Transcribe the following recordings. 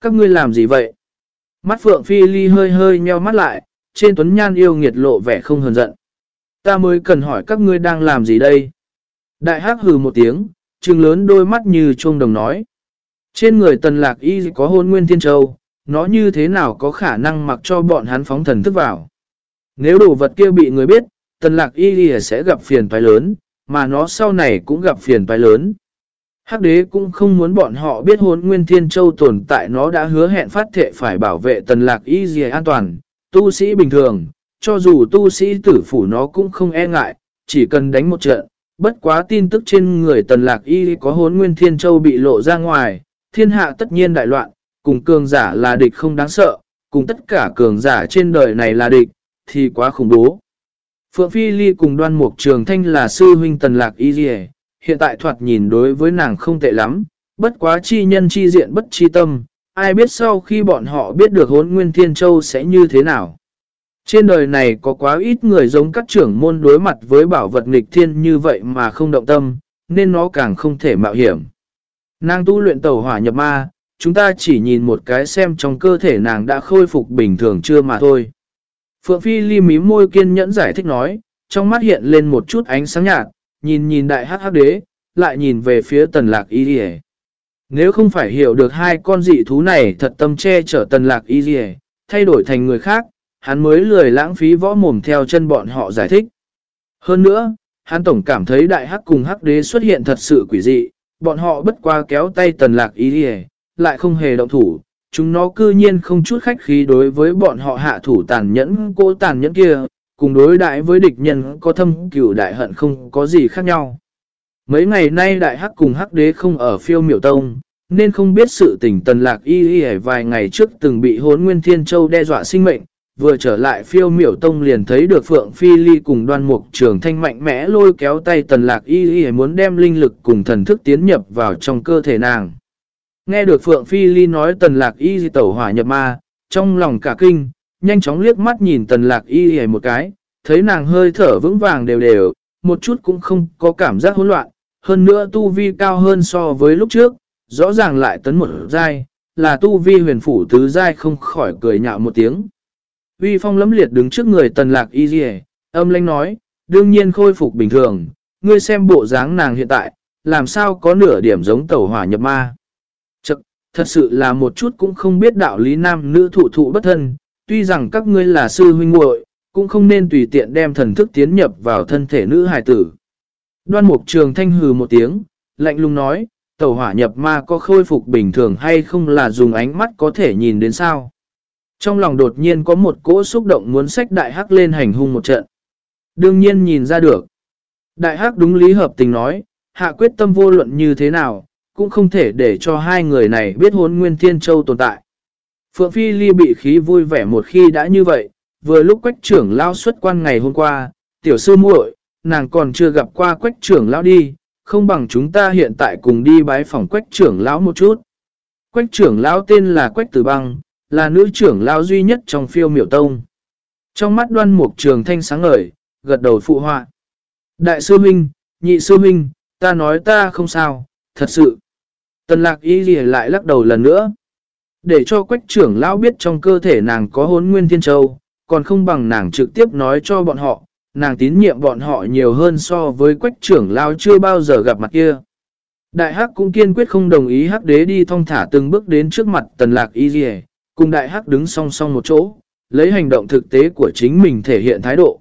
Các ngươi làm gì vậy? Mắt Phượng Phi Ly hơi hơi nheo mắt lại, trên tuấn nhan yêu nghiệt lộ vẻ không hờn giận. Ta mới cần hỏi các ngươi đang làm gì đây? Đại hắc hừ một tiếng, trừng lớn đôi mắt như chuông đồng nói. Trên người tần lạc y có hôn nguyên thiên châu, nó như thế nào có khả năng mặc cho bọn hắn phóng thần thức vào. Nếu đồ vật kia bị người biết, tần lạc y sẽ gặp phiền toái lớn, mà nó sau này cũng gặp phiền toái lớn. Hắc đế cũng không muốn bọn họ biết hốn nguyên thiên châu tồn tại nó đã hứa hẹn phát thệ phải bảo vệ tần lạc y gì an toàn, tu sĩ bình thường, cho dù tu sĩ tử phủ nó cũng không e ngại, chỉ cần đánh một trận, bất quá tin tức trên người tần lạc y có hốn nguyên thiên châu bị lộ ra ngoài, thiên hạ tất nhiên đại loạn, cùng cường giả là địch không đáng sợ, cùng tất cả cường giả trên đời này là địch, thì quá khủng bố. Phượng Phi Ly cùng đoan mục trường thanh là sư huynh tần lạc y dì hiện tại thoạt nhìn đối với nàng không tệ lắm, bất quá chi nhân chi diện bất chi tâm, ai biết sau khi bọn họ biết được hốn nguyên thiên châu sẽ như thế nào. Trên đời này có quá ít người giống các trưởng môn đối mặt với bảo vật nghịch thiên như vậy mà không động tâm, nên nó càng không thể mạo hiểm. Nàng tu luyện tẩu hỏa nhập ma, chúng ta chỉ nhìn một cái xem trong cơ thể nàng đã khôi phục bình thường chưa mà thôi. Phượng Phi ly mí môi kiên nhẫn giải thích nói, trong mắt hiện lên một chút ánh sáng nhạt, nhìn nhìn đại hắc hắc đế, lại nhìn về phía tần lạc y rìa Nếu không phải hiểu được hai con dị thú này thật tâm che chở tần lạc y rìa thay đổi thành người khác, hắn mới lười lãng phí võ mồm theo chân bọn họ giải thích. Hơn nữa, hắn tổng cảm thấy đại hắc cùng hắc đế xuất hiện thật sự quỷ dị, bọn họ bất qua kéo tay tần lạc ý rìa lại không hề động thủ, chúng nó cư nhiên không chút khách khí đối với bọn họ hạ thủ tàn nhẫn cô tàn nhẫn kia, cùng đối đại với địch nhân có thâm cửu đại hận không có gì khác nhau. Mấy ngày nay đại hắc cùng hắc đế không ở phiêu miểu tông, nên không biết sự tình tần lạc y y vài ngày trước từng bị hốn nguyên thiên châu đe dọa sinh mệnh, vừa trở lại phiêu miểu tông liền thấy được Phượng Phi Ly cùng đoan mục trường thanh mạnh mẽ lôi kéo tay tần lạc y y muốn đem linh lực cùng thần thức tiến nhập vào trong cơ thể nàng. Nghe được Phượng Phi Ly nói tần lạc y y tẩu hỏa nhập ma, trong lòng cả kinh, nhanh chóng liếc mắt nhìn tần lạc y hề một cái, thấy nàng hơi thở vững vàng đều đều, một chút cũng không có cảm giác hỗn loạn, hơn nữa tu vi cao hơn so với lúc trước, rõ ràng lại tấn một giai, là tu vi huyền phủ tứ giai không khỏi cười nhạo một tiếng. Vi phong lấm liệt đứng trước người tần lạc y hề, âm lãnh nói, đương nhiên khôi phục bình thường, ngươi xem bộ dáng nàng hiện tại, làm sao có nửa điểm giống tẩu hỏa nhập ma. Chật, thật sự là một chút cũng không biết đạo lý nam nữ thụ thụ bất thân, tuy rằng các ngươi là sư huynh muội cũng không nên tùy tiện đem thần thức tiến nhập vào thân thể nữ hài tử. Đoan mục trường thanh hừ một tiếng, lạnh lùng nói, tẩu hỏa nhập ma có khôi phục bình thường hay không là dùng ánh mắt có thể nhìn đến sao. Trong lòng đột nhiên có một cỗ xúc động muốn sách đại hắc lên hành hung một trận. Đương nhiên nhìn ra được. Đại hắc đúng lý hợp tình nói, hạ quyết tâm vô luận như thế nào, cũng không thể để cho hai người này biết hốn nguyên thiên châu tồn tại. Phượng Phi Ly bị khí vui vẻ một khi đã như vậy, vừa lúc quách trưởng lao xuất quan ngày hôm qua, tiểu sư muội, nàng còn chưa gặp qua quách trưởng lão đi, không bằng chúng ta hiện tại cùng đi bái phòng quách trưởng lão một chút. Quách trưởng lão tên là Quách Tử Băng, là nữ trưởng lão duy nhất trong phiêu miểu tông. Trong mắt đoan mục trường thanh sáng ngời, gật đầu phụ họa. Đại sư Minh, nhị sư Minh, ta nói ta không sao, thật sự. Tần lạc ý gì lại lắc đầu lần nữa. Để cho quách trưởng lão biết trong cơ thể nàng có hốn nguyên thiên châu, còn không bằng nàng trực tiếp nói cho bọn họ, nàng tín nhiệm bọn họ nhiều hơn so với quách trưởng lão chưa bao giờ gặp mặt kia. Đại hắc cũng kiên quyết không đồng ý hắc đế đi thong thả từng bước đến trước mặt tần lạc y dì cùng đại hắc đứng song song một chỗ, lấy hành động thực tế của chính mình thể hiện thái độ.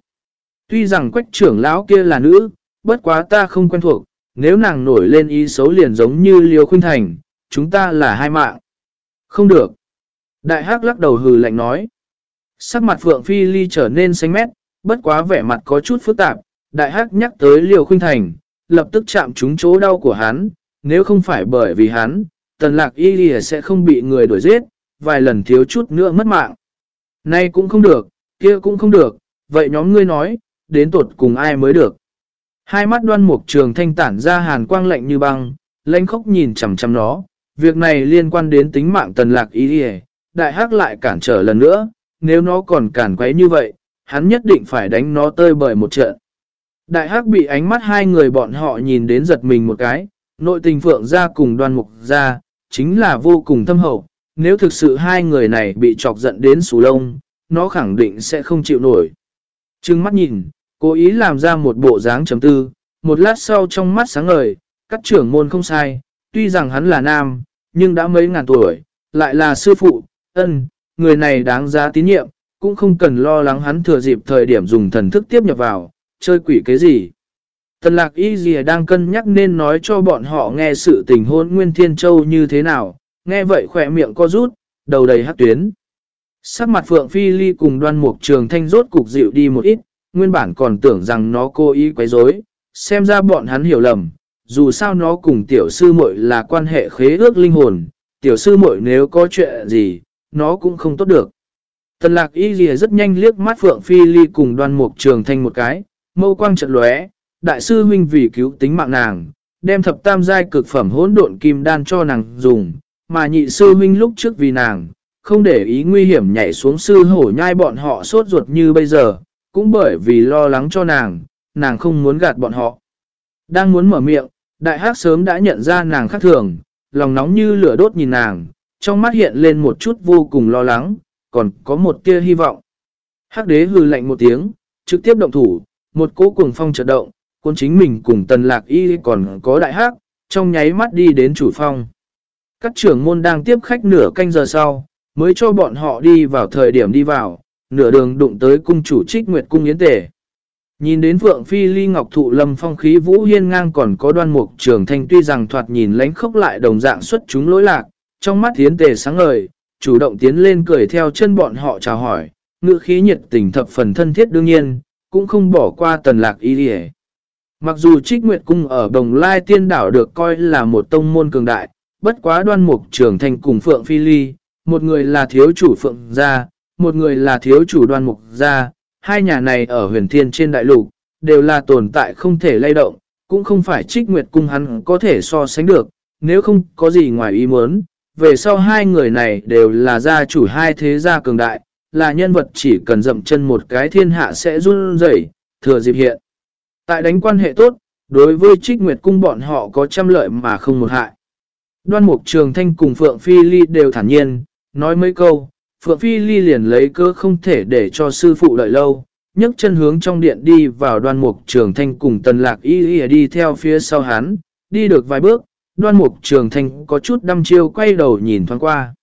Tuy rằng quách trưởng lão kia là nữ, bất quá ta không quen thuộc, nếu nàng nổi lên ý xấu liền giống như Liêu Khuynh Thành, chúng ta là hai mạng. Không được. Đại hắc lắc đầu hừ lạnh nói. Sắc mặt Phượng Phi Ly trở nên xanh mét, bất quá vẻ mặt có chút phức tạp. Đại hắc nhắc tới liều Khuynh Thành, lập tức chạm trúng chỗ đau của hắn, nếu không phải bởi vì hắn, tần lạc y lìa sẽ không bị người đuổi giết, vài lần thiếu chút nữa mất mạng. Nay cũng không được, kia cũng không được, vậy nhóm ngươi nói, đến tột cùng ai mới được. Hai mắt đoan mục trường thanh tản ra hàn quang lạnh như băng, lãnh khốc nhìn chằm chằm nó. Việc này liên quan đến tính mạng tần lạc ý đi đại hắc lại cản trở lần nữa, nếu nó còn cản quấy như vậy, hắn nhất định phải đánh nó tơi bởi một trận. Đại hắc bị ánh mắt hai người bọn họ nhìn đến giật mình một cái, nội tình phượng ra cùng đoan mục ra, chính là vô cùng thâm hậu, nếu thực sự hai người này bị chọc giận đến sù lông, nó khẳng định sẽ không chịu nổi. Trưng mắt nhìn, cố ý làm ra một bộ dáng chấm tư, một lát sau trong mắt sáng ngời, các trưởng môn không sai, tuy rằng hắn là nam, nhưng đã mấy ngàn tuổi, lại là sư phụ, ân, người này đáng giá tín nhiệm, cũng không cần lo lắng hắn thừa dịp thời điểm dùng thần thức tiếp nhập vào, chơi quỷ cái gì. Tần lạc y gì đang cân nhắc nên nói cho bọn họ nghe sự tình hôn Nguyên Thiên Châu như thế nào, nghe vậy khỏe miệng co rút, đầu đầy hát tuyến. Sắc mặt Phượng Phi Ly cùng đoan mục trường thanh rốt cục dịu đi một ít, nguyên bản còn tưởng rằng nó cố ý quấy rối, xem ra bọn hắn hiểu lầm, dù sao nó cùng tiểu sư muội là quan hệ khế ước linh hồn, tiểu sư muội nếu có chuyện gì, nó cũng không tốt được. Tần lạc y gì rất nhanh liếc mắt Phượng Phi Ly cùng đoan mục trường thành một cái, mâu quang trận lóe, đại sư huynh vì cứu tính mạng nàng, đem thập tam giai cực phẩm hỗn độn kim đan cho nàng dùng, mà nhị sư huynh lúc trước vì nàng, không để ý nguy hiểm nhảy xuống sư hổ nhai bọn họ sốt ruột như bây giờ, cũng bởi vì lo lắng cho nàng, nàng không muốn gạt bọn họ. Đang muốn mở miệng, đại hắc sớm đã nhận ra nàng khác thường, lòng nóng như lửa đốt nhìn nàng, trong mắt hiện lên một chút vô cùng lo lắng, còn có một tia hy vọng. Hắc đế hừ lạnh một tiếng, trực tiếp động thủ, một cỗ cuồng phong chợt động, quân chính mình cùng tần lạc y còn có đại hắc, trong nháy mắt đi đến chủ phong. Các trưởng môn đang tiếp khách nửa canh giờ sau, mới cho bọn họ đi vào thời điểm đi vào, nửa đường đụng tới cung chủ trích nguyệt cung yến tể. Nhìn đến Phượng Phi Ly Ngọc Thụ Lâm phong khí vũ hiên ngang còn có đoan mục trường thanh tuy rằng thoạt nhìn lánh khốc lại đồng dạng xuất chúng lỗi lạc, trong mắt thiến tề sáng ngời, chủ động tiến lên cười theo chân bọn họ chào hỏi, ngữ khí nhiệt tình thập phần thân thiết đương nhiên, cũng không bỏ qua tần lạc y địa. Mặc dù trích nguyệt cung ở Đồng Lai Tiên Đảo được coi là một tông môn cường đại, bất quá đoan mục trường thanh cùng Phượng Phi Ly, một người là thiếu chủ Phượng gia, một người là thiếu chủ đoan mục gia, hai nhà này ở huyền thiên trên đại lục, đều là tồn tại không thể lay động, cũng không phải trích nguyệt cung hắn có thể so sánh được, nếu không có gì ngoài ý muốn, về sau hai người này đều là gia chủ hai thế gia cường đại, là nhân vật chỉ cần dậm chân một cái thiên hạ sẽ run rẩy thừa dịp hiện. Tại đánh quan hệ tốt, đối với trích nguyệt cung bọn họ có trăm lợi mà không một hại. Đoan mục trường thanh cùng Phượng Phi Ly đều thản nhiên, nói mấy câu, Phượng Phi Ly liền lấy cơ không thể để cho sư phụ đợi lâu, nhấc chân hướng trong điện đi vào đoan mục trường thanh cùng tần lạc y y đi theo phía sau hắn, đi được vài bước, đoan mục trường thanh có chút đăm chiêu quay đầu nhìn thoáng qua.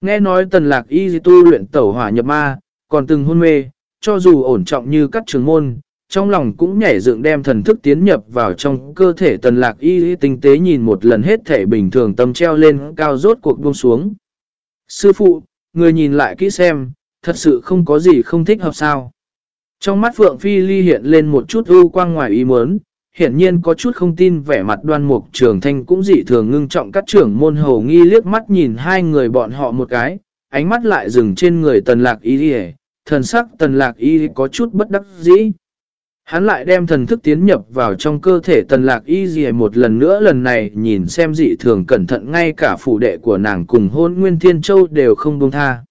Nghe nói tần lạc y tu luyện tẩu hỏa nhập ma, còn từng hôn mê, cho dù ổn trọng như các trường môn, trong lòng cũng nhảy dựng đem thần thức tiến nhập vào trong cơ thể tần lạc y tinh tế nhìn một lần hết thể bình thường tâm treo lên cao rốt cuộc buông xuống. Sư phụ, người nhìn lại kỹ xem, thật sự không có gì không thích hợp sao. Trong mắt Phượng Phi Ly hiện lên một chút ưu quang ngoài ý muốn, hiển nhiên có chút không tin vẻ mặt đoan mục trường thanh cũng dị thường ngưng trọng các trưởng môn hầu nghi liếc mắt nhìn hai người bọn họ một cái, ánh mắt lại dừng trên người tần lạc y thần sắc tần lạc y có chút bất đắc dĩ. Hắn lại đem thần thức tiến nhập vào trong cơ thể tần lạc y gì một lần nữa lần này nhìn xem dị thường cẩn thận ngay cả phủ đệ của nàng cùng hôn Nguyên Thiên Châu đều không buông tha.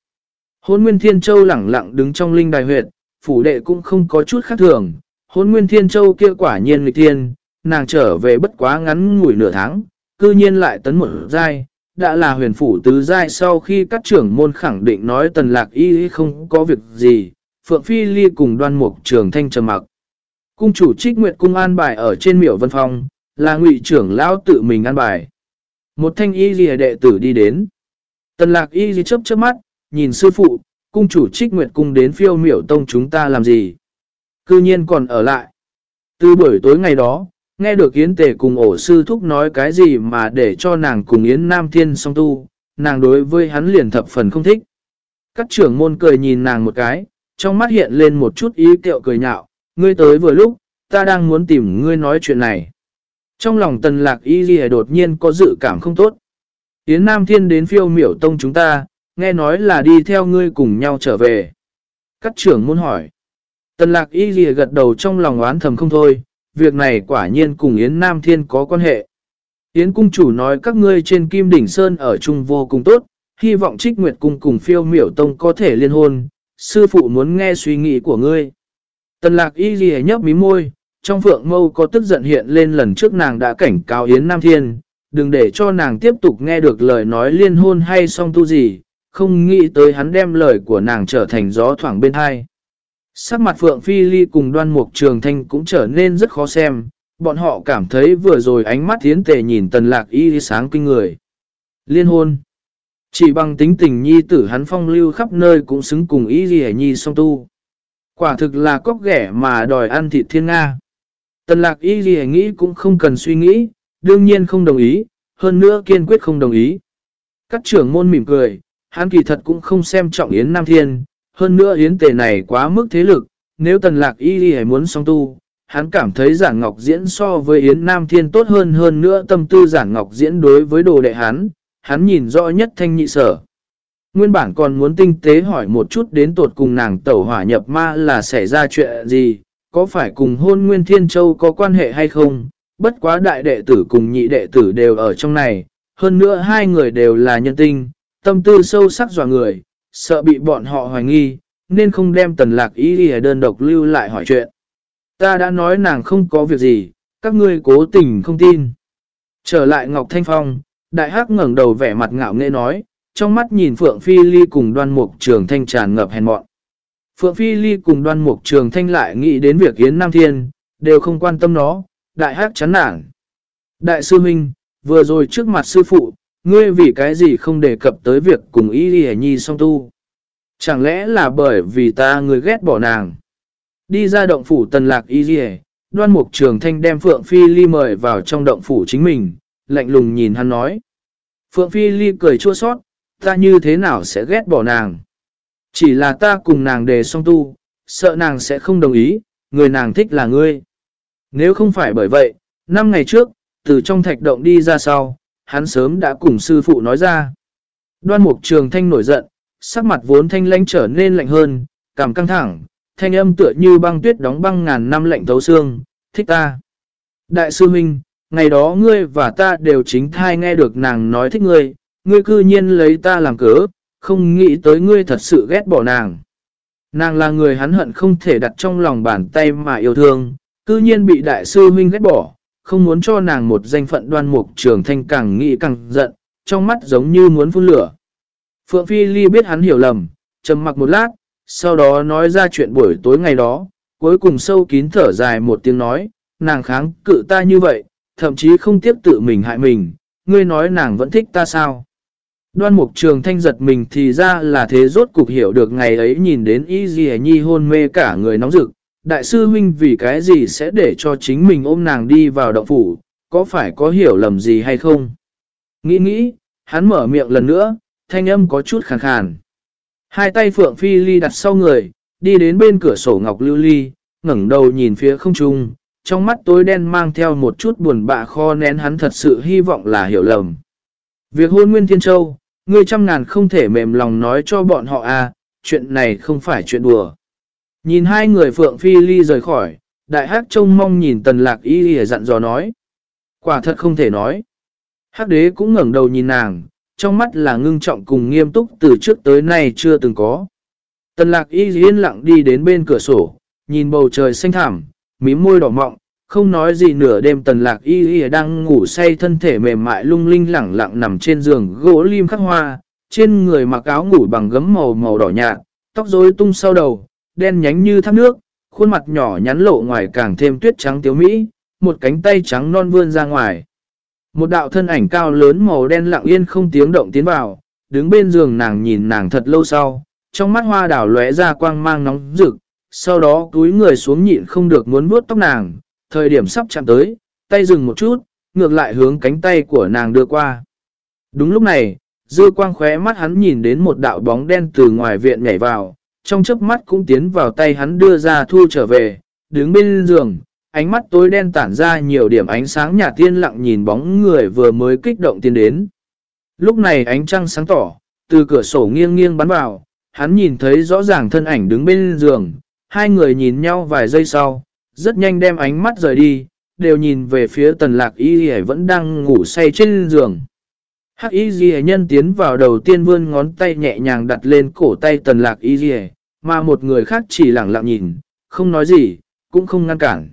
Hôn Nguyên Thiên Châu lẳng lặng đứng trong linh đài huyệt, phủ đệ cũng không có chút khác thường. Hôn Nguyên Thiên Châu kia quả nhiên lịch thiên, nàng trở về bất quá ngắn ngủi nửa tháng, cư nhiên lại tấn một giai, đã là huyền phủ tứ giai sau khi các trưởng môn khẳng định nói tần lạc y không có việc gì, Phượng Phi Ly cùng đoan mục trường thanh trầm mặc. Cung chủ trích nguyệt cung an bài ở trên miểu vân phong, là ngụy trưởng lão tự mình an bài. Một thanh y ghi đệ tử đi đến. Tần lạc y ghi chấp chấp mắt, nhìn sư phụ, cung chủ trích nguyệt cung đến phiêu miểu tông chúng ta làm gì. Cư nhiên còn ở lại. Từ buổi tối ngày đó, nghe được Yến Tề cùng ổ sư thúc nói cái gì mà để cho nàng cùng Yến Nam Thiên song tu, nàng đối với hắn liền thập phần không thích. Các trưởng môn cười nhìn nàng một cái, trong mắt hiện lên một chút ý tiệu cười nhạo, ngươi tới vừa lúc, ta đang muốn tìm ngươi nói chuyện này. Trong lòng tần lạc y ghi đột nhiên có dự cảm không tốt. Yến Nam Thiên đến phiêu miểu tông chúng ta, nghe nói là đi theo ngươi cùng nhau trở về. Các trưởng muốn hỏi. Tần lạc y ghi gật đầu trong lòng oán thầm không thôi, việc này quả nhiên cùng Yến Nam Thiên có quan hệ. Yến cung chủ nói các ngươi trên Kim Đỉnh Sơn ở chung vô cùng tốt, hy vọng trích nguyệt cung cùng phiêu miểu tông có thể liên hôn, sư phụ muốn nghe suy nghĩ của ngươi. Tần lạc y ghi nhấp mí môi, trong phượng mâu có tức giận hiện lên lần trước nàng đã cảnh cáo Yến Nam Thiên, đừng để cho nàng tiếp tục nghe được lời nói liên hôn hay song tu gì, không nghĩ tới hắn đem lời của nàng trở thành gió thoảng bên hai. Sắc mặt Phượng Phi Ly cùng đoan mục trường thanh cũng trở nên rất khó xem, bọn họ cảm thấy vừa rồi ánh mắt thiến tề nhìn tần lạc y sáng kinh người. Liên hôn Chỉ bằng tính tình nhi tử hắn phong lưu khắp nơi cũng xứng cùng y ghi nhi song tu. Quả thực là cóc ghẻ mà đòi ăn thịt thiên Nga. Tần lạc y gì nghĩ cũng không cần suy nghĩ, đương nhiên không đồng ý, hơn nữa kiên quyết không đồng ý. Các trưởng môn mỉm cười, hắn kỳ thật cũng không xem trọng Yến Nam Thiên, hơn nữa Yến Tề này quá mức thế lực, nếu tần lạc y gì muốn song tu, hắn cảm thấy giả ngọc diễn so với Yến Nam Thiên tốt hơn hơn nữa tâm tư giả ngọc diễn đối với đồ đệ hắn, hắn nhìn rõ nhất thanh nhị sở. Nguyên bản còn muốn tinh tế hỏi một chút đến tột cùng nàng tẩu hỏa nhập ma là xảy ra chuyện gì, có phải cùng hôn Nguyên Thiên Châu có quan hệ hay không, bất quá đại đệ tử cùng nhị đệ tử đều ở trong này, hơn nữa hai người đều là nhân tinh, tâm tư sâu sắc dò người, sợ bị bọn họ hoài nghi, nên không đem tần lạc ý đi đơn độc lưu lại hỏi chuyện. Ta đã nói nàng không có việc gì, các ngươi cố tình không tin. Trở lại Ngọc Thanh Phong, đại hắc ngẩng đầu vẻ mặt ngạo nghệ nói, trong mắt nhìn Phượng Phi Ly cùng đoan mục trường thanh tràn ngập hèn mọn. Phượng Phi Ly cùng đoan mục trường thanh lại nghĩ đến việc Yến Nam Thiên, đều không quan tâm nó, đại hắc chán nản. Đại sư Minh, vừa rồi trước mặt sư phụ, ngươi vì cái gì không đề cập tới việc cùng Y Ghi Nhi song tu. Chẳng lẽ là bởi vì ta người ghét bỏ nàng. Đi ra động phủ tần lạc Y Ghi đoan mục trường thanh đem Phượng Phi Ly mời vào trong động phủ chính mình, lạnh lùng nhìn hắn nói. Phượng Phi Ly cười chua sót, ta như thế nào sẽ ghét bỏ nàng. Chỉ là ta cùng nàng đề song tu, sợ nàng sẽ không đồng ý, người nàng thích là ngươi. Nếu không phải bởi vậy, năm ngày trước, từ trong thạch động đi ra sau, hắn sớm đã cùng sư phụ nói ra. Đoan mục trường thanh nổi giận, sắc mặt vốn thanh lãnh trở nên lạnh hơn, cảm căng thẳng, thanh âm tựa như băng tuyết đóng băng ngàn năm lạnh thấu xương, thích ta. Đại sư huynh ngày đó ngươi và ta đều chính thai nghe được nàng nói thích ngươi, ngươi cư nhiên lấy ta làm cớ, không nghĩ tới ngươi thật sự ghét bỏ nàng. Nàng là người hắn hận không thể đặt trong lòng bàn tay mà yêu thương, cư nhiên bị đại sư huynh ghét bỏ, không muốn cho nàng một danh phận đoan mục trường thanh càng nghĩ càng giận, trong mắt giống như muốn phun lửa. Phượng Phi Ly biết hắn hiểu lầm, trầm mặc một lát, sau đó nói ra chuyện buổi tối ngày đó, cuối cùng sâu kín thở dài một tiếng nói, nàng kháng cự ta như vậy, thậm chí không tiếp tự mình hại mình, ngươi nói nàng vẫn thích ta sao? Đoan mục trường thanh giật mình thì ra là thế rốt cục hiểu được ngày ấy nhìn đến y gì nhi hôn mê cả người nóng rực. Đại sư huynh vì cái gì sẽ để cho chính mình ôm nàng đi vào động phủ, có phải có hiểu lầm gì hay không? Nghĩ nghĩ, hắn mở miệng lần nữa, thanh âm có chút khàn khàn. Hai tay phượng phi ly đặt sau người, đi đến bên cửa sổ ngọc lưu ly, ngẩng đầu nhìn phía không trung, trong mắt tối đen mang theo một chút buồn bạ kho nén hắn thật sự hy vọng là hiểu lầm. Việc hôn Nguyên Thiên Châu, Ngươi trăm ngàn không thể mềm lòng nói cho bọn họ à, chuyện này không phải chuyện đùa. Nhìn hai người Phượng Phi Ly rời khỏi, đại hắc trông mong nhìn tần lạc y y dặn dò nói. Quả thật không thể nói. Hắc đế cũng ngẩng đầu nhìn nàng, trong mắt là ngưng trọng cùng nghiêm túc từ trước tới nay chưa từng có. Tần lạc y yên lặng đi đến bên cửa sổ, nhìn bầu trời xanh thảm, mím môi đỏ mọng, không nói gì nửa đêm tần lạc y y đang ngủ say thân thể mềm mại lung linh lẳng lặng nằm trên giường gỗ lim khắc hoa, trên người mặc áo ngủ bằng gấm màu màu đỏ nhạt, tóc rối tung sau đầu, đen nhánh như thác nước, khuôn mặt nhỏ nhắn lộ ngoài càng thêm tuyết trắng tiếu mỹ, một cánh tay trắng non vươn ra ngoài. Một đạo thân ảnh cao lớn màu đen lặng yên không tiếng động tiến vào, đứng bên giường nàng nhìn nàng thật lâu sau, trong mắt hoa đảo lóe ra quang mang nóng rực, sau đó túi người xuống nhịn không được muốn vuốt tóc nàng, thời điểm sắp chạm tới, tay dừng một chút, ngược lại hướng cánh tay của nàng đưa qua. Đúng lúc này, dư quang khóe mắt hắn nhìn đến một đạo bóng đen từ ngoài viện nhảy vào, trong chớp mắt cũng tiến vào tay hắn đưa ra thu trở về, đứng bên giường, ánh mắt tối đen tản ra nhiều điểm ánh sáng nhà tiên lặng nhìn bóng người vừa mới kích động tiến đến. Lúc này ánh trăng sáng tỏ, từ cửa sổ nghiêng nghiêng bắn vào, hắn nhìn thấy rõ ràng thân ảnh đứng bên giường, hai người nhìn nhau vài giây sau, rất nhanh đem ánh mắt rời đi, đều nhìn về phía tần lạc y ghi vẫn đang ngủ say trên giường. Hắc y ghi nhân tiến vào đầu tiên vươn ngón tay nhẹ nhàng đặt lên cổ tay tần lạc y ghi, mà một người khác chỉ lặng lặng nhìn, không nói gì, cũng không ngăn cản.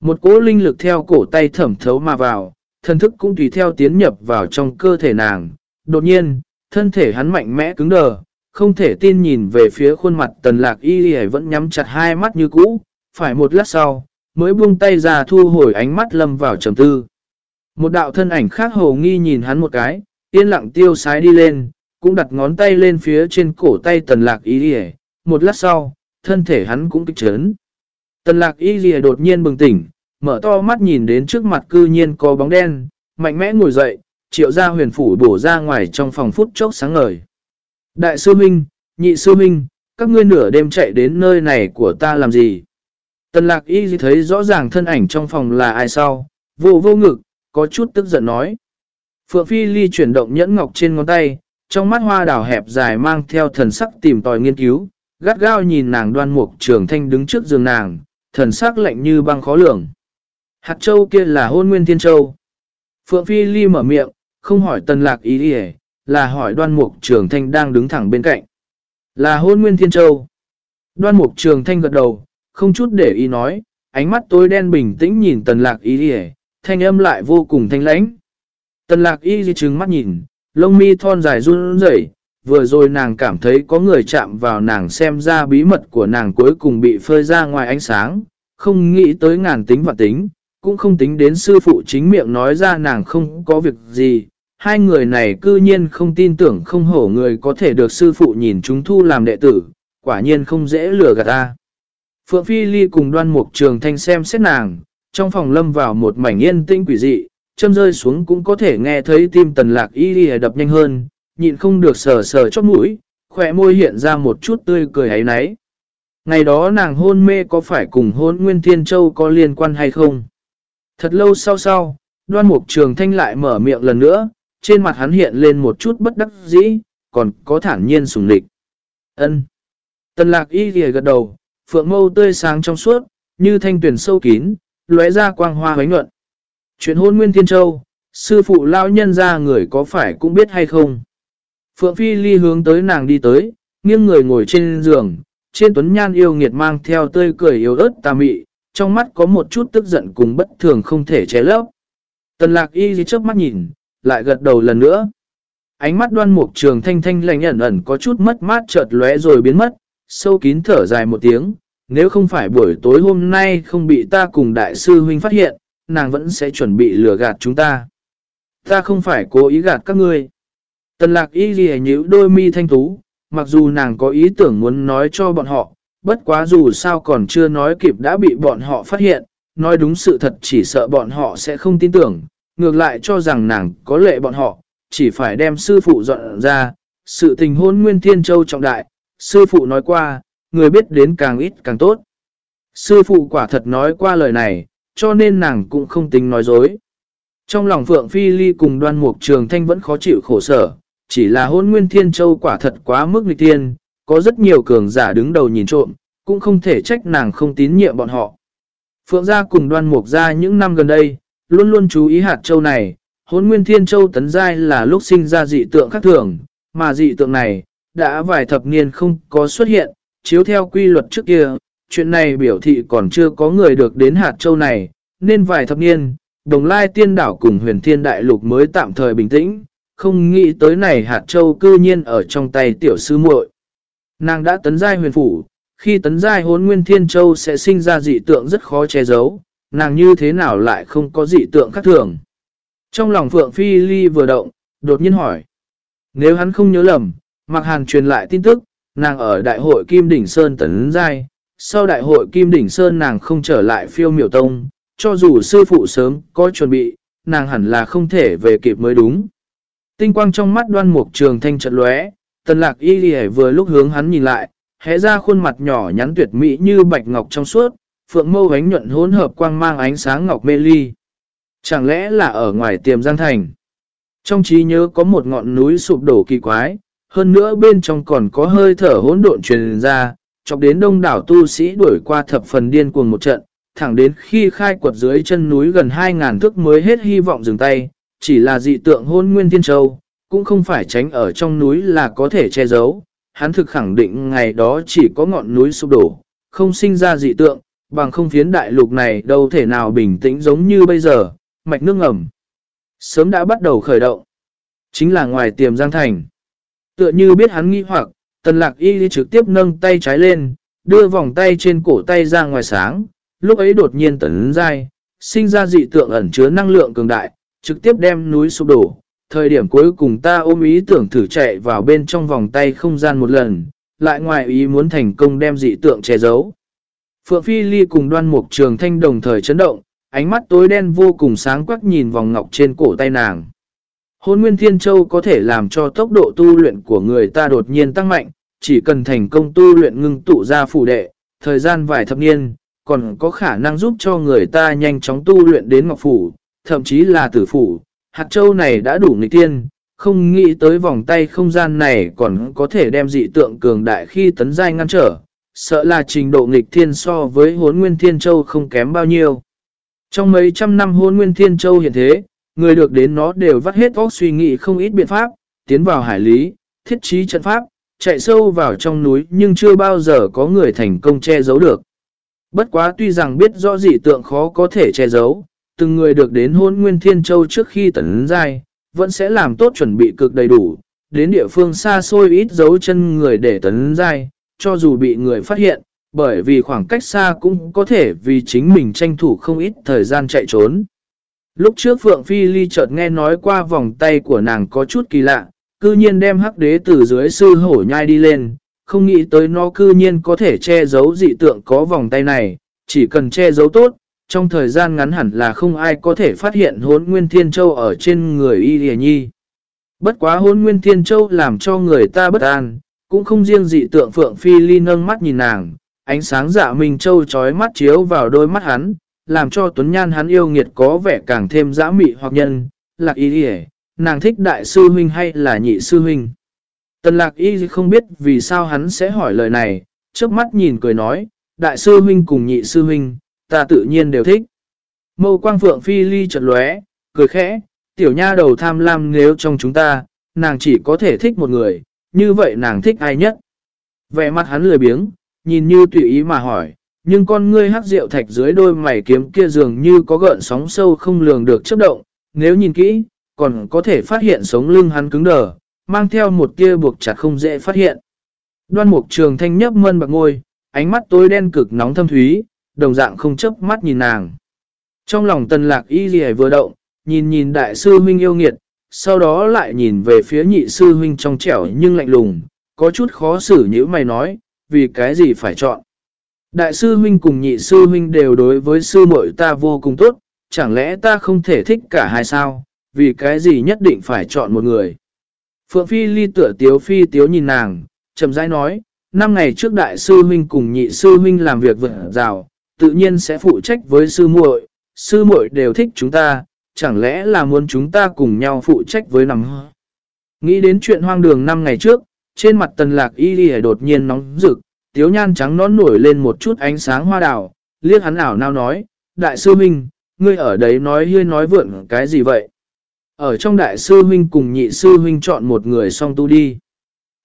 Một cỗ linh lực theo cổ tay thẩm thấu mà vào, thần thức cũng tùy theo tiến nhập vào trong cơ thể nàng. Đột nhiên, thân thể hắn mạnh mẽ cứng đờ, không thể tin nhìn về phía khuôn mặt tần lạc y y vẫn nhắm chặt hai mắt như cũ, phải một lát sau, mới buông tay ra thu hồi ánh mắt lâm vào trầm tư. Một đạo thân ảnh khác hồ nghi nhìn hắn một cái, yên lặng tiêu sái đi lên, cũng đặt ngón tay lên phía trên cổ tay tần lạc ý rìa. một lát sau, thân thể hắn cũng kích chấn. Tần lạc ý rìa đột nhiên bừng tỉnh, mở to mắt nhìn đến trước mặt cư nhiên có bóng đen, mạnh mẽ ngồi dậy, triệu ra huyền phủ bổ ra ngoài trong phòng phút chốc sáng ngời. Đại sư Minh, nhị sư Minh, các ngươi nửa đêm chạy đến nơi này của ta làm gì? Tần lạc y thấy rõ ràng thân ảnh trong phòng là ai sau, vô vô ngực, có chút tức giận nói. Phượng Phi Ly chuyển động nhẫn ngọc trên ngón tay, trong mắt hoa đảo hẹp dài mang theo thần sắc tìm tòi nghiên cứu, gắt gao nhìn nàng đoan mục trường thanh đứng trước giường nàng, thần sắc lạnh như băng khó lường. Hạt châu kia là hôn nguyên thiên châu. Phượng Phi Ly mở miệng, không hỏi tần lạc ý đi là hỏi đoan mục trường thanh đang đứng thẳng bên cạnh. Là hôn nguyên thiên châu. Đoan mục trường thanh gật đầu, không chút để ý nói, ánh mắt tối đen bình tĩnh nhìn tần lạc y đi thanh âm lại vô cùng thanh lãnh. Tần lạc y di trừng mắt nhìn, lông mi thon dài run rẩy vừa rồi nàng cảm thấy có người chạm vào nàng xem ra bí mật của nàng cuối cùng bị phơi ra ngoài ánh sáng, không nghĩ tới ngàn tính và tính, cũng không tính đến sư phụ chính miệng nói ra nàng không có việc gì. Hai người này cư nhiên không tin tưởng không hổ người có thể được sư phụ nhìn chúng thu làm đệ tử, quả nhiên không dễ lừa gạt ta. Phượng Phi Ly cùng đoan mục trường thanh xem xét nàng, trong phòng lâm vào một mảnh yên tĩnh quỷ dị, châm rơi xuống cũng có thể nghe thấy tim tần lạc y ly đập nhanh hơn, nhịn không được sờ sờ chót mũi, khỏe môi hiện ra một chút tươi cười ấy nấy. Ngày đó nàng hôn mê có phải cùng hôn Nguyên Thiên Châu có liên quan hay không? Thật lâu sau sau, đoan mục trường thanh lại mở miệng lần nữa, trên mặt hắn hiện lên một chút bất đắc dĩ, còn có thản nhiên sùng lịch. ân Tần lạc y ghề gật đầu, phượng mâu tươi sáng trong suốt, như thanh tuyển sâu kín, lóe ra quang hoa hoánh nhuận. Chuyện hôn Nguyên Thiên Châu, sư phụ lao nhân ra người có phải cũng biết hay không? Phượng Phi Ly hướng tới nàng đi tới, nghiêng người ngồi trên giường, trên tuấn nhan yêu nghiệt mang theo tươi cười yếu ớt tà mị, trong mắt có một chút tức giận cùng bất thường không thể che lấp. Tần lạc y gì trước mắt nhìn, lại gật đầu lần nữa. Ánh mắt đoan mục trường thanh thanh lành ẩn ẩn có chút mất mát chợt lóe rồi biến mất, sâu kín thở dài một tiếng. Nếu không phải buổi tối hôm nay không bị ta cùng đại sư huynh phát hiện, nàng vẫn sẽ chuẩn bị lừa gạt chúng ta. Ta không phải cố ý gạt các ngươi. Tần lạc y ghi nhíu đôi mi thanh tú, mặc dù nàng có ý tưởng muốn nói cho bọn họ, bất quá dù sao còn chưa nói kịp đã bị bọn họ phát hiện, nói đúng sự thật chỉ sợ bọn họ sẽ không tin tưởng, ngược lại cho rằng nàng có lệ bọn họ, chỉ phải đem sư phụ dọn ra, sự tình hôn nguyên thiên châu trọng đại, sư phụ nói qua, người biết đến càng ít càng tốt. Sư phụ quả thật nói qua lời này, cho nên nàng cũng không tính nói dối. Trong lòng Phượng Phi Ly cùng đoan mục trường thanh vẫn khó chịu khổ sở, chỉ là hôn nguyên thiên châu quả thật quá mức nghịch tiên, có rất nhiều cường giả đứng đầu nhìn trộm, cũng không thể trách nàng không tín nhiệm bọn họ. Phượng gia cùng đoan mục gia những năm gần đây, luôn luôn chú ý hạt châu này, hôn nguyên thiên châu tấn giai là lúc sinh ra dị tượng khác thường, mà dị tượng này, đã vài thập niên không có xuất hiện, chiếu theo quy luật trước kia, chuyện này biểu thị còn chưa có người được đến hạt châu này, nên vài thập niên, đồng lai tiên đảo cùng huyền thiên đại lục mới tạm thời bình tĩnh, không nghĩ tới này hạt châu cư nhiên ở trong tay tiểu sư muội. Nàng đã tấn giai huyền phủ, khi tấn giai hốn nguyên thiên châu sẽ sinh ra dị tượng rất khó che giấu, nàng như thế nào lại không có dị tượng khác thường. Trong lòng Phượng Phi Ly vừa động, đột nhiên hỏi. Nếu hắn không nhớ lầm, Mạc Hàn truyền lại tin tức, nàng ở đại hội Kim Đỉnh Sơn tấn giai, sau đại hội Kim Đỉnh Sơn nàng không trở lại phiêu miểu tông, cho dù sư phụ sớm có chuẩn bị, nàng hẳn là không thể về kịp mới đúng. Tinh quang trong mắt đoan mục trường thanh trận lóe, tần lạc y lì vừa lúc hướng hắn nhìn lại, hé ra khuôn mặt nhỏ nhắn tuyệt mỹ như bạch ngọc trong suốt, phượng mâu ánh nhuận hỗn hợp quang mang ánh sáng ngọc mê ly. Chẳng lẽ là ở ngoài tiềm giang thành? Trong trí nhớ có một ngọn núi sụp đổ kỳ quái, hơn nữa bên trong còn có hơi thở hỗn độn truyền ra, chọc đến đông đảo tu sĩ đuổi qua thập phần điên cuồng một trận, thẳng đến khi khai quật dưới chân núi gần 2.000 thước mới hết hy vọng dừng tay, chỉ là dị tượng hôn nguyên thiên châu, cũng không phải tránh ở trong núi là có thể che giấu. Hắn thực khẳng định ngày đó chỉ có ngọn núi sụp đổ, không sinh ra dị tượng, bằng không phiến đại lục này đâu thể nào bình tĩnh giống như bây giờ, mạch nước ngầm. Sớm đã bắt đầu khởi động. Chính là ngoài tiềm giang thành. Tựa như biết hắn nghi hoặc, tần lạc y trực tiếp nâng tay trái lên, đưa vòng tay trên cổ tay ra ngoài sáng. Lúc ấy đột nhiên tấn dai, sinh ra dị tượng ẩn chứa năng lượng cường đại, trực tiếp đem núi sụp đổ. Thời điểm cuối cùng ta ôm ý tưởng thử chạy vào bên trong vòng tay không gian một lần, lại ngoài ý muốn thành công đem dị tượng che giấu. Phượng Phi Ly cùng đoan mục trường thanh đồng thời chấn động, ánh mắt tối đen vô cùng sáng quắc nhìn vòng ngọc trên cổ tay nàng. Hôn Nguyên Thiên Châu có thể làm cho tốc độ tu luyện của người ta đột nhiên tăng mạnh, chỉ cần thành công tu luyện ngưng tụ ra phủ đệ, thời gian vài thập niên, còn có khả năng giúp cho người ta nhanh chóng tu luyện đến ngọc phủ, thậm chí là tử phủ. Hạt châu này đã đủ nghịch tiên, không nghĩ tới vòng tay không gian này còn có thể đem dị tượng cường đại khi tấn giai ngăn trở, sợ là trình độ nghịch thiên so với hốn nguyên thiên châu không kém bao nhiêu. Trong mấy trăm năm hôn nguyên thiên châu hiện thế, người được đến nó đều vắt hết óc suy nghĩ không ít biện pháp, tiến vào hải lý, thiết trí trận pháp, chạy sâu vào trong núi nhưng chưa bao giờ có người thành công che giấu được. Bất quá tuy rằng biết rõ dị tượng khó có thể che giấu, từng người được đến hôn nguyên thiên châu trước khi tấn giai, vẫn sẽ làm tốt chuẩn bị cực đầy đủ, đến địa phương xa xôi ít dấu chân người để tấn giai, cho dù bị người phát hiện, bởi vì khoảng cách xa cũng có thể vì chính mình tranh thủ không ít thời gian chạy trốn. Lúc trước Phượng Phi Ly chợt nghe nói qua vòng tay của nàng có chút kỳ lạ, cư nhiên đem hắc đế từ dưới sư hổ nhai đi lên, không nghĩ tới nó cư nhiên có thể che giấu dị tượng có vòng tay này, chỉ cần che giấu tốt, trong thời gian ngắn hẳn là không ai có thể phát hiện hốn nguyên thiên châu ở trên người y lìa nhi. Bất quá hốn nguyên thiên châu làm cho người ta bất an, cũng không riêng dị tượng Phượng Phi Ly nâng mắt nhìn nàng, ánh sáng dạ Minh Châu trói mắt chiếu vào đôi mắt hắn, làm cho Tuấn Nhan hắn yêu nghiệt có vẻ càng thêm dã mị hoặc nhân, lạc y đi nàng thích đại sư huynh hay là nhị sư huynh. Tần lạc y không biết vì sao hắn sẽ hỏi lời này, trước mắt nhìn cười nói, đại sư huynh cùng nhị sư huynh, ta tự nhiên đều thích. Mâu quang phượng phi ly chợt lóe, cười khẽ, tiểu nha đầu tham lam nếu trong chúng ta, nàng chỉ có thể thích một người, như vậy nàng thích ai nhất. Vẻ mặt hắn lười biếng, nhìn như tùy ý mà hỏi, nhưng con ngươi hắc rượu thạch dưới đôi mày kiếm kia dường như có gợn sóng sâu không lường được chấp động, nếu nhìn kỹ, còn có thể phát hiện sống lưng hắn cứng đờ, mang theo một tia buộc chặt không dễ phát hiện. Đoan mục trường thanh nhấp mân bạc ngôi, ánh mắt tối đen cực nóng thâm thúy, đồng dạng không chấp mắt nhìn nàng. Trong lòng tần lạc y gì vừa động, nhìn nhìn đại sư huynh yêu nghiệt, sau đó lại nhìn về phía nhị sư huynh trong trẻo nhưng lạnh lùng, có chút khó xử như mày nói, vì cái gì phải chọn. Đại sư huynh cùng nhị sư huynh đều đối với sư muội ta vô cùng tốt, chẳng lẽ ta không thể thích cả hai sao, vì cái gì nhất định phải chọn một người. Phượng Phi ly tựa tiếu phi tiếu nhìn nàng, chậm rãi nói, năm ngày trước đại sư huynh cùng nhị sư huynh làm việc vượt rào, tự nhiên sẽ phụ trách với sư muội, sư muội đều thích chúng ta, chẳng lẽ là muốn chúng ta cùng nhau phụ trách với nằm Nghĩ đến chuyện hoang đường năm ngày trước, trên mặt tần lạc y đi đột nhiên nóng rực, tiếu nhan trắng nón nổi lên một chút ánh sáng hoa đào, liếc hắn ảo nào nói, đại sư huynh, ngươi ở đấy nói hơi nói vượn cái gì vậy? Ở trong đại sư huynh cùng nhị sư huynh chọn một người song tu đi.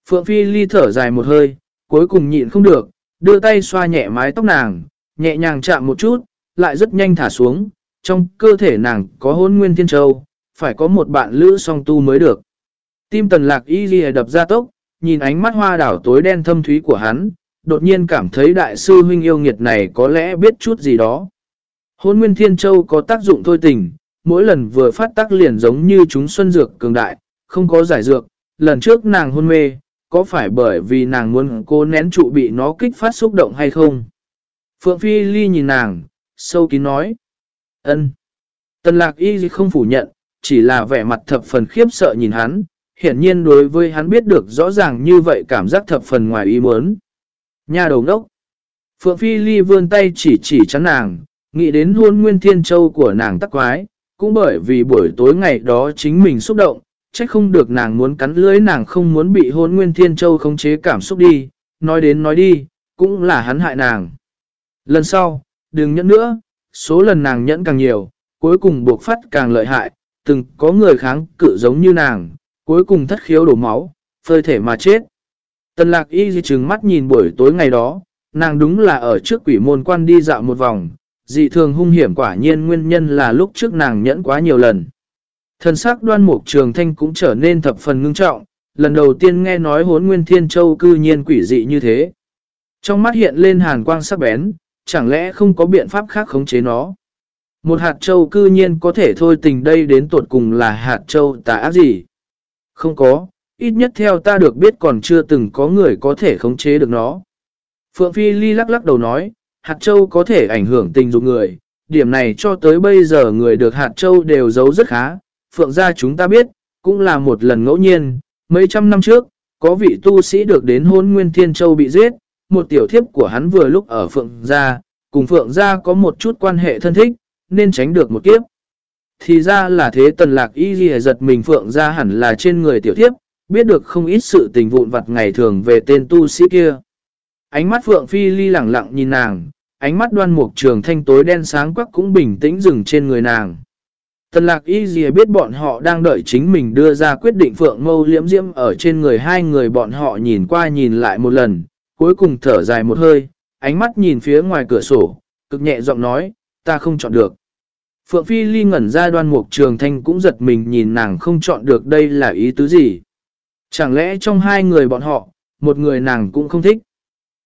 Phượng Phi ly thở dài một hơi, cuối cùng nhịn không được, đưa tay xoa nhẹ mái tóc nàng, nhẹ nhàng chạm một chút, lại rất nhanh thả xuống, trong cơ thể nàng có hôn nguyên thiên châu, phải có một bạn lữ song tu mới được. Tim tần lạc y ghi đập ra tốc, nhìn ánh mắt hoa đảo tối đen thâm thúy của hắn, đột nhiên cảm thấy đại sư huynh yêu nghiệt này có lẽ biết chút gì đó. Hôn nguyên thiên châu có tác dụng thôi tình, mỗi lần vừa phát tác liền giống như chúng xuân dược cường đại, không có giải dược, lần trước nàng hôn mê, có phải bởi vì nàng muốn cố nén trụ bị nó kích phát xúc động hay không? Phượng Phi Ly nhìn nàng, sâu kín nói. ân Tần lạc y không phủ nhận, chỉ là vẻ mặt thập phần khiếp sợ nhìn hắn, hiển nhiên đối với hắn biết được rõ ràng như vậy cảm giác thập phần ngoài ý muốn. Nhà đầu ngốc. Phượng Phi Ly vươn tay chỉ chỉ chắn nàng, nghĩ đến hôn nguyên thiên châu của nàng tắc quái, cũng bởi vì buổi tối ngày đó chính mình xúc động, trách không được nàng muốn cắn lưới nàng không muốn bị hôn nguyên thiên châu khống chế cảm xúc đi, nói đến nói đi, cũng là hắn hại nàng. Lần sau, đừng nhẫn nữa, số lần nàng nhẫn càng nhiều, cuối cùng buộc phát càng lợi hại, từng có người kháng cự giống như nàng, cuối cùng thất khiếu đổ máu, phơi thể mà chết. Tần lạc y dì trừng mắt nhìn buổi tối ngày đó, nàng đúng là ở trước quỷ môn quan đi dạo một vòng, dị thường hung hiểm quả nhiên nguyên nhân là lúc trước nàng nhẫn quá nhiều lần. Thần sắc đoan mục trường thanh cũng trở nên thập phần ngưng trọng, lần đầu tiên nghe nói hốn nguyên thiên châu cư nhiên quỷ dị như thế. Trong mắt hiện lên hàn quang sắc bén, chẳng lẽ không có biện pháp khác khống chế nó. Một hạt châu cư nhiên có thể thôi tình đây đến tuột cùng là hạt châu tà ác gì? Không có, ít nhất theo ta được biết còn chưa từng có người có thể khống chế được nó. Phượng Phi Ly lắc lắc đầu nói, hạt châu có thể ảnh hưởng tình dục người, điểm này cho tới bây giờ người được hạt châu đều giấu rất khá. Phượng gia chúng ta biết, cũng là một lần ngẫu nhiên, mấy trăm năm trước, có vị tu sĩ được đến hôn nguyên thiên châu bị giết, một tiểu thiếp của hắn vừa lúc ở Phượng gia, cùng Phượng gia có một chút quan hệ thân thích, nên tránh được một kiếp. Thì ra là thế tần lạc y ghi giật mình Phượng gia hẳn là trên người tiểu thiếp, biết được không ít sự tình vụn vặt ngày thường về tên tu sĩ kia. Ánh mắt Phượng Phi Ly lẳng lặng nhìn nàng, ánh mắt đoan mục trường thanh tối đen sáng quắc cũng bình tĩnh dừng trên người nàng. Tần lạc y dìa biết bọn họ đang đợi chính mình đưa ra quyết định Phượng mâu liễm diễm ở trên người hai người bọn họ nhìn qua nhìn lại một lần, cuối cùng thở dài một hơi, ánh mắt nhìn phía ngoài cửa sổ, cực nhẹ giọng nói, ta không chọn được. Phượng Phi Ly ngẩn ra đoan mục trường thanh cũng giật mình nhìn nàng không chọn được đây là ý tứ gì. Chẳng lẽ trong hai người bọn họ, một người nàng cũng không thích.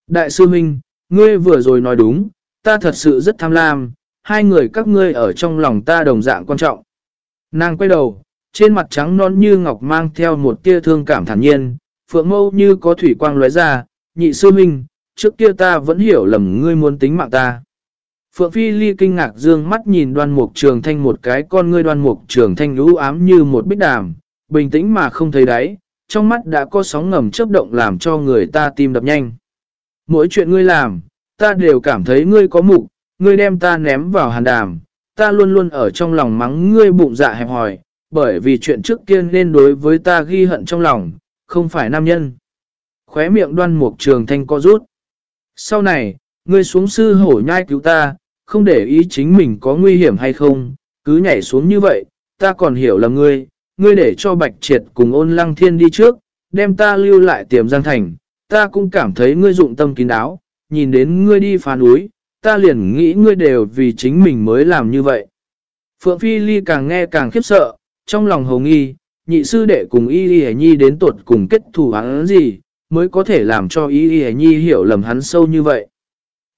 Đại sư Minh, ngươi vừa rồi nói đúng, ta thật sự rất tham lam, hai người các ngươi ở trong lòng ta đồng dạng quan trọng. Nàng quay đầu, trên mặt trắng non như ngọc mang theo một tia thương cảm thản nhiên, phượng mâu như có thủy quang lóe ra, nhị sư minh, trước kia ta vẫn hiểu lầm ngươi muốn tính mạng ta. Phượng Phi Ly kinh ngạc dương mắt nhìn đoan mục trường thanh một cái con ngươi đoan mục trường thanh lũ ám như một bích đàm, bình tĩnh mà không thấy đáy, trong mắt đã có sóng ngầm chớp động làm cho người ta tim đập nhanh. Mỗi chuyện ngươi làm, ta đều cảm thấy ngươi có mục, ngươi đem ta ném vào hàn đàm, ta luôn luôn ở trong lòng mắng ngươi bụng dạ hẹp hòi, bởi vì chuyện trước kia nên đối với ta ghi hận trong lòng, không phải nam nhân. Khóe miệng đoan mục trường thanh co rút. Sau này, ngươi xuống sư hổ nhai cứu ta, không để ý chính mình có nguy hiểm hay không, cứ nhảy xuống như vậy, ta còn hiểu là ngươi, ngươi để cho bạch triệt cùng ôn lăng thiên đi trước, đem ta lưu lại tiềm giang thành, ta cũng cảm thấy ngươi dụng tâm kín đáo, nhìn đến ngươi đi phá núi, ta liền nghĩ ngươi đều vì chính mình mới làm như vậy. Phượng Phi Ly càng nghe càng khiếp sợ, trong lòng hồng nghi, nhị sư đệ cùng Y Y Nhi đến tuột cùng kết thù hắn gì, mới có thể làm cho Y Y Nhi hiểu lầm hắn sâu như vậy.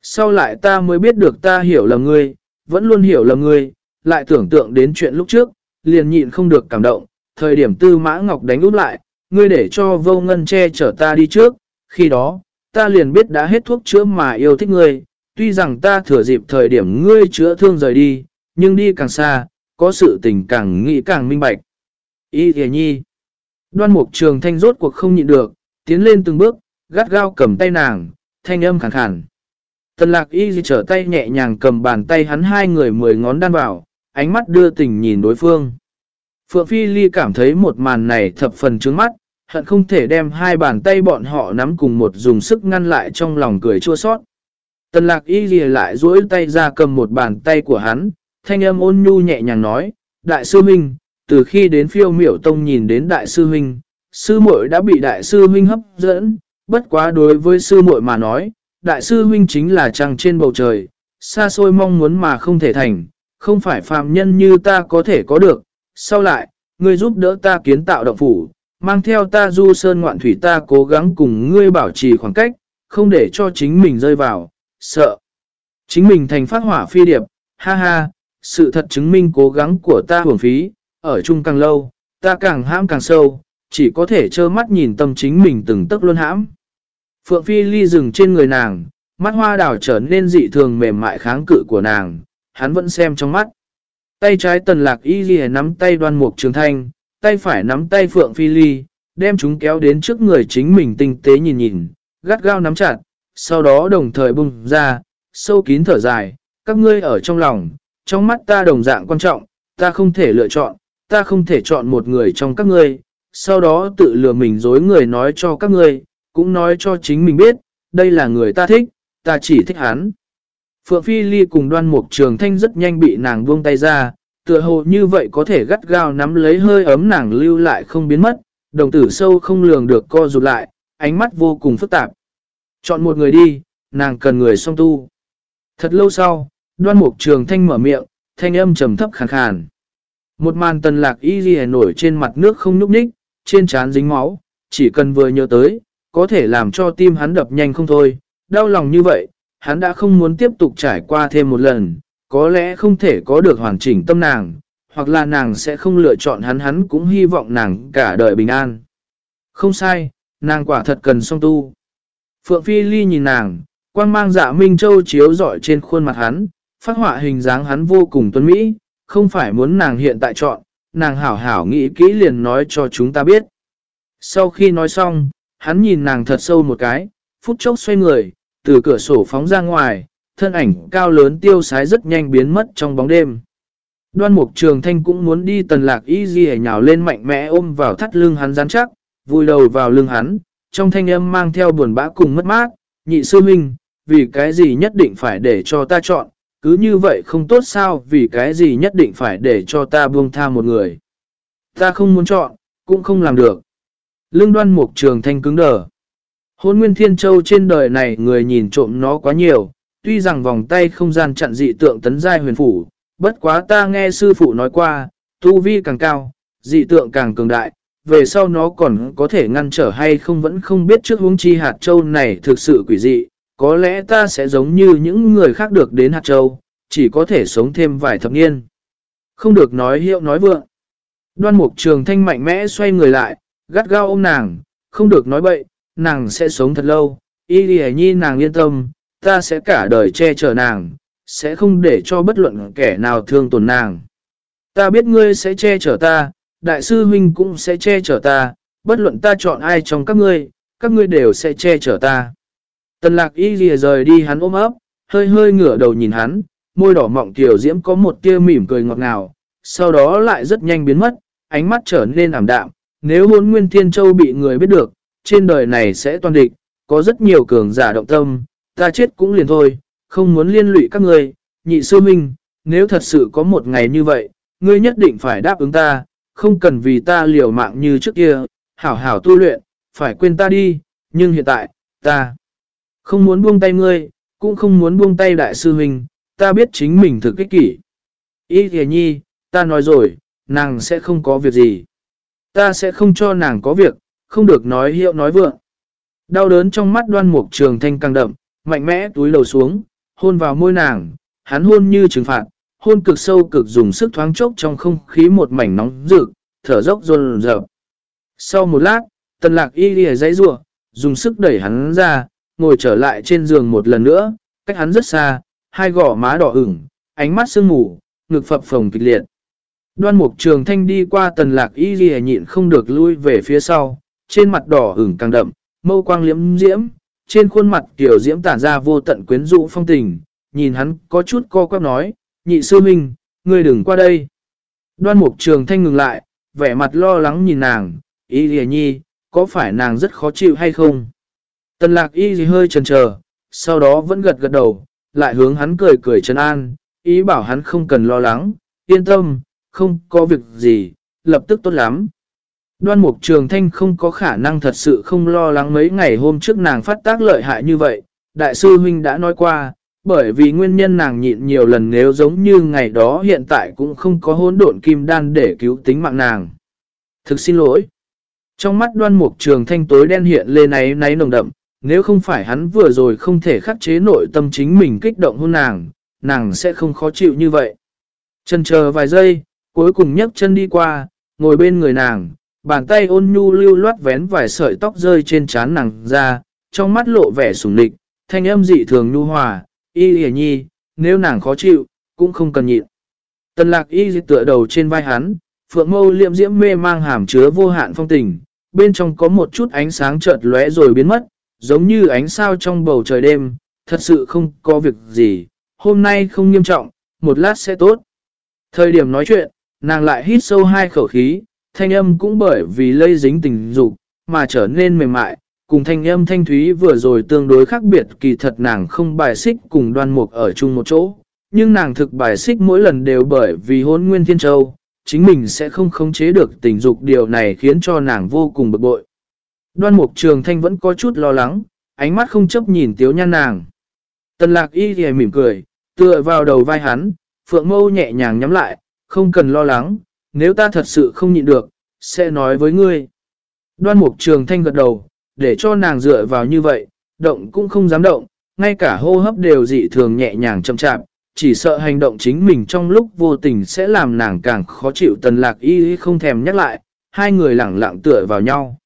Sau lại ta mới biết được ta hiểu lầm ngươi, vẫn luôn hiểu lầm ngươi, lại tưởng tượng đến chuyện lúc trước, liền nhịn không được cảm động, thời điểm tư mã ngọc đánh út lại, ngươi để cho vô ngân che chở ta đi trước, khi đó, ta liền biết đã hết thuốc chữa mà yêu thích ngươi, tuy rằng ta thừa dịp thời điểm ngươi chữa thương rời đi, nhưng đi càng xa, có sự tình càng nghĩ càng minh bạch. Y thề nhi. Đoan mục trường thanh rốt cuộc không nhịn được, tiến lên từng bước, gắt gao cầm tay nàng, thanh âm khẳng khàn. Tần lạc y trở tay nhẹ nhàng cầm bàn tay hắn hai người mười ngón đan vào, ánh mắt đưa tình nhìn đối phương. Phượng Phi Ly cảm thấy một màn này thập phần trướng mắt, hận không thể đem hai bàn tay bọn họ nắm cùng một dùng sức ngăn lại trong lòng cười chua sót. Tần lạc y ghi lại duỗi tay ra cầm một bàn tay của hắn, thanh âm ôn nhu nhẹ nhàng nói, Đại sư Minh, từ khi đến phiêu miểu tông nhìn đến Đại sư Minh, sư muội đã bị Đại sư Minh hấp dẫn, bất quá đối với sư muội mà nói, Đại sư Minh chính là trăng trên bầu trời, xa xôi mong muốn mà không thể thành, không phải phàm nhân như ta có thể có được. Sau lại, ngươi giúp đỡ ta kiến tạo động phủ, mang theo ta du sơn ngoạn thủy ta cố gắng cùng ngươi bảo trì khoảng cách, không để cho chính mình rơi vào, sợ. Chính mình thành phát hỏa phi điệp, ha ha, sự thật chứng minh cố gắng của ta hưởng phí, ở chung càng lâu, ta càng hãm càng sâu, chỉ có thể trơ mắt nhìn tâm chính mình từng tức luôn hãm. Phượng Phi ly dừng trên người nàng, mắt hoa đảo trở nên dị thường mềm mại kháng cự của nàng, hắn vẫn xem trong mắt. Tay trái tần lạc y ghi nắm tay đoan mục trường thanh, tay phải nắm tay Phượng Phi ly, đem chúng kéo đến trước người chính mình tinh tế nhìn nhìn, gắt gao nắm chặt, sau đó đồng thời bùng ra, sâu kín thở dài, các ngươi ở trong lòng, trong mắt ta đồng dạng quan trọng, ta không thể lựa chọn, ta không thể chọn một người trong các ngươi, sau đó tự lừa mình dối người nói cho các ngươi, cũng nói cho chính mình biết, đây là người ta thích, ta chỉ thích hắn. Phượng Phi Ly cùng đoan mục trường thanh rất nhanh bị nàng buông tay ra, tựa hồ như vậy có thể gắt gao nắm lấy hơi ấm nàng lưu lại không biến mất, đồng tử sâu không lường được co rụt lại, ánh mắt vô cùng phức tạp. Chọn một người đi, nàng cần người song tu. Thật lâu sau, đoan mục trường thanh mở miệng, thanh âm trầm thấp khàn khàn. Một màn tần lạc y ghi nổi trên mặt nước không núp ních, trên trán dính máu, chỉ cần vừa nhớ tới, có thể làm cho tim hắn đập nhanh không thôi. Đau lòng như vậy, hắn đã không muốn tiếp tục trải qua thêm một lần, có lẽ không thể có được hoàn chỉnh tâm nàng, hoặc là nàng sẽ không lựa chọn hắn hắn cũng hy vọng nàng cả đời bình an. Không sai, nàng quả thật cần song tu. Phượng Phi Ly nhìn nàng, quang mang dạ Minh Châu chiếu rọi trên khuôn mặt hắn, phát họa hình dáng hắn vô cùng tuấn mỹ, không phải muốn nàng hiện tại chọn, nàng hảo hảo nghĩ kỹ liền nói cho chúng ta biết. Sau khi nói xong, hắn nhìn nàng thật sâu một cái, phút chốc xoay người, từ cửa sổ phóng ra ngoài, thân ảnh cao lớn tiêu sái rất nhanh biến mất trong bóng đêm. Đoan mục trường thanh cũng muốn đi tần lạc y di nhào lên mạnh mẽ ôm vào thắt lưng hắn rắn chắc, vùi đầu vào lưng hắn, trong thanh âm mang theo buồn bã cùng mất mát, nhị sư minh, vì cái gì nhất định phải để cho ta chọn, cứ như vậy không tốt sao vì cái gì nhất định phải để cho ta buông tha một người. Ta không muốn chọn, cũng không làm được. Lương đoan mục trường thanh cứng đờ. Hôn nguyên thiên châu trên đời này người nhìn trộm nó quá nhiều, tuy rằng vòng tay không gian chặn dị tượng tấn giai huyền phủ, bất quá ta nghe sư phụ nói qua, tu vi càng cao, dị tượng càng cường đại, về sau nó còn có thể ngăn trở hay không vẫn không biết trước hướng chi hạt châu này thực sự quỷ dị, có lẽ ta sẽ giống như những người khác được đến hạt châu, chỉ có thể sống thêm vài thập niên. Không được nói hiệu nói vượng. Đoan mục trường thanh mạnh mẽ xoay người lại, gắt gao ôm nàng, không được nói bậy, nàng sẽ sống thật lâu, y đi nhi nàng yên tâm, ta sẽ cả đời che chở nàng, sẽ không để cho bất luận kẻ nào thương tổn nàng. Ta biết ngươi sẽ che chở ta, đại sư huynh cũng sẽ che chở ta, bất luận ta chọn ai trong các ngươi, các ngươi đều sẽ che chở ta. Tần lạc y lìa rời đi hắn ôm ấp, hơi hơi ngửa đầu nhìn hắn, môi đỏ mọng tiểu diễm có một tia mỉm cười ngọt ngào, sau đó lại rất nhanh biến mất, ánh mắt trở nên ảm đạm. Nếu hôn nguyên thiên châu bị người biết được, trên đời này sẽ toàn địch, có rất nhiều cường giả động tâm, ta chết cũng liền thôi, không muốn liên lụy các người, nhị sư minh, nếu thật sự có một ngày như vậy, ngươi nhất định phải đáp ứng ta, không cần vì ta liều mạng như trước kia, hảo hảo tu luyện, phải quên ta đi, nhưng hiện tại, ta không muốn buông tay ngươi, cũng không muốn buông tay đại sư huynh, ta biết chính mình thực kích kỷ. Ý thề nhi, ta nói rồi, nàng sẽ không có việc gì. Ta sẽ không cho nàng có việc, không được nói hiệu nói vượng. Đau đớn trong mắt đoan mục trường thanh càng đậm, mạnh mẽ túi lầu xuống, hôn vào môi nàng, hắn hôn như trừng phạt, hôn cực sâu cực dùng sức thoáng chốc trong không khí một mảnh nóng rực, thở dốc rôn rợp. Sau một lát, tần lạc y lìa dãy rua, dùng sức đẩy hắn ra, ngồi trở lại trên giường một lần nữa, cách hắn rất xa, hai gỏ má đỏ ửng, ánh mắt sương mù, ngực phập phồng kịch liệt. Đoan mục trường thanh đi qua tần lạc y lìa nhịn không được lui về phía sau, trên mặt đỏ ửng càng đậm, mâu quang liễm diễm, trên khuôn mặt tiểu diễm tản ra vô tận quyến rũ phong tình, nhìn hắn có chút co quắp nói, nhị sư minh, ngươi đừng qua đây. Đoan mục trường thanh ngừng lại, vẻ mặt lo lắng nhìn nàng, y lìa nhi, có phải nàng rất khó chịu hay không? Tần lạc y gì hơi chần chờ, sau đó vẫn gật gật đầu, lại hướng hắn cười cười trấn an, ý bảo hắn không cần lo lắng, yên tâm, không có việc gì, lập tức tốt lắm. Đoan mục trường thanh không có khả năng thật sự không lo lắng mấy ngày hôm trước nàng phát tác lợi hại như vậy. Đại sư huynh đã nói qua, bởi vì nguyên nhân nàng nhịn nhiều lần nếu giống như ngày đó hiện tại cũng không có hỗn độn kim đan để cứu tính mạng nàng. Thực xin lỗi. Trong mắt đoan mục trường thanh tối đen hiện lên náy náy nồng đậm, nếu không phải hắn vừa rồi không thể khắc chế nội tâm chính mình kích động hôn nàng, nàng sẽ không khó chịu như vậy. Chân chờ vài giây, cuối cùng nhấc chân đi qua, ngồi bên người nàng, bàn tay ôn nhu lưu loát vén vài sợi tóc rơi trên trán nàng ra, trong mắt lộ vẻ sủng nịch, thanh âm dị thường nhu hòa, y hề nhi, nếu nàng khó chịu, cũng không cần nhịn. Tần lạc y tựa đầu trên vai hắn, phượng mâu liệm diễm mê mang hàm chứa vô hạn phong tình, bên trong có một chút ánh sáng chợt lóe rồi biến mất, giống như ánh sao trong bầu trời đêm, thật sự không có việc gì, hôm nay không nghiêm trọng, một lát sẽ tốt. Thời điểm nói chuyện, nàng lại hít sâu hai khẩu khí, thanh âm cũng bởi vì lây dính tình dục mà trở nên mềm mại, cùng thanh âm thanh thúy vừa rồi tương đối khác biệt kỳ thật nàng không bài xích cùng đoan mục ở chung một chỗ, nhưng nàng thực bài xích mỗi lần đều bởi vì hôn nguyên thiên châu, chính mình sẽ không khống chế được tình dục điều này khiến cho nàng vô cùng bực bội. Đoan mục trường thanh vẫn có chút lo lắng, ánh mắt không chấp nhìn tiếu nhan nàng. Tần lạc y thì mỉm cười, tựa vào đầu vai hắn, phượng mâu nhẹ nhàng nhắm lại, không cần lo lắng, nếu ta thật sự không nhịn được, sẽ nói với ngươi. Đoan mục trường thanh gật đầu, để cho nàng dựa vào như vậy, động cũng không dám động, ngay cả hô hấp đều dị thường nhẹ nhàng chậm chạp, chỉ sợ hành động chính mình trong lúc vô tình sẽ làm nàng càng khó chịu tần lạc y không thèm nhắc lại, hai người lẳng lặng tựa vào nhau.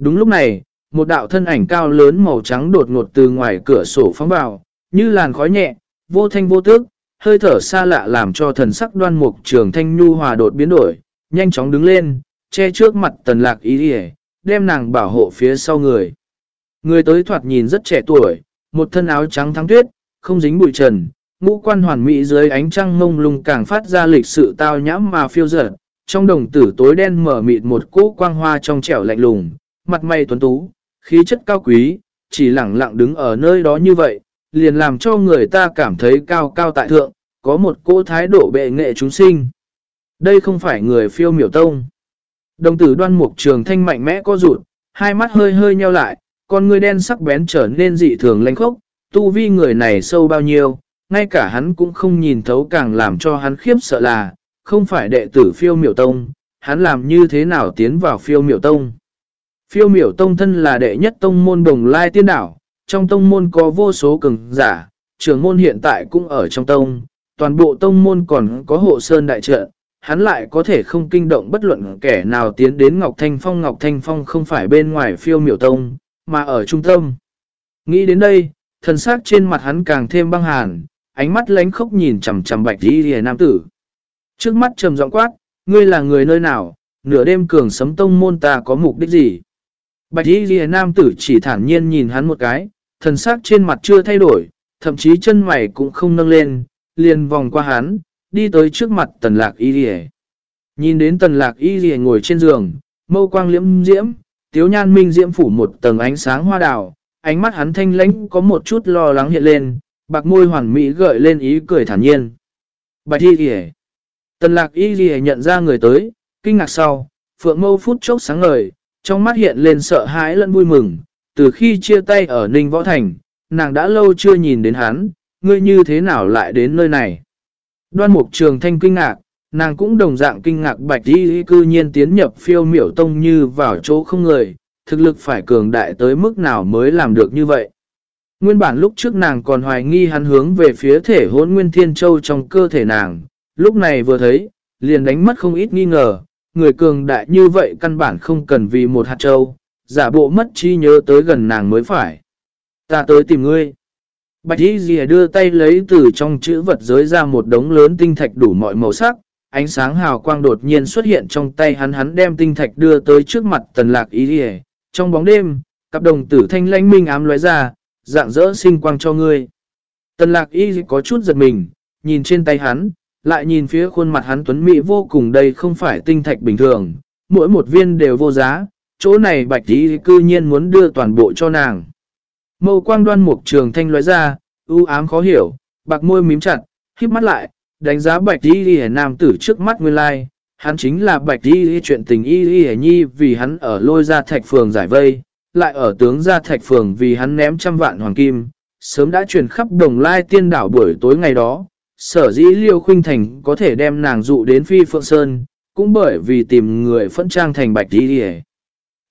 Đúng lúc này, một đạo thân ảnh cao lớn màu trắng đột ngột từ ngoài cửa sổ phóng vào, như làn khói nhẹ, vô thanh vô tước, hơi thở xa lạ làm cho thần sắc đoan mục trường thanh nhu hòa đột biến đổi, nhanh chóng đứng lên, che trước mặt tần lạc ý đi đem nàng bảo hộ phía sau người. Người tới thoạt nhìn rất trẻ tuổi, một thân áo trắng thắng tuyết, không dính bụi trần, ngũ quan hoàn mỹ dưới ánh trăng mông lung càng phát ra lịch sự tao nhãm mà phiêu dở. Trong đồng tử tối đen mở mịt một cỗ quang hoa trong trẻo lạnh lùng, mặt mày tuấn tú, khí chất cao quý, chỉ lặng lặng đứng ở nơi đó như vậy, liền làm cho người ta cảm thấy cao cao tại thượng, có một cỗ thái độ bệ nghệ chúng sinh. Đây không phải người phiêu miểu tông. Đồng tử đoan mục trường thanh mạnh mẽ có rụt, hai mắt hơi hơi nheo lại, con người đen sắc bén trở nên dị thường lanh khốc, tu vi người này sâu bao nhiêu, ngay cả hắn cũng không nhìn thấu càng làm cho hắn khiếp sợ là, không phải đệ tử phiêu miểu tông, hắn làm như thế nào tiến vào phiêu miểu tông. Phiêu miểu tông thân là đệ nhất tông môn đồng lai tiên đảo, trong tông môn có vô số cường giả, trưởng môn hiện tại cũng ở trong tông, toàn bộ tông môn còn có hộ sơn đại trận, hắn lại có thể không kinh động bất luận kẻ nào tiến đến Ngọc Thanh Phong. Ngọc Thanh Phong không phải bên ngoài phiêu miểu tông, mà ở trung tâm. Nghĩ đến đây, thần sắc trên mặt hắn càng thêm băng hàn, ánh mắt lánh khốc nhìn chầm chầm bạch đi hề nam tử. Trước mắt trầm giọng quát, ngươi là người nơi nào, nửa đêm cường sấm tông môn ta có mục đích gì? Bạch y ghi nam tử chỉ thản nhiên nhìn hắn một cái, thần sắc trên mặt chưa thay đổi, thậm chí chân mày cũng không nâng lên, liền vòng qua hắn, đi tới trước mặt tần lạc y rìa. Nhìn đến tần lạc y rìa ngồi trên giường, mâu quang liễm diễm, tiếu nhan minh diễm phủ một tầng ánh sáng hoa đào, ánh mắt hắn thanh lãnh có một chút lo lắng hiện lên, bạc môi hoàn mỹ gợi lên ý cười thản nhiên. Bạch y rìa. Tần lạc y rìa nhận ra người tới, kinh ngạc sau, phượng mâu phút chốc sáng ngời, trong mắt hiện lên sợ hãi lẫn vui mừng, từ khi chia tay ở Ninh Võ Thành, nàng đã lâu chưa nhìn đến hắn, ngươi như thế nào lại đến nơi này. Đoan mục trường thanh kinh ngạc, nàng cũng đồng dạng kinh ngạc bạch đi cư nhiên tiến nhập phiêu miểu tông như vào chỗ không người, thực lực phải cường đại tới mức nào mới làm được như vậy. Nguyên bản lúc trước nàng còn hoài nghi hắn hướng về phía thể hôn nguyên thiên châu trong cơ thể nàng, lúc này vừa thấy, liền đánh mất không ít nghi ngờ, người cường đại như vậy căn bản không cần vì một hạt châu, giả bộ mất trí nhớ tới gần nàng mới phải. Ta tới tìm ngươi. Bạch Y Dìa đưa tay lấy từ trong chữ vật giới ra một đống lớn tinh thạch đủ mọi màu sắc, ánh sáng hào quang đột nhiên xuất hiện trong tay hắn hắn đem tinh thạch đưa tới trước mặt tần lạc Y Dìa. Trong bóng đêm, cặp đồng tử thanh lãnh minh ám lóe ra, dạng dỡ sinh quang cho ngươi. Tần lạc Y có chút giật mình, nhìn trên tay hắn, lại nhìn phía khuôn mặt hắn tuấn mỹ vô cùng đây không phải tinh thạch bình thường, mỗi một viên đều vô giá, chỗ này bạch tí cư nhiên muốn đưa toàn bộ cho nàng. Mâu quang đoan mục trường thanh loại ra, ưu ám khó hiểu, bạc môi mím chặt, híp mắt lại, đánh giá bạch tí ghi nam tử trước mắt nguyên lai, hắn chính là bạch tí y chuyện tình y y nhi vì hắn ở lôi ra thạch phường giải vây, lại ở tướng ra thạch phường vì hắn ném trăm vạn hoàng kim, sớm đã truyền khắp đồng lai tiên đảo buổi tối ngày đó, sở dĩ Liêu Khuynh Thành có thể đem nàng dụ đến Phi Phượng Sơn, cũng bởi vì tìm người phẫn trang thành bạch đi đi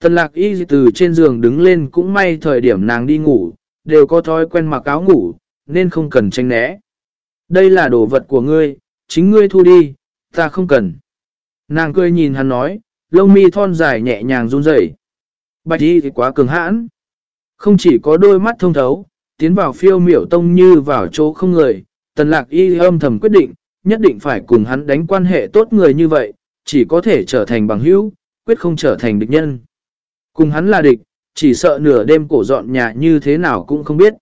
Tần lạc y từ trên giường đứng lên cũng may thời điểm nàng đi ngủ, đều có thói quen mặc áo ngủ, nên không cần tranh né. Đây là đồ vật của ngươi, chính ngươi thu đi, ta không cần. Nàng cười nhìn hắn nói, lông mi thon dài nhẹ nhàng run rẩy. Bạch y thì quá cường hãn. Không chỉ có đôi mắt thông thấu, tiến vào phiêu miểu tông như vào chỗ không người, tần lạc y âm thầm quyết định, nhất định phải cùng hắn đánh quan hệ tốt người như vậy, chỉ có thể trở thành bằng hữu, quyết không trở thành địch nhân. Cùng hắn là địch, chỉ sợ nửa đêm cổ dọn nhà như thế nào cũng không biết.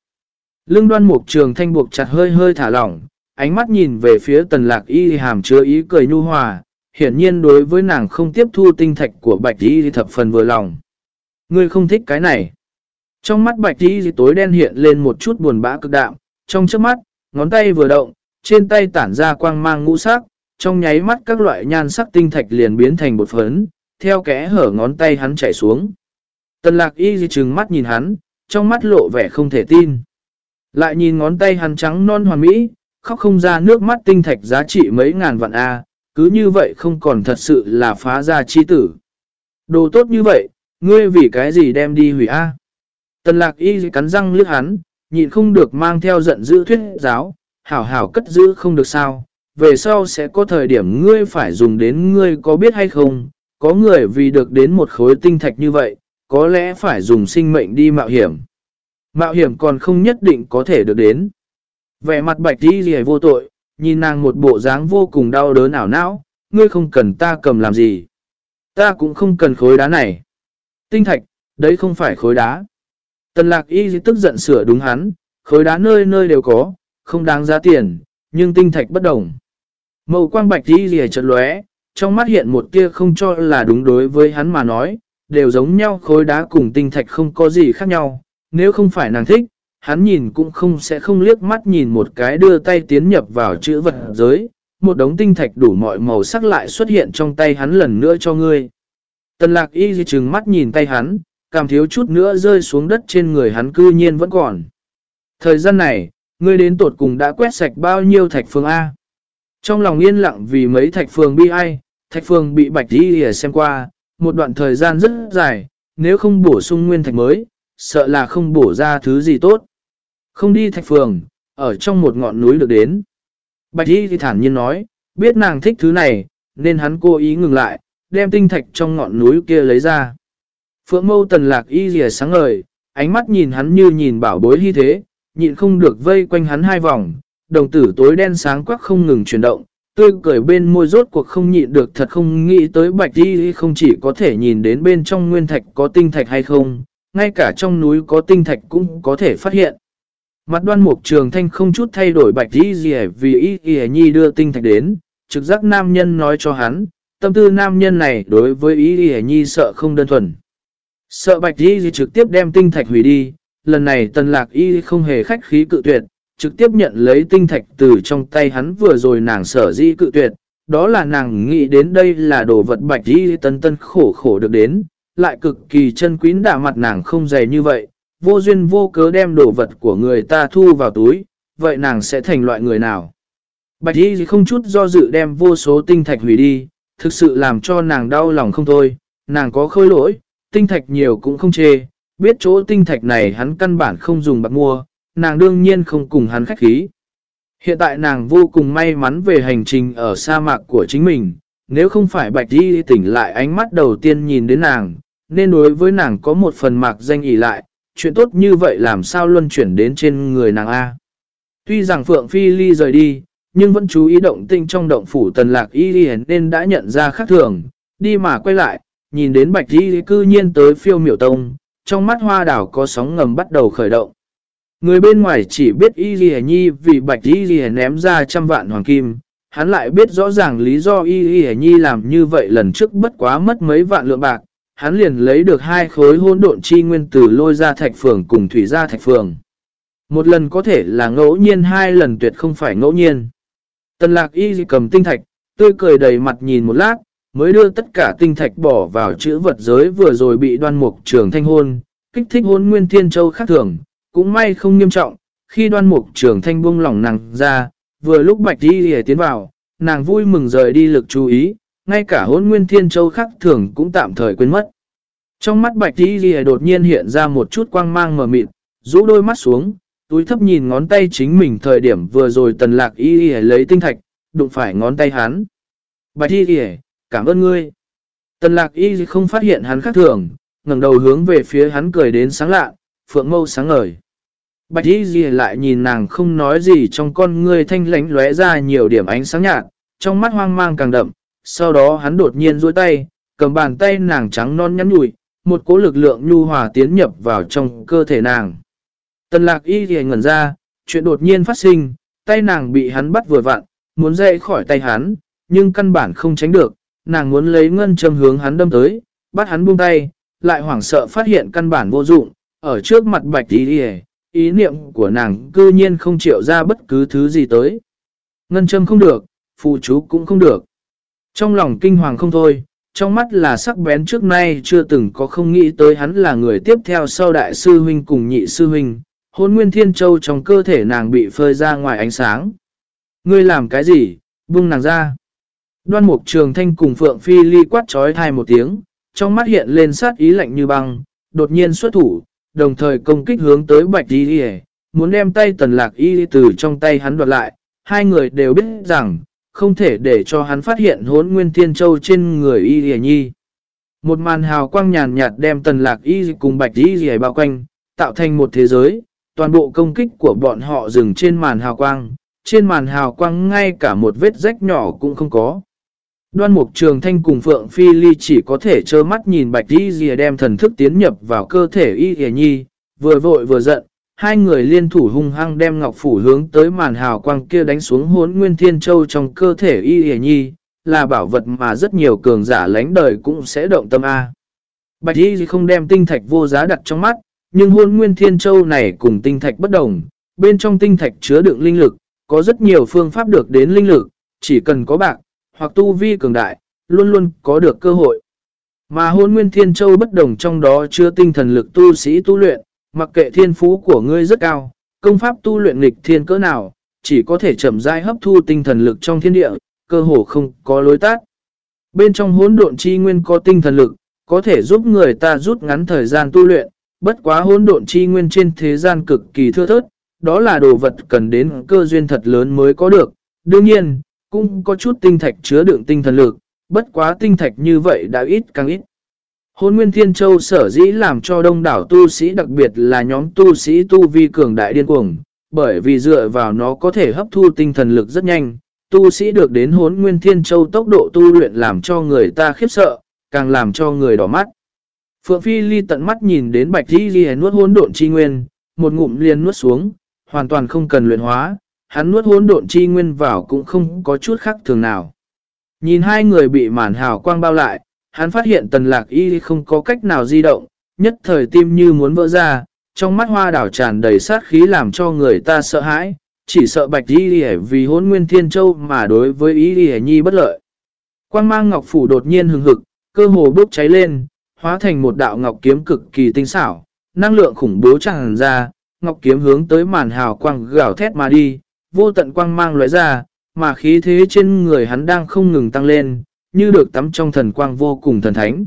Lương đoan mục trường thanh buộc chặt hơi hơi thả lỏng, ánh mắt nhìn về phía tần lạc y hàm chứa ý cười nhu hòa, hiển nhiên đối với nàng không tiếp thu tinh thạch của bạch y thập phần vừa lòng. Ngươi không thích cái này. Trong mắt bạch y tối đen hiện lên một chút buồn bã cực đạm, trong trước mắt, ngón tay vừa động, trên tay tản ra quang mang ngũ sắc, trong nháy mắt các loại nhan sắc tinh thạch liền biến thành bột phấn, theo kẽ hở ngón tay hắn chảy xuống. Tần lạc y di trừng mắt nhìn hắn, trong mắt lộ vẻ không thể tin. Lại nhìn ngón tay hắn trắng non hoàn mỹ, khóc không ra nước mắt tinh thạch giá trị mấy ngàn vạn A, cứ như vậy không còn thật sự là phá ra chi tử. Đồ tốt như vậy, ngươi vì cái gì đem đi hủy A. Tần lạc y cắn răng lướt hắn, nhịn không được mang theo giận dữ thuyết giáo, hảo hảo cất giữ không được sao, về sau sẽ có thời điểm ngươi phải dùng đến ngươi có biết hay không, có người vì được đến một khối tinh thạch như vậy, có lẽ phải dùng sinh mệnh đi mạo hiểm. Mạo hiểm còn không nhất định có thể được đến. Vẻ mặt bạch đi gì vô tội, nhìn nàng một bộ dáng vô cùng đau đớn ảo não, ngươi không cần ta cầm làm gì. Ta cũng không cần khối đá này. Tinh thạch, đấy không phải khối đá. Tần lạc y tức giận sửa đúng hắn, khối đá nơi nơi đều có, không đáng giá tiền, nhưng tinh thạch bất đồng. Màu quang bạch y rìa chợt lóe, trong mắt hiện một tia không cho là đúng đối với hắn mà nói, đều giống nhau khối đá cùng tinh thạch không có gì khác nhau, nếu không phải nàng thích, hắn nhìn cũng không sẽ không liếc mắt nhìn một cái đưa tay tiến nhập vào chữ vật giới, một đống tinh thạch đủ mọi màu sắc lại xuất hiện trong tay hắn lần nữa cho ngươi. Tần lạc y di chừng mắt nhìn tay hắn, cảm thiếu chút nữa rơi xuống đất trên người hắn cư nhiên vẫn còn. Thời gian này, ngươi đến tột cùng đã quét sạch bao nhiêu thạch phương A. Trong lòng yên lặng vì mấy thạch phương bi ai, thạch phương bị bạch y dì xem qua, một đoạn thời gian rất dài, nếu không bổ sung nguyên thạch mới, sợ là không bổ ra thứ gì tốt. Không đi thạch phường, ở trong một ngọn núi được đến. Bạch y thì thản nhiên nói, biết nàng thích thứ này, nên hắn cố ý ngừng lại, đem tinh thạch trong ngọn núi kia lấy ra. Phượng mâu tần lạc y rìa sáng ngời, ánh mắt nhìn hắn như nhìn bảo bối hy thế, nhịn không được vây quanh hắn hai vòng, đồng tử tối đen sáng quắc không ngừng chuyển động, tươi cười bên môi rốt cuộc không nhịn được thật không nghĩ tới bạch đi không chỉ có thể nhìn đến bên trong nguyên thạch có tinh thạch hay không, ngay cả trong núi có tinh thạch cũng có thể phát hiện. Mặt đoan mục trường thanh không chút thay đổi bạch đi gì vì ý ý nhi đưa tinh thạch đến, trực giác nam nhân nói cho hắn, tâm tư nam nhân này đối với ý ý nhi sợ không đơn thuần. Sợ bạch đi trực tiếp đem tinh thạch hủy đi, lần này tần lạc y không hề khách khí cự tuyệt, trực tiếp nhận lấy tinh thạch từ trong tay hắn vừa rồi nàng sở di cự tuyệt, đó là nàng nghĩ đến đây là đồ vật bạch đi tân tân khổ khổ được đến, lại cực kỳ chân quý đả mặt nàng không dày như vậy, vô duyên vô cớ đem đồ vật của người ta thu vào túi, vậy nàng sẽ thành loại người nào? Bạch y không chút do dự đem vô số tinh thạch hủy đi, thực sự làm cho nàng đau lòng không thôi, nàng có khôi lỗi, tinh thạch nhiều cũng không chê, biết chỗ tinh thạch này hắn căn bản không dùng bạc mua, nàng đương nhiên không cùng hắn khách khí. Hiện tại nàng vô cùng may mắn về hành trình ở sa mạc của chính mình, nếu không phải bạch đi tỉnh lại ánh mắt đầu tiên nhìn đến nàng, nên đối với nàng có một phần mạc danh ỉ lại, chuyện tốt như vậy làm sao luân chuyển đến trên người nàng A. Tuy rằng Phượng Phi Ly rời đi, nhưng vẫn chú ý động tinh trong động phủ tần lạc y ly nên đã nhận ra khác thường, đi mà quay lại, nhìn đến bạch y cư nhiên tới phiêu miểu tông, trong mắt hoa đảo có sóng ngầm bắt đầu khởi động. Người bên ngoài chỉ biết y ghi nhi vì bạch y ghi ném ra trăm vạn hoàng kim, hắn lại biết rõ ràng lý do y ghi nhi làm như vậy lần trước bất quá mất mấy vạn lượng bạc, hắn liền lấy được hai khối hôn độn chi nguyên từ lôi ra thạch phường cùng thủy ra thạch phường. Một lần có thể là ngẫu nhiên hai lần tuyệt không phải ngẫu nhiên. Tần lạc y cầm tinh thạch, tươi cười đầy mặt nhìn một lát, mới đưa tất cả tinh thạch bỏ vào chữ vật giới vừa rồi bị đoan mục trường thanh hôn, kích thích hôn nguyên thiên châu khác thường, cũng may không nghiêm trọng, khi đoan mục trường thanh buông lỏng nàng ra, vừa lúc bạch đi hề tiến vào, nàng vui mừng rời đi lực chú ý, ngay cả hôn nguyên thiên châu khắc thường cũng tạm thời quên mất. Trong mắt bạch đi hề đột nhiên hiện ra một chút quang mang mờ mịt, rũ đôi mắt xuống, túi thấp nhìn ngón tay chính mình thời điểm vừa rồi tần lạc y y lấy tinh thạch, đụng phải ngón tay hắn. Bạch y y cảm ơn ngươi. Tần lạc y không phát hiện hắn khác thường, ngẩng đầu hướng về phía hắn cười đến sáng lạ, phượng mâu sáng ngời. Bạch y Dì lại nhìn nàng không nói gì trong con ngươi thanh lánh lóe ra nhiều điểm ánh sáng nhạt, trong mắt hoang mang càng đậm, sau đó hắn đột nhiên duỗi tay, cầm bàn tay nàng trắng non nhắn nhủi, một cỗ lực lượng nhu hòa tiến nhập vào trong cơ thể nàng. Tần lạc y thì ngẩn ra, chuyện đột nhiên phát sinh, tay nàng bị hắn bắt vừa vặn, muốn dậy khỏi tay hắn, nhưng căn bản không tránh được, nàng muốn lấy ngân châm hướng hắn đâm tới, bắt hắn buông tay, lại hoảng sợ phát hiện căn bản vô dụng, ở trước mặt bạch y đi ý niệm của nàng cư nhiên không chịu ra bất cứ thứ gì tới. Ngân châm không được, phụ chú cũng không được. Trong lòng kinh hoàng không thôi, trong mắt là sắc bén trước nay chưa từng có không nghĩ tới hắn là người tiếp theo sau đại sư huynh cùng nhị sư huynh, hôn nguyên thiên châu trong cơ thể nàng bị phơi ra ngoài ánh sáng. Ngươi làm cái gì, buông nàng ra. Đoan mục trường thanh cùng Phượng Phi ly quát trói thai một tiếng, trong mắt hiện lên sát ý lạnh như băng, đột nhiên xuất thủ, đồng thời công kích hướng tới bạch y đi muốn đem tay tần lạc y từ trong tay hắn đoạt lại. Hai người đều biết rằng, không thể để cho hắn phát hiện hốn nguyên thiên châu trên người y đi nhi. Một màn hào quang nhàn nhạt đem tần lạc y cùng bạch y đi bao quanh, tạo thành một thế giới, toàn bộ công kích của bọn họ dừng trên màn hào quang, trên màn hào quang ngay cả một vết rách nhỏ cũng không có. Đoan mục trường thanh cùng Phượng Phi Ly chỉ có thể trơ mắt nhìn bạch y dìa đem thần thức tiến nhập vào cơ thể y dìa nhi, vừa vội vừa giận, hai người liên thủ hung hăng đem ngọc phủ hướng tới màn hào quang kia đánh xuống hốn nguyên thiên châu trong cơ thể y dìa nhi, là bảo vật mà rất nhiều cường giả lánh đời cũng sẽ động tâm A. Bạch y không đem tinh thạch vô giá đặt trong mắt, nhưng hôn nguyên thiên châu này cùng tinh thạch bất đồng, bên trong tinh thạch chứa đựng linh lực, có rất nhiều phương pháp được đến linh lực, chỉ cần có bạc, hoặc tu vi cường đại, luôn luôn có được cơ hội. Mà hôn nguyên thiên châu bất đồng trong đó chứa tinh thần lực tu sĩ tu luyện, mặc kệ thiên phú của ngươi rất cao, công pháp tu luyện nghịch thiên cỡ nào, chỉ có thể chậm rãi hấp thu tinh thần lực trong thiên địa, cơ hồ không có lối tát. Bên trong hỗn độn chi nguyên có tinh thần lực, có thể giúp người ta rút ngắn thời gian tu luyện, bất quá hỗn độn chi nguyên trên thế gian cực kỳ thưa thớt, đó là đồ vật cần đến cơ duyên thật lớn mới có được. Đương nhiên, cũng có chút tinh thạch chứa đựng tinh thần lực, bất quá tinh thạch như vậy đã ít càng ít. Hôn Nguyên Thiên Châu sở dĩ làm cho đông đảo tu sĩ đặc biệt là nhóm tu sĩ tu vi cường đại điên cuồng, bởi vì dựa vào nó có thể hấp thu tinh thần lực rất nhanh, tu sĩ được đến hốn Nguyên Thiên Châu tốc độ tu luyện làm cho người ta khiếp sợ, càng làm cho người đỏ mắt. Phượng Phi Ly tận mắt nhìn đến Bạch Thi ghi nuốt hốn độn chi nguyên, một ngụm liền nuốt xuống, hoàn toàn không cần luyện hóa, hắn nuốt hỗn độn chi nguyên vào cũng không có chút khác thường nào. Nhìn hai người bị màn hào quang bao lại, hắn phát hiện tần lạc y không có cách nào di động, nhất thời tim như muốn vỡ ra, trong mắt hoa đảo tràn đầy sát khí làm cho người ta sợ hãi, chỉ sợ bạch y vì hôn nguyên thiên châu mà đối với y nhi bất lợi. Quang mang ngọc phủ đột nhiên hừng hực, cơ hồ bốc cháy lên, hóa thành một đạo ngọc kiếm cực kỳ tinh xảo, năng lượng khủng bố tràn ra, ngọc kiếm hướng tới màn hào quang gào thét mà đi, vô tận quang mang loại ra, mà khí thế trên người hắn đang không ngừng tăng lên, như được tắm trong thần quang vô cùng thần thánh.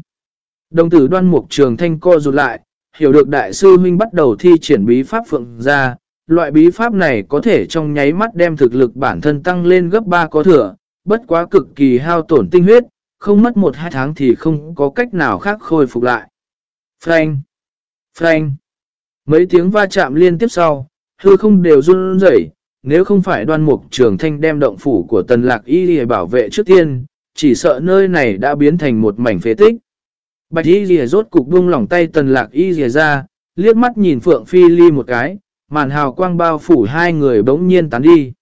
Đồng tử đoan mục trường thanh co rụt lại, hiểu được đại sư huynh bắt đầu thi triển bí pháp phượng ra, loại bí pháp này có thể trong nháy mắt đem thực lực bản thân tăng lên gấp 3 có thừa, bất quá cực kỳ hao tổn tinh huyết, không mất 1-2 tháng thì không có cách nào khác khôi phục lại. Frank! Frank! Mấy tiếng va chạm liên tiếp sau, hư không đều run rẩy nếu không phải đoan mục trường thanh đem động phủ của tần lạc y lìa bảo vệ trước tiên, chỉ sợ nơi này đã biến thành một mảnh phế tích. Bạch y lìa rốt cục buông lỏng tay tần lạc y lìa ra, liếc mắt nhìn Phượng Phi Ly một cái, màn hào quang bao phủ hai người bỗng nhiên tán đi.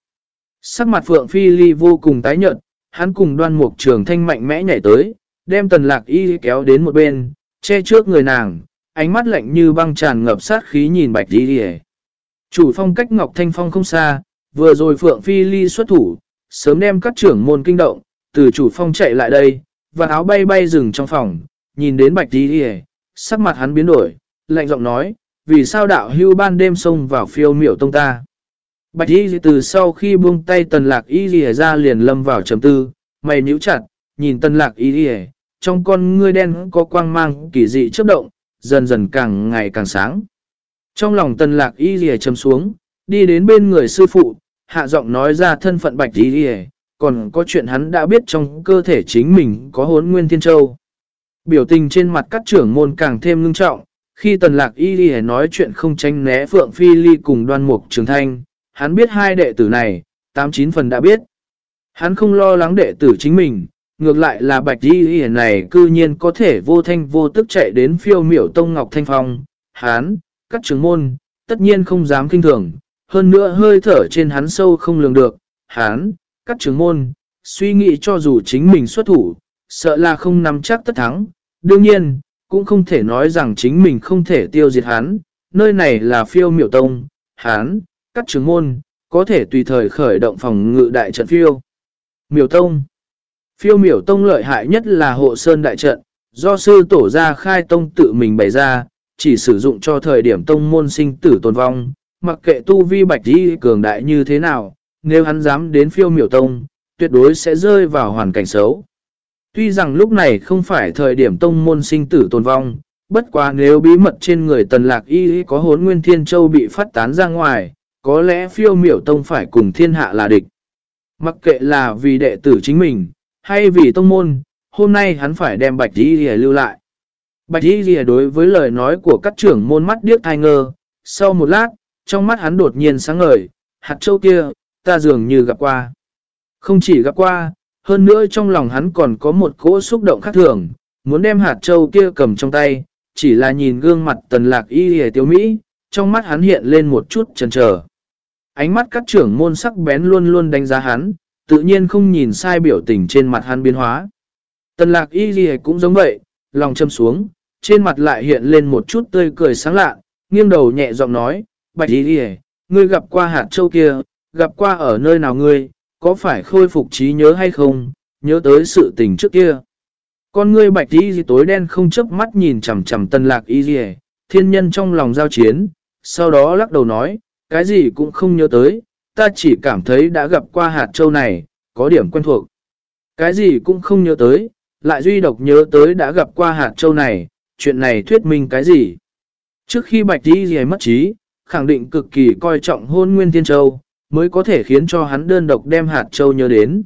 Sắc mặt Phượng Phi Ly vô cùng tái nhợt, hắn cùng đoan mục trường thanh mạnh mẽ nhảy tới, đem tần lạc y kéo đến một bên, che trước người nàng, ánh mắt lạnh như băng tràn ngập sát khí nhìn bạch y lìa. Chủ phong cách Ngọc Thanh Phong không xa, vừa rồi Phượng Phi Ly xuất thủ, sớm đem các trưởng môn kinh động, từ chủ phong chạy lại đây, và áo bay bay rừng trong phòng, nhìn đến bạch tí đi sắc mặt hắn biến đổi, lạnh giọng nói, vì sao đạo hưu ban đêm xông vào phiêu miểu tông ta. Bạch y từ sau khi buông tay tần lạc y lìa ra liền lâm vào chấm tư, mày nhíu chặt, nhìn tần lạc y lìa, trong con ngươi đen có quang mang kỳ dị chấp động, dần dần càng ngày càng sáng. Trong lòng tần lạc y lìa chấm xuống, đi đến bên người sư phụ, hạ giọng nói ra thân phận bạch đi đi còn có chuyện hắn đã biết trong cơ thể chính mình có hốn nguyên thiên châu. Biểu tình trên mặt các trưởng môn càng thêm ngưng trọng, khi tần lạc y đi nói chuyện không tránh né Phượng Phi Ly cùng đoan mục trường thanh, hắn biết hai đệ tử này, 89 phần đã biết. Hắn không lo lắng đệ tử chính mình, ngược lại là bạch y lìa này cư nhiên có thể vô thanh vô tức chạy đến phiêu miểu tông ngọc thanh phong. Hắn, các trưởng môn, tất nhiên không dám kinh thường, hơn nữa hơi thở trên hắn sâu không lường được, hắn, các trưởng môn, suy nghĩ cho dù chính mình xuất thủ, sợ là không nắm chắc tất thắng. Đương nhiên, cũng không thể nói rằng chính mình không thể tiêu diệt hắn, nơi này là phiêu miểu tông, hắn, các trưởng môn, có thể tùy thời khởi động phòng ngự đại trận phiêu. Miểu tông Phiêu miểu tông lợi hại nhất là hộ sơn đại trận, do sư tổ ra khai tông tự mình bày ra, chỉ sử dụng cho thời điểm tông môn sinh tử tồn vong, mặc kệ tu vi bạch đi cường đại như thế nào, nếu hắn dám đến phiêu miểu tông, tuyệt đối sẽ rơi vào hoàn cảnh xấu. Tuy rằng lúc này không phải thời điểm tông môn sinh tử tồn vong, bất quá nếu bí mật trên người tần lạc y có hốn nguyên thiên châu bị phát tán ra ngoài, có lẽ phiêu miểu tông phải cùng thiên hạ là địch. Mặc kệ là vì đệ tử chính mình, hay vì tông môn, hôm nay hắn phải đem bạch y lìa lưu lại. Bạch y lìa đối với lời nói của các trưởng môn mắt điếc thai ngơ, sau một lát, trong mắt hắn đột nhiên sáng ngời, hạt châu kia, ta dường như gặp qua. Không chỉ gặp qua, hơn nữa trong lòng hắn còn có một cỗ xúc động khác thường, muốn đem hạt châu kia cầm trong tay, chỉ là nhìn gương mặt tần lạc y hề tiêu Mỹ, trong mắt hắn hiện lên một chút chần chờ. Ánh mắt các trưởng môn sắc bén luôn luôn đánh giá hắn, tự nhiên không nhìn sai biểu tình trên mặt hắn biến hóa. Tần lạc y hề cũng giống vậy, lòng châm xuống, trên mặt lại hiện lên một chút tươi cười sáng lạ, nghiêng đầu nhẹ giọng nói, bạch y hề, ngươi gặp qua hạt châu kia, gặp qua ở nơi nào ngươi, có phải khôi phục trí nhớ hay không, nhớ tới sự tình trước kia. Con ngươi bạch y gì tối đen không chớp mắt nhìn chằm chằm tân lạc y gì thiên nhân trong lòng giao chiến, sau đó lắc đầu nói, cái gì cũng không nhớ tới, ta chỉ cảm thấy đã gặp qua hạt châu này, có điểm quen thuộc. Cái gì cũng không nhớ tới, lại duy độc nhớ tới đã gặp qua hạt châu này, chuyện này thuyết minh cái gì. Trước khi bạch y gì mất trí, khẳng định cực kỳ coi trọng hôn nguyên thiên châu, mới có thể khiến cho hắn đơn độc đem hạt châu nhớ đến.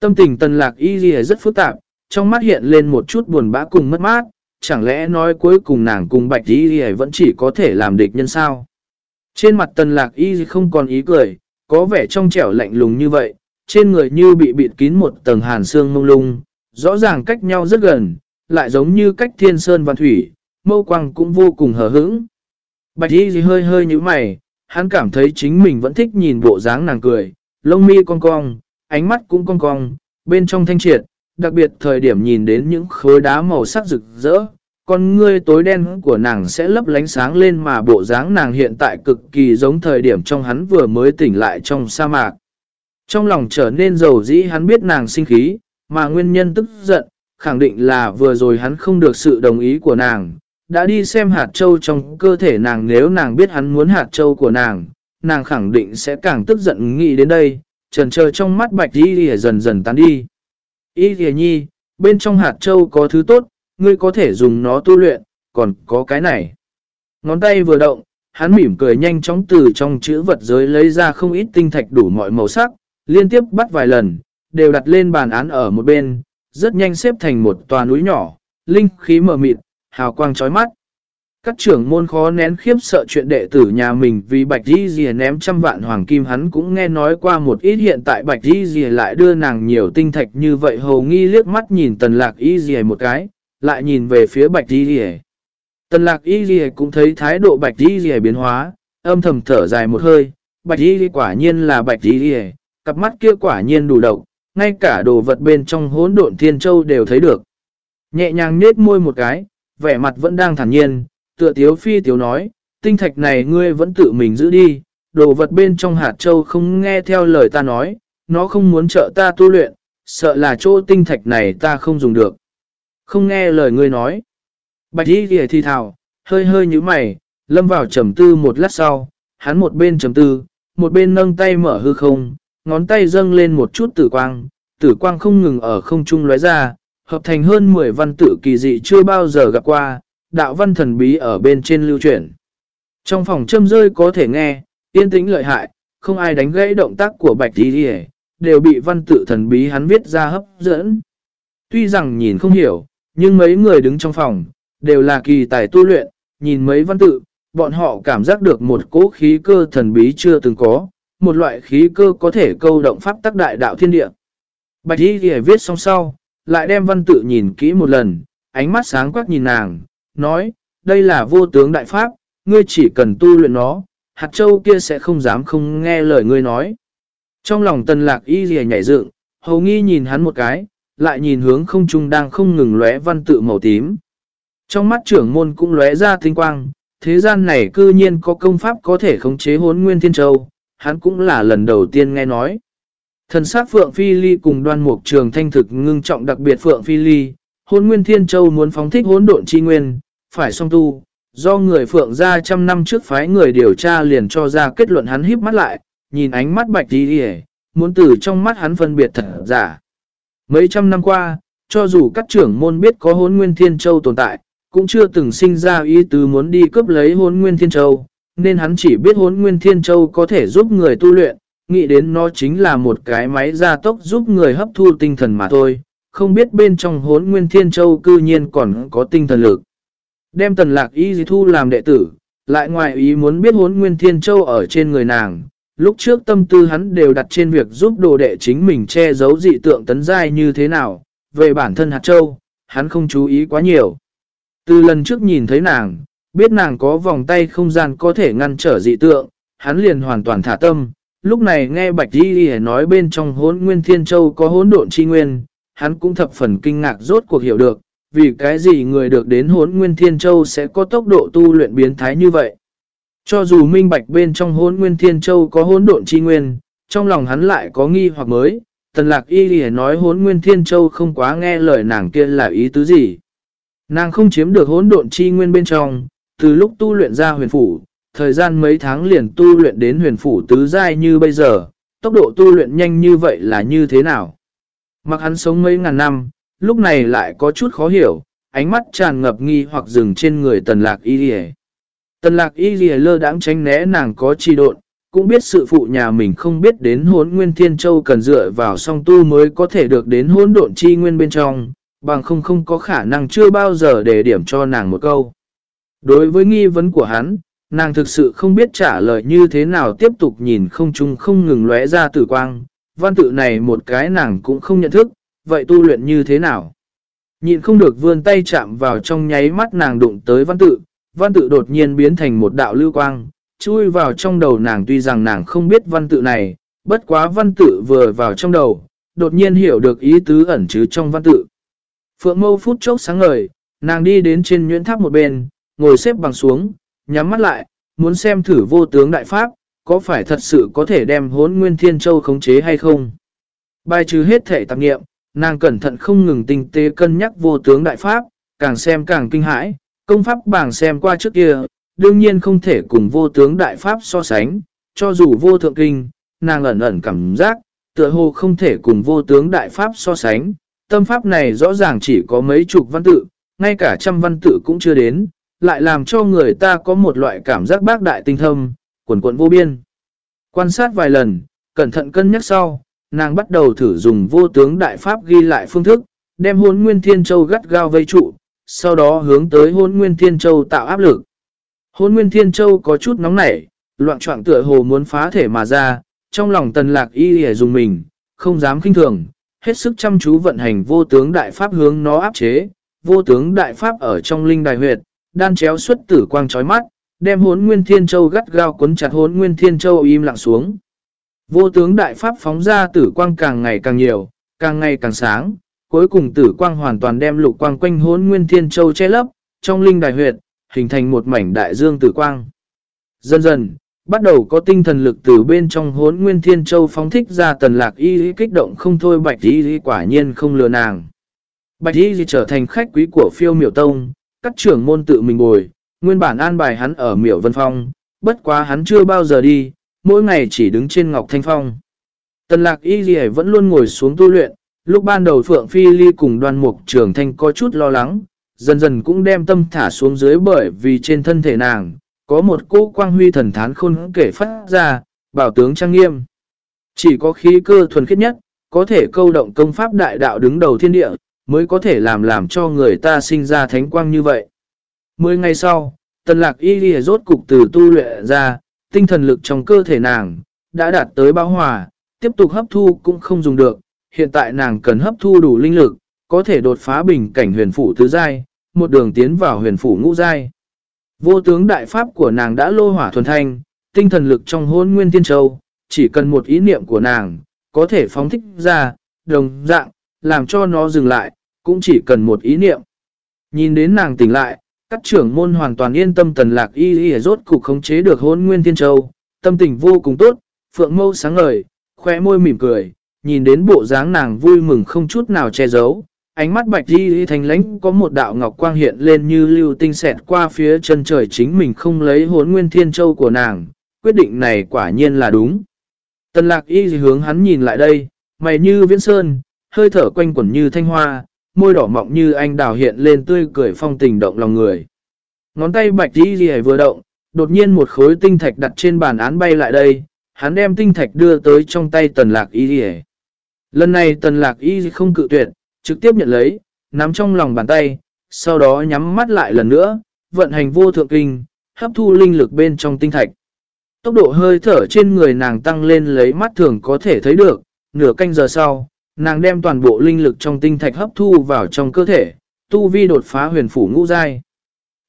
Tâm tình tần lạc y gì rất phức tạp, trong mắt hiện lên một chút buồn bã cùng mất mát, chẳng lẽ nói cuối cùng nàng cùng bạch y gì vẫn chỉ có thể làm địch nhân sao. Trên mặt tần lạc y không còn ý cười, có vẻ trong trẻo lạnh lùng như vậy, trên người như bị bịt kín một tầng hàn xương mông lung, rõ ràng cách nhau rất gần, lại giống như cách thiên sơn và thủy, mâu quang cũng vô cùng hờ hững. Bạch y hơi hơi như mày, hắn cảm thấy chính mình vẫn thích nhìn bộ dáng nàng cười, lông mi cong cong, ánh mắt cũng cong cong, bên trong thanh triệt, đặc biệt thời điểm nhìn đến những khối đá màu sắc rực rỡ, con ngươi tối đen của nàng sẽ lấp lánh sáng lên mà bộ dáng nàng hiện tại cực kỳ giống thời điểm trong hắn vừa mới tỉnh lại trong sa mạc. Trong lòng trở nên giàu dĩ hắn biết nàng sinh khí, mà nguyên nhân tức giận, khẳng định là vừa rồi hắn không được sự đồng ý của nàng, đã đi xem hạt châu trong cơ thể nàng nếu nàng biết hắn muốn hạt châu của nàng, nàng khẳng định sẽ càng tức giận nghĩ đến đây, trần chờ trong mắt bạch y lìa dần dần tán đi. Y lìa nhi, bên trong hạt châu có thứ tốt, ngươi có thể dùng nó tu luyện, còn có cái này. Ngón tay vừa động, hắn mỉm cười nhanh chóng từ trong chữ vật giới lấy ra không ít tinh thạch đủ mọi màu sắc, liên tiếp bắt vài lần, đều đặt lên bàn án ở một bên, rất nhanh xếp thành một tòa núi nhỏ, linh khí mờ mịt, hào quang chói mắt. Các trưởng môn khó nén khiếp sợ chuyện đệ tử nhà mình vì Bạch Di Dìa ném trăm vạn hoàng kim hắn cũng nghe nói qua một ít hiện tại Bạch Di Dìa lại đưa nàng nhiều tinh thạch như vậy hầu nghi liếc mắt nhìn tần lạc Y Dìa một cái, lại nhìn về phía Bạch Di Dìa. Tần lạc Y Dìa cũng thấy thái độ Bạch Di Dìa biến hóa, âm thầm thở dài một hơi, Bạch Di Dìa quả nhiên là Bạch Di Dìa, cặp mắt kia quả nhiên đủ độc, ngay cả đồ vật bên trong hỗn độn thiên châu đều thấy được. Nhẹ nhàng nết môi một cái, vẻ mặt vẫn đang thản nhiên, tựa tiếu phi tiếu nói, tinh thạch này ngươi vẫn tự mình giữ đi, đồ vật bên trong hạt châu không nghe theo lời ta nói, nó không muốn trợ ta tu luyện, sợ là chỗ tinh thạch này ta không dùng được. Không nghe lời ngươi nói. Bạch y kìa thi thảo, hơi hơi như mày, lâm vào trầm tư một lát sau, hắn một bên trầm tư, một bên nâng tay mở hư không, ngón tay dâng lên một chút tử quang, tử quang không ngừng ở không trung lóe ra, hợp thành hơn 10 văn tự kỳ dị chưa bao giờ gặp qua, đạo văn thần bí ở bên trên lưu chuyển. Trong phòng châm rơi có thể nghe, yên tĩnh lợi hại, không ai đánh gãy động tác của bạch tí đi đều bị văn tự thần bí hắn viết ra hấp dẫn. Tuy rằng nhìn không hiểu, nhưng mấy người đứng trong phòng, đều là kỳ tài tu luyện, nhìn mấy văn tự, bọn họ cảm giác được một cỗ khí cơ thần bí chưa từng có, một loại khí cơ có thể câu động pháp tác đại đạo thiên địa. Bạch y thì viết xong sau, lại đem văn tự nhìn kỹ một lần, ánh mắt sáng quắc nhìn nàng, nói, đây là vô tướng đại pháp, ngươi chỉ cần tu luyện nó, hạt châu kia sẽ không dám không nghe lời ngươi nói. Trong lòng tần lạc y rìa nhảy dựng, hầu nghi nhìn hắn một cái, lại nhìn hướng không trung đang không ngừng lóe văn tự màu tím. Trong mắt trưởng môn cũng lóe ra tinh quang, thế gian này cư nhiên có công pháp có thể khống chế hốn nguyên thiên châu, hắn cũng là lần đầu tiên nghe nói. Thần sát Phượng Phi Ly cùng đoan mục trường thanh thực ngưng trọng đặc biệt Phượng Phi Ly, hôn nguyên thiên châu muốn phóng thích hỗn độn chi nguyên, phải song tu. Do người Phượng ra trăm năm trước phái người điều tra liền cho ra kết luận hắn híp mắt lại, nhìn ánh mắt bạch đi đi muốn từ trong mắt hắn phân biệt thật giả. Mấy trăm năm qua, cho dù các trưởng môn biết có hốn nguyên thiên châu tồn tại, cũng chưa từng sinh ra ý tứ muốn đi cướp lấy hốn nguyên thiên châu, nên hắn chỉ biết hốn nguyên thiên châu có thể giúp người tu luyện, nghĩ đến nó chính là một cái máy gia tốc giúp người hấp thu tinh thần mà thôi, không biết bên trong hốn nguyên thiên châu cư nhiên còn có tinh thần lực. Đem tần lạc y thu làm đệ tử, lại ngoài ý muốn biết hốn nguyên thiên châu ở trên người nàng, lúc trước tâm tư hắn đều đặt trên việc giúp đồ đệ chính mình che giấu dị tượng tấn giai như thế nào, về bản thân hạt châu, hắn không chú ý quá nhiều. Từ lần trước nhìn thấy nàng, biết nàng có vòng tay không gian có thể ngăn trở dị tượng, hắn liền hoàn toàn thả tâm. Lúc này nghe Bạch Di Ghi nói bên trong hốn nguyên thiên châu có hốn độn chi nguyên, hắn cũng thập phần kinh ngạc rốt cuộc hiểu được, vì cái gì người được đến hốn nguyên thiên châu sẽ có tốc độ tu luyện biến thái như vậy. Cho dù minh bạch bên trong hốn nguyên thiên châu có hốn độn chi nguyên, trong lòng hắn lại có nghi hoặc mới, tần lạc y lì nói hốn nguyên thiên châu không quá nghe lời nàng kia là ý tứ gì. Nàng không chiếm được hốn độn chi nguyên bên trong, từ lúc tu luyện ra huyền phủ, thời gian mấy tháng liền tu luyện đến huyền phủ tứ giai như bây giờ, tốc độ tu luyện nhanh như vậy là như thế nào? Mặc hắn sống mấy ngàn năm, lúc này lại có chút khó hiểu, ánh mắt tràn ngập nghi hoặc dừng trên người tần lạc y rìa. Tần lạc y rìa lơ đãng tránh né nàng có chi độn, cũng biết sự phụ nhà mình không biết đến hốn nguyên thiên châu cần dựa vào song tu mới có thể được đến hốn độn chi nguyên bên trong, bằng không không có khả năng chưa bao giờ để điểm cho nàng một câu. Đối với nghi vấn của hắn, nàng thực sự không biết trả lời như thế nào tiếp tục nhìn không chung không ngừng lóe ra tử quang, văn tự này một cái nàng cũng không nhận thức, vậy tu luyện như thế nào? Nhìn không được vươn tay chạm vào trong nháy mắt nàng đụng tới văn tự, văn tự đột nhiên biến thành một đạo lưu quang, chui vào trong đầu nàng tuy rằng nàng không biết văn tự này, bất quá văn tự vừa vào trong đầu, đột nhiên hiểu được ý tứ ẩn chứ trong văn tự. Phượng mâu phút chốc sáng ngời, nàng đi đến trên nhuyễn tháp một bên, ngồi xếp bằng xuống, nhắm mắt lại, muốn xem thử vô tướng đại pháp, có phải thật sự có thể đem hốn nguyên thiên châu khống chế hay không. Bài trừ hết thể tạp nghiệm, nàng cẩn thận không ngừng tinh tế cân nhắc vô tướng đại pháp, càng xem càng kinh hãi, công pháp bảng xem qua trước kia, đương nhiên không thể cùng vô tướng đại pháp so sánh, cho dù vô thượng kinh, nàng ẩn ẩn cảm giác, tựa hồ không thể cùng vô tướng đại pháp so sánh, tâm pháp này rõ ràng chỉ có mấy chục văn tự, ngay cả trăm văn tự cũng chưa đến, lại làm cho người ta có một loại cảm giác bác đại tinh thâm, quần quận vô biên. Quan sát vài lần, cẩn thận cân nhắc sau, nàng bắt đầu thử dùng vô tướng đại pháp ghi lại phương thức, đem hôn nguyên thiên châu gắt gao vây trụ, sau đó hướng tới hôn nguyên thiên châu tạo áp lực. Hôn nguyên thiên châu có chút nóng nảy, loạn trọng tựa hồ muốn phá thể mà ra, trong lòng tần lạc y hề dùng mình, không dám kinh thường, hết sức chăm chú vận hành vô tướng đại pháp hướng nó áp chế, vô tướng đại pháp ở trong linh đài huyệt, đan chéo xuất tử quang chói mắt, đem hốn nguyên thiên châu gắt gao cuốn chặt hốn nguyên thiên châu im lặng xuống. Vô tướng đại pháp phóng ra tử quang càng ngày càng nhiều, càng ngày càng sáng, cuối cùng tử quang hoàn toàn đem lục quang quanh hốn nguyên thiên châu che lấp, trong linh đài huyệt, hình thành một mảnh đại dương tử quang. Dần dần, bắt đầu có tinh thần lực từ bên trong hốn nguyên thiên châu phóng thích ra tần lạc y kích động không thôi bạch y quả nhiên không lừa nàng. Bạch y trở thành khách quý của phiêu miểu tông, các trưởng môn tự mình bồi, nguyên bản an bài hắn ở miểu vân phong, bất quá hắn chưa bao giờ đi, mỗi ngày chỉ đứng trên ngọc thanh phong. Tần lạc y gì vẫn luôn ngồi xuống tu luyện, lúc ban đầu Phượng Phi Ly cùng đoàn mục trưởng thanh có chút lo lắng, dần dần cũng đem tâm thả xuống dưới bởi vì trên thân thể nàng, có một cô quang huy thần thán khôn kể phát ra, bảo tướng trang nghiêm. Chỉ có khí cơ thuần khiết nhất, có thể câu động công pháp đại đạo đứng đầu thiên địa, mới có thể làm làm cho người ta sinh ra thánh quang như vậy. Mười ngày sau, tần lạc y lìa rốt cục từ tu luyện ra, tinh thần lực trong cơ thể nàng, đã đạt tới bao hòa, tiếp tục hấp thu cũng không dùng được. Hiện tại nàng cần hấp thu đủ linh lực, có thể đột phá bình cảnh huyền phủ tứ giai, một đường tiến vào huyền phủ ngũ giai. Vô tướng đại pháp của nàng đã lô hỏa thuần thanh, tinh thần lực trong hôn nguyên thiên châu, chỉ cần một ý niệm của nàng, có thể phóng thích ra, đồng dạng, làm cho nó dừng lại, cũng chỉ cần một ý niệm. Nhìn đến nàng tỉnh lại, các trưởng môn hoàn toàn yên tâm tần lạc y y rốt cục khống chế được hôn nguyên thiên châu, tâm tình vô cùng tốt, phượng mâu sáng ngời, khoe môi mỉm cười, nhìn đến bộ dáng nàng vui mừng không chút nào che giấu. Ánh mắt bạch y y thành lãnh có một đạo ngọc quang hiện lên như lưu tinh xẹt qua phía chân trời chính mình không lấy hốn nguyên thiên châu của nàng, quyết định này quả nhiên là đúng. Tần lạc y hướng hắn nhìn lại đây, mày như viễn sơn, hơi thở quanh quẩn như thanh hoa, môi đỏ mọng như anh đào hiện lên tươi cười phong tình động lòng người. Ngón tay bạch đi gì vừa động, đột nhiên một khối tinh thạch đặt trên bàn án bay lại đây, hắn đem tinh thạch đưa tới trong tay tần lạc y gì Lần này tần lạc y không cự tuyệt, trực tiếp nhận lấy, nắm trong lòng bàn tay, sau đó nhắm mắt lại lần nữa, vận hành vô thượng kinh, hấp thu linh lực bên trong tinh thạch. Tốc độ hơi thở trên người nàng tăng lên lấy mắt thường có thể thấy được, nửa canh giờ sau, nàng đem toàn bộ linh lực trong tinh thạch hấp thu vào trong cơ thể, tu vi đột phá huyền phủ ngũ giai.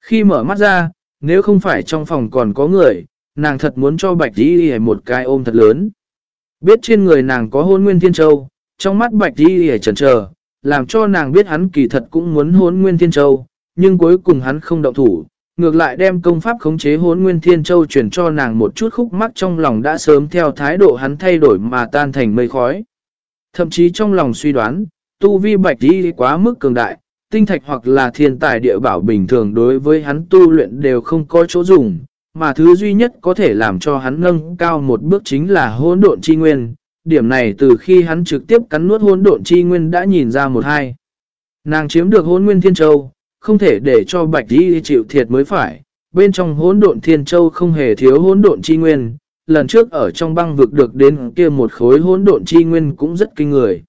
Khi mở mắt ra, nếu không phải trong phòng còn có người, nàng thật muốn cho bạch di một cái ôm thật lớn. Biết trên người nàng có hôn nguyên thiên châu, trong mắt bạch di chần chờ làm cho nàng biết hắn kỳ thật cũng muốn hôn nguyên thiên châu, nhưng cuối cùng hắn không động thủ, ngược lại đem công pháp khống chế hốn nguyên thiên châu truyền cho nàng một chút khúc mắc trong lòng đã sớm theo thái độ hắn thay đổi mà tan thành mây khói. Thậm chí trong lòng suy đoán, tu vi bạch đi quá mức cường đại, tinh thạch hoặc là thiên tài địa bảo bình thường đối với hắn tu luyện đều không có chỗ dùng, mà thứ duy nhất có thể làm cho hắn nâng cao một bước chính là hỗn độn chi nguyên. Điểm này từ khi hắn trực tiếp cắn nuốt hỗn độn chi nguyên đã nhìn ra một hai. Nàng chiếm được hỗn nguyên thiên châu, không thể để cho bạch đi chịu thiệt mới phải. Bên trong hỗn độn thiên châu không hề thiếu hỗn độn chi nguyên, lần trước ở trong băng vực được đến kia một khối hỗn độn chi nguyên cũng rất kinh người.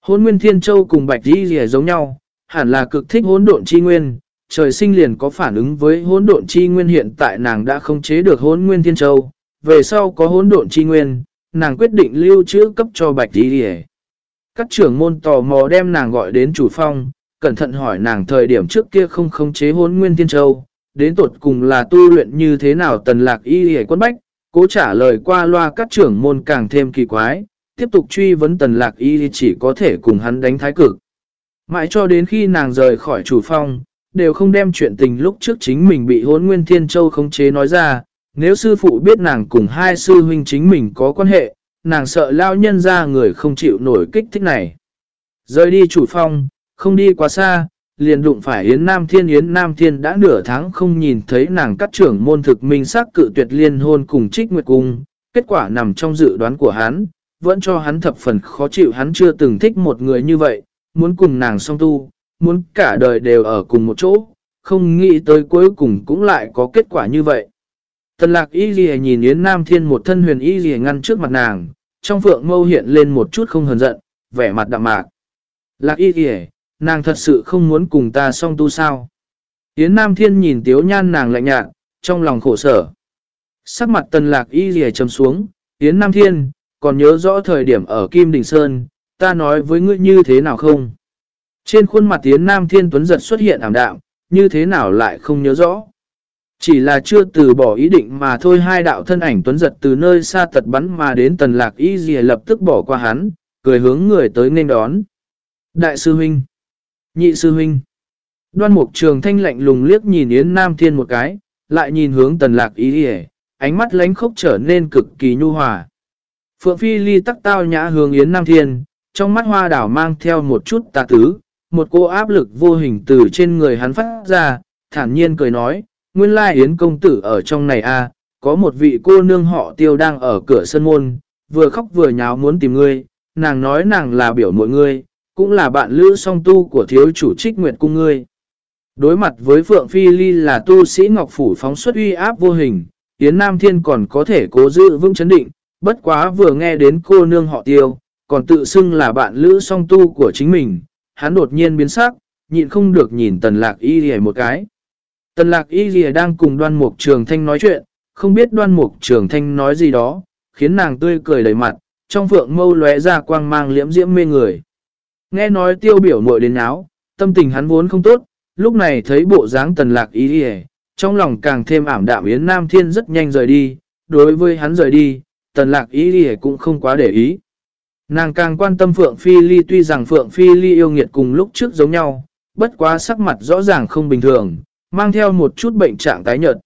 Hỗn nguyên thiên châu cùng bạch đi rìa giống nhau, hẳn là cực thích hỗn độn chi nguyên, trời sinh liền có phản ứng với hỗn độn chi nguyên hiện tại nàng đã không chế được hỗn nguyên thiên châu, về sau có hỗn độn chi nguyên, nàng quyết định lưu trữ cấp cho bạch đi rìa. Các trưởng môn tò mò đem nàng gọi đến chủ phong, cẩn thận hỏi nàng thời điểm trước kia không khống chế hỗn nguyên thiên châu, đến tột cùng là tu luyện như thế nào tần lạc y hề quân bách, cố trả lời qua loa các trưởng môn càng thêm kỳ quái, tiếp tục truy vấn tần lạc y chỉ có thể cùng hắn đánh thái cực. Mãi cho đến khi nàng rời khỏi chủ phong, đều không đem chuyện tình lúc trước chính mình bị hốn nguyên thiên châu khống chế nói ra, nếu sư phụ biết nàng cùng hai sư huynh chính mình có quan hệ, nàng sợ lao nhân ra người không chịu nổi kích thích này. Rời đi chủ phong, không đi quá xa, liền đụng phải Yến Nam Thiên. Yến Nam Thiên đã nửa tháng không nhìn thấy nàng cắt trưởng môn thực minh xác cự tuyệt liên hôn cùng trích nguyệt cung. Kết quả nằm trong dự đoán của hắn, vẫn cho hắn thập phần khó chịu hắn chưa từng thích một người như vậy, muốn cùng nàng song tu, muốn cả đời đều ở cùng một chỗ, không nghĩ tới cuối cùng cũng lại có kết quả như vậy. Tần lạc y ghi nhìn Yến Nam Thiên một thân huyền y ghi ngăn trước mặt nàng, trong phượng mâu hiện lên một chút không hờn giận, vẻ mặt đạm mạc. Lạc y ghi nàng thật sự không muốn cùng ta song tu sao. Yến Nam Thiên nhìn tiếu nhan nàng lạnh nhạt, trong lòng khổ sở. Sắc mặt tần lạc y rìa chấm xuống, Yến Nam Thiên, còn nhớ rõ thời điểm ở Kim Đình Sơn, ta nói với ngươi như thế nào không? Trên khuôn mặt Yến Nam Thiên Tuấn giật xuất hiện ảm đạm, như thế nào lại không nhớ rõ? Chỉ là chưa từ bỏ ý định mà thôi hai đạo thân ảnh Tuấn giật từ nơi xa tật bắn mà đến tần lạc y rìa lập tức bỏ qua hắn, cười hướng người tới nên đón. Đại sư huynh Nhị sư huynh. Đoan mục trường thanh lạnh lùng liếc nhìn Yến Nam Thiên một cái, lại nhìn hướng tần lạc ý hề, ánh mắt lánh khốc trở nên cực kỳ nhu hòa. Phượng Phi ly tắc tao nhã hướng Yến Nam Thiên, trong mắt hoa đảo mang theo một chút tà tứ, một cô áp lực vô hình từ trên người hắn phát ra, thản nhiên cười nói, nguyên lai Yến công tử ở trong này a à, có một vị cô nương họ tiêu đang ở cửa sân môn, vừa khóc vừa nháo muốn tìm ngươi, nàng nói nàng là biểu mọi ngươi, cũng là bạn lữ song tu của thiếu chủ trích nguyệt cung ngươi. Đối mặt với Phượng Phi Ly là tu sĩ Ngọc Phủ phóng xuất uy áp vô hình, Yến Nam Thiên còn có thể cố giữ vững chấn định, bất quá vừa nghe đến cô nương họ tiêu, còn tự xưng là bạn lữ song tu của chính mình, hắn đột nhiên biến sắc, nhịn không được nhìn tần lạc y rìa một cái. Tần lạc y rìa đang cùng đoan mục trường thanh nói chuyện, không biết đoan mục trường thanh nói gì đó, khiến nàng tươi cười đầy mặt, trong phượng mâu lóe ra quang mang liễm diễm mê người. Nghe nói tiêu biểu muội đến áo, tâm tình hắn vốn không tốt, lúc này thấy bộ dáng tần lạc ý đi trong lòng càng thêm ảm đạm Yến Nam Thiên rất nhanh rời đi, đối với hắn rời đi, tần lạc ý đi cũng không quá để ý. Nàng càng quan tâm Phượng Phi Ly tuy rằng Phượng Phi Ly yêu nghiệt cùng lúc trước giống nhau, bất quá sắc mặt rõ ràng không bình thường, mang theo một chút bệnh trạng tái nhợt.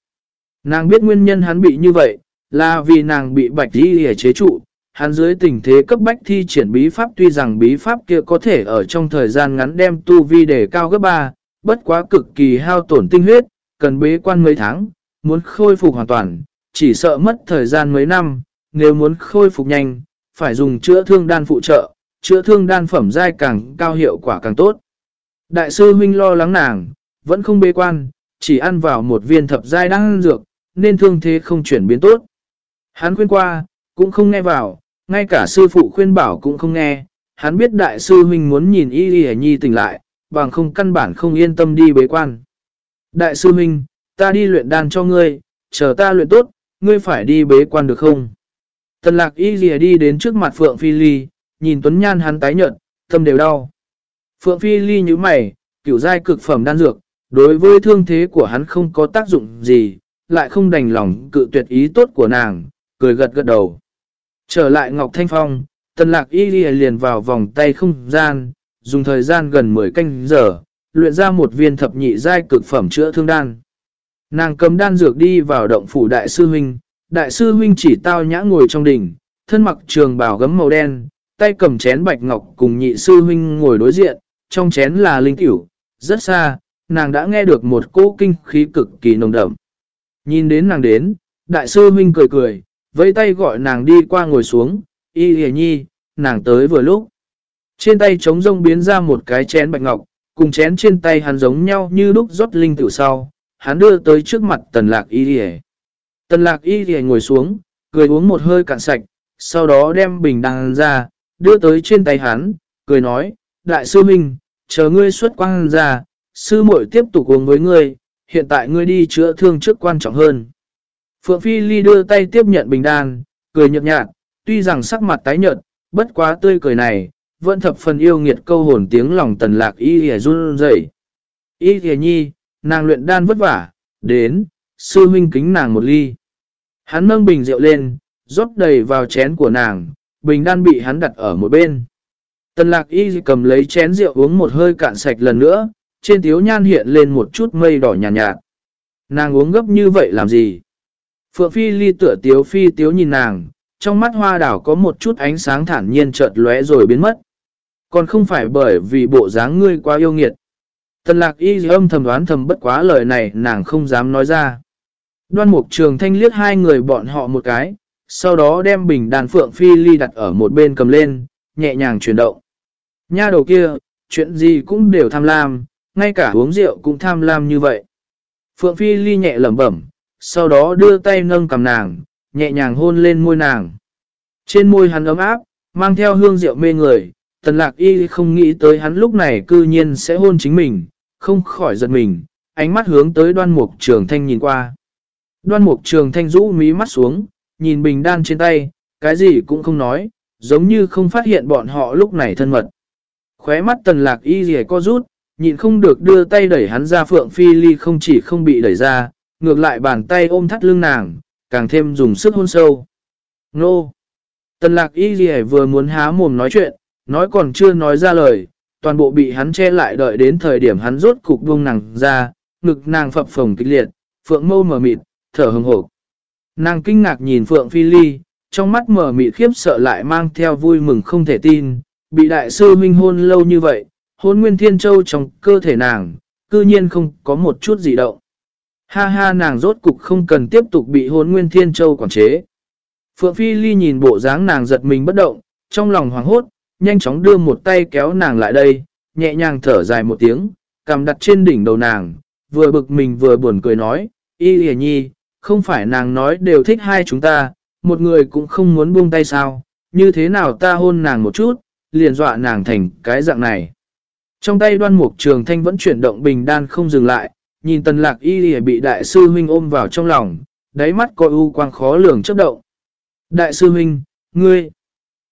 Nàng biết nguyên nhân hắn bị như vậy, là vì nàng bị bạch đi chế trụ, hắn dưới tình thế cấp bách thi triển bí pháp tuy rằng bí pháp kia có thể ở trong thời gian ngắn đem tu vi để cao gấp 3, bất quá cực kỳ hao tổn tinh huyết, cần bế quan mấy tháng, muốn khôi phục hoàn toàn, chỉ sợ mất thời gian mấy năm, nếu muốn khôi phục nhanh, phải dùng chữa thương đan phụ trợ, chữa thương đan phẩm dai càng cao hiệu quả càng tốt. Đại sư huynh lo lắng nàng, vẫn không bế quan, chỉ ăn vào một viên thập giai đan dược, nên thương thế không chuyển biến tốt. Hắn khuyên qua, cũng không nghe vào, ngay cả sư phụ khuyên bảo cũng không nghe, hắn biết đại sư huynh muốn nhìn y y nhi tỉnh lại, bằng không căn bản không yên tâm đi bế quan. Đại sư huynh, ta đi luyện đan cho ngươi, chờ ta luyện tốt, ngươi phải đi bế quan được không? Tần lạc y y đi đến trước mặt Phượng Phi Ly, nhìn Tuấn Nhan hắn tái nhợt, tâm đều đau. Phượng Phi Ly như mày, kiểu giai cực phẩm đan dược, đối với thương thế của hắn không có tác dụng gì, lại không đành lòng cự tuyệt ý tốt của nàng, cười gật gật đầu. Trở lại Ngọc Thanh Phong, tần lạc y liền vào vòng tay không gian, dùng thời gian gần 10 canh giờ, luyện ra một viên thập nhị giai cực phẩm chữa thương đan. Nàng cầm đan dược đi vào động phủ đại sư huynh, đại sư huynh chỉ tao nhã ngồi trong đỉnh, thân mặc trường bào gấm màu đen, tay cầm chén bạch ngọc cùng nhị sư huynh ngồi đối diện, trong chén là linh tiểu, rất xa, nàng đã nghe được một cỗ kinh khí cực kỳ nồng đậm. Nhìn đến nàng đến, đại sư huynh cười cười, vẫy tay gọi nàng đi qua ngồi xuống, y hề nhi, nàng tới vừa lúc. Trên tay trống rông biến ra một cái chén bạch ngọc, cùng chén trên tay hắn giống nhau như lúc rót linh tiểu sau, hắn đưa tới trước mặt tần lạc y hề. Tần lạc y hề ngồi xuống, cười uống một hơi cạn sạch, sau đó đem bình đăng ra, đưa tới trên tay hắn, cười nói, đại sư minh, chờ ngươi xuất quang ra, sư muội tiếp tục uống với ngươi, hiện tại ngươi đi chữa thương trước quan trọng hơn. Phượng Phi Ly đưa tay tiếp nhận bình đan, cười nhợt nhạt, tuy rằng sắc mặt tái nhợt, bất quá tươi cười này, vẫn thập phần yêu nghiệt câu hồn tiếng lòng tần lạc y hề run rẩy. Y hề nhi, nàng luyện đan vất vả, đến, sư huynh kính nàng một ly. Hắn nâng bình rượu lên, rót đầy vào chén của nàng, bình đan bị hắn đặt ở một bên. Tần lạc y cầm lấy chén rượu uống một hơi cạn sạch lần nữa, trên thiếu nhan hiện lên một chút mây đỏ nhạt, nhạt. Nàng uống gấp như vậy làm gì? Phượng Phi ly tựa tiếu phi tiếu nhìn nàng, trong mắt hoa đảo có một chút ánh sáng thản nhiên chợt lóe rồi biến mất. Còn không phải bởi vì bộ dáng ngươi quá yêu nghiệt. Tần lạc y âm thầm đoán thầm bất quá lời này nàng không dám nói ra. Đoan mục trường thanh liếc hai người bọn họ một cái, sau đó đem bình đàn phượng phi ly đặt ở một bên cầm lên, nhẹ nhàng chuyển động. Nha đầu kia, chuyện gì cũng đều tham lam, ngay cả uống rượu cũng tham lam như vậy. Phượng phi ly nhẹ lẩm bẩm, sau đó đưa tay nâng cầm nàng, nhẹ nhàng hôn lên môi nàng. Trên môi hắn ấm áp, mang theo hương rượu mê người, tần lạc y không nghĩ tới hắn lúc này cư nhiên sẽ hôn chính mình, không khỏi giật mình, ánh mắt hướng tới đoan mục trường thanh nhìn qua. Đoan mục trường thanh rũ mí mắt xuống, nhìn bình đan trên tay, cái gì cũng không nói, giống như không phát hiện bọn họ lúc này thân mật. Khóe mắt tần lạc y gì co rút, nhịn không được đưa tay đẩy hắn ra phượng phi ly không chỉ không bị đẩy ra, ngược lại bàn tay ôm thắt lưng nàng, càng thêm dùng sức hôn sâu. Nô! Tần lạc y gì vừa muốn há mồm nói chuyện, nói còn chưa nói ra lời, toàn bộ bị hắn che lại đợi đến thời điểm hắn rốt cục buông nàng ra, ngực nàng phập phồng kịch liệt, phượng mâu mở mịt, thở hừng hộp. Nàng kinh ngạc nhìn Phượng Phi Ly, trong mắt mở mịt khiếp sợ lại mang theo vui mừng không thể tin, bị đại sư huynh hôn lâu như vậy, hôn nguyên thiên châu trong cơ thể nàng, cư nhiên không có một chút gì động. Ha ha nàng rốt cục không cần tiếp tục bị hôn nguyên thiên châu quản chế. Phượng Phi Ly nhìn bộ dáng nàng giật mình bất động, trong lòng hoảng hốt, nhanh chóng đưa một tay kéo nàng lại đây, nhẹ nhàng thở dài một tiếng, cầm đặt trên đỉnh đầu nàng, vừa bực mình vừa buồn cười nói, y hề nhi, không phải nàng nói đều thích hai chúng ta, một người cũng không muốn buông tay sao, như thế nào ta hôn nàng một chút, liền dọa nàng thành cái dạng này. Trong tay đoan mục trường thanh vẫn chuyển động bình đan không dừng lại, nhìn tần lạc y lìa bị đại sư huynh ôm vào trong lòng, đáy mắt coi u quang khó lường chấp động. Đại sư huynh, ngươi,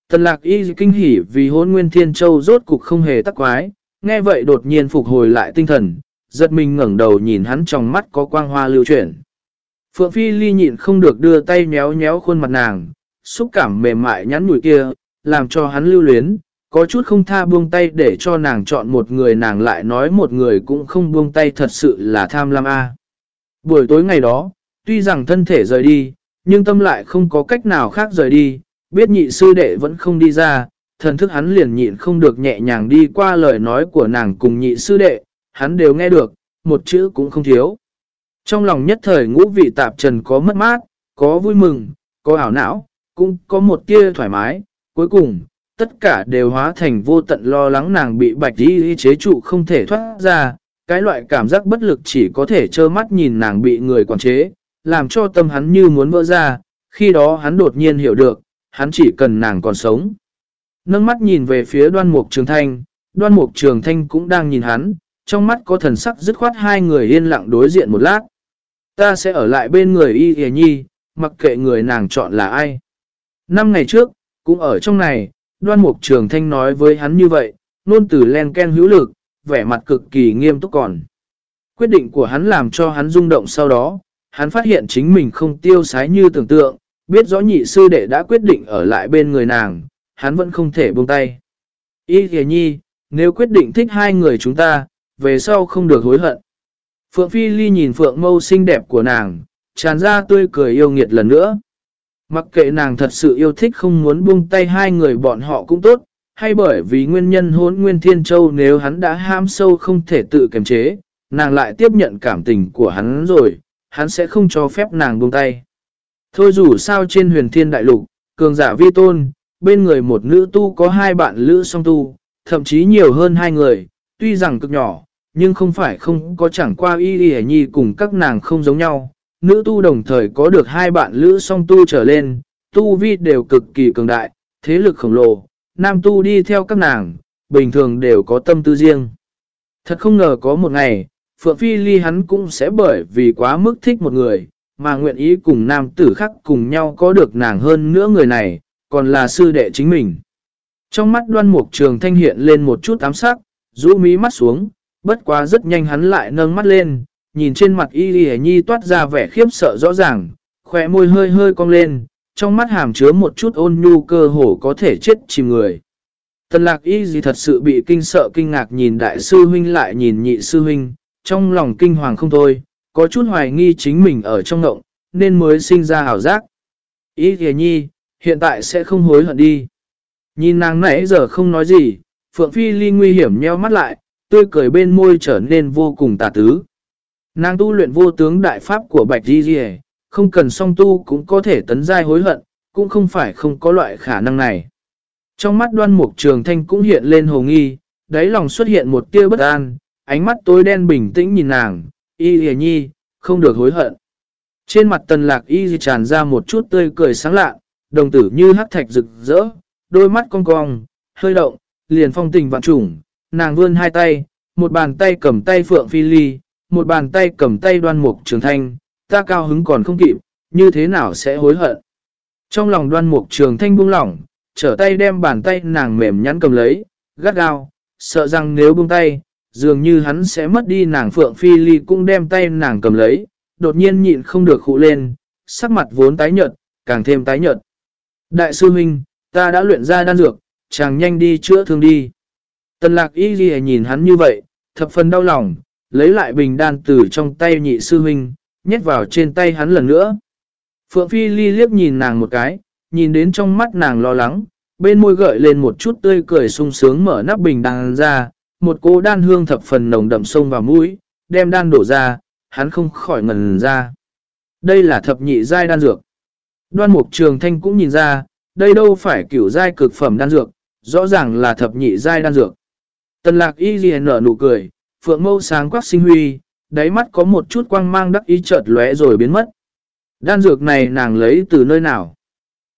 tần lạc y kinh hỉ vì hôn nguyên thiên châu rốt cục không hề tắc quái, nghe vậy đột nhiên phục hồi lại tinh thần, giật mình ngẩng đầu nhìn hắn trong mắt có quang hoa lưu chuyển. Phượng Phi Ly nhịn không được đưa tay nhéo nhéo khuôn mặt nàng, xúc cảm mềm mại nhắn nhủi kia, làm cho hắn lưu luyến, có chút không tha buông tay để cho nàng chọn một người nàng lại nói một người cũng không buông tay thật sự là tham lam a. Buổi tối ngày đó, tuy rằng thân thể rời đi, nhưng tâm lại không có cách nào khác rời đi, biết nhị sư đệ vẫn không đi ra, thần thức hắn liền nhịn không được nhẹ nhàng đi qua lời nói của nàng cùng nhị sư đệ, hắn đều nghe được, một chữ cũng không thiếu. Trong lòng nhất thời ngũ vị tạp trần có mất mát, có vui mừng, có ảo não, cũng có một tia thoải mái, cuối cùng, tất cả đều hóa thành vô tận lo lắng nàng bị bạch đi chế trụ không thể thoát ra, cái loại cảm giác bất lực chỉ có thể trơ mắt nhìn nàng bị người quản chế, làm cho tâm hắn như muốn vỡ ra, khi đó hắn đột nhiên hiểu được, hắn chỉ cần nàng còn sống. Nâng mắt nhìn về phía đoan mục trường thanh, đoan mục trường thanh cũng đang nhìn hắn, trong mắt có thần sắc dứt khoát hai người yên lặng đối diện một lát. Ta sẽ ở lại bên người y hề nhi, mặc kệ người nàng chọn là ai. Năm ngày trước, cũng ở trong này, đoan mục trường thanh nói với hắn như vậy, nôn từ len ken hữu lực, vẻ mặt cực kỳ nghiêm túc còn. Quyết định của hắn làm cho hắn rung động sau đó, hắn phát hiện chính mình không tiêu sái như tưởng tượng, biết rõ nhị sư đệ đã quyết định ở lại bên người nàng, hắn vẫn không thể buông tay. Y kìa nhi, nếu quyết định thích hai người chúng ta, về sau không được hối hận. Phượng Phi Ly nhìn Phượng mâu xinh đẹp của nàng, tràn ra tươi cười yêu nghiệt lần nữa. Mặc kệ nàng thật sự yêu thích không muốn buông tay hai người bọn họ cũng tốt, hay bởi vì nguyên nhân hốn Nguyên Thiên Châu nếu hắn đã ham sâu không thể tự kiềm chế, nàng lại tiếp nhận cảm tình của hắn rồi, hắn sẽ không cho phép nàng buông tay. Thôi dù sao trên huyền thiên đại lục, cường giả vi tôn, bên người một nữ tu có hai bạn lữ song tu, thậm chí nhiều hơn hai người, tuy rằng cực nhỏ, nhưng không phải không có chẳng qua y y nhi cùng các nàng không giống nhau. Nữ tu đồng thời có được hai bạn lữ song tu trở lên, tu vi đều cực kỳ cường đại, thế lực khổng lồ, nam tu đi theo các nàng, bình thường đều có tâm tư riêng. Thật không ngờ có một ngày, Phượng Phi Ly hắn cũng sẽ bởi vì quá mức thích một người, mà nguyện ý cùng nam tử khác cùng nhau có được nàng hơn nữa người này, còn là sư đệ chính mình. Trong mắt đoan mục trường thanh hiện lên một chút ám sắc, rũ mí mắt xuống, bất quá rất nhanh hắn lại nâng mắt lên, nhìn trên mặt y y nhi toát ra vẻ khiếp sợ rõ ràng, khỏe môi hơi hơi cong lên, trong mắt hàm chứa một chút ôn nhu cơ hồ có thể chết chìm người. Tần lạc y gì thật sự bị kinh sợ kinh ngạc nhìn đại sư huynh lại nhìn nhị sư huynh, trong lòng kinh hoàng không thôi, có chút hoài nghi chính mình ở trong ngộng, nên mới sinh ra hảo giác. Y thề nhi, hiện tại sẽ không hối hận đi. Nhìn nàng nãy giờ không nói gì, Phượng Phi Ly nguy hiểm nheo mắt lại, tươi cười bên môi trở nên vô cùng tà tứ. Nàng tu luyện vô tướng đại pháp của Bạch Di Di không cần song tu cũng có thể tấn giai hối hận, cũng không phải không có loại khả năng này. Trong mắt đoan mục trường thanh cũng hiện lên hồ nghi, đáy lòng xuất hiện một tia bất an, ánh mắt tối đen bình tĩnh nhìn nàng, y hề nhi, không được hối hận. Trên mặt tần lạc y tràn ra một chút tươi cười sáng lạ, đồng tử như hắc thạch rực rỡ, đôi mắt cong cong, hơi động, liền phong tình vạn trùng, nàng vươn hai tay, một bàn tay cầm tay Phượng Phi Ly, một bàn tay cầm tay đoan mục trường thanh, ta cao hứng còn không kịp, như thế nào sẽ hối hận. Trong lòng đoan mục trường thanh buông lỏng, trở tay đem bàn tay nàng mềm nhắn cầm lấy, gắt gao, sợ rằng nếu buông tay, dường như hắn sẽ mất đi nàng Phượng Phi Ly cũng đem tay nàng cầm lấy, đột nhiên nhịn không được khụ lên, sắc mặt vốn tái nhợt, càng thêm tái nhợt. Đại sư huynh, ta đã luyện ra đan dược, chàng nhanh đi chữa thương đi. Tần lạc y ghi nhìn hắn như vậy, thập phần đau lòng, lấy lại bình đan từ trong tay nhị sư huynh, nhét vào trên tay hắn lần nữa. Phượng Phi Ly liếc nhìn nàng một cái, nhìn đến trong mắt nàng lo lắng, bên môi gợi lên một chút tươi cười sung sướng mở nắp bình đan ra, một cô đan hương thập phần nồng đậm sông vào mũi, đem đan đổ ra, hắn không khỏi ngần ra. Đây là thập nhị giai đan dược. Đoan mục trường thanh cũng nhìn ra, đây đâu phải kiểu giai cực phẩm đan dược, rõ ràng là thập nhị giai đan dược. Tần lạc y ghi nở nụ cười, phượng mâu sáng quắc sinh huy, đáy mắt có một chút quang mang đắc ý chợt lóe rồi biến mất. Đan dược này nàng lấy từ nơi nào?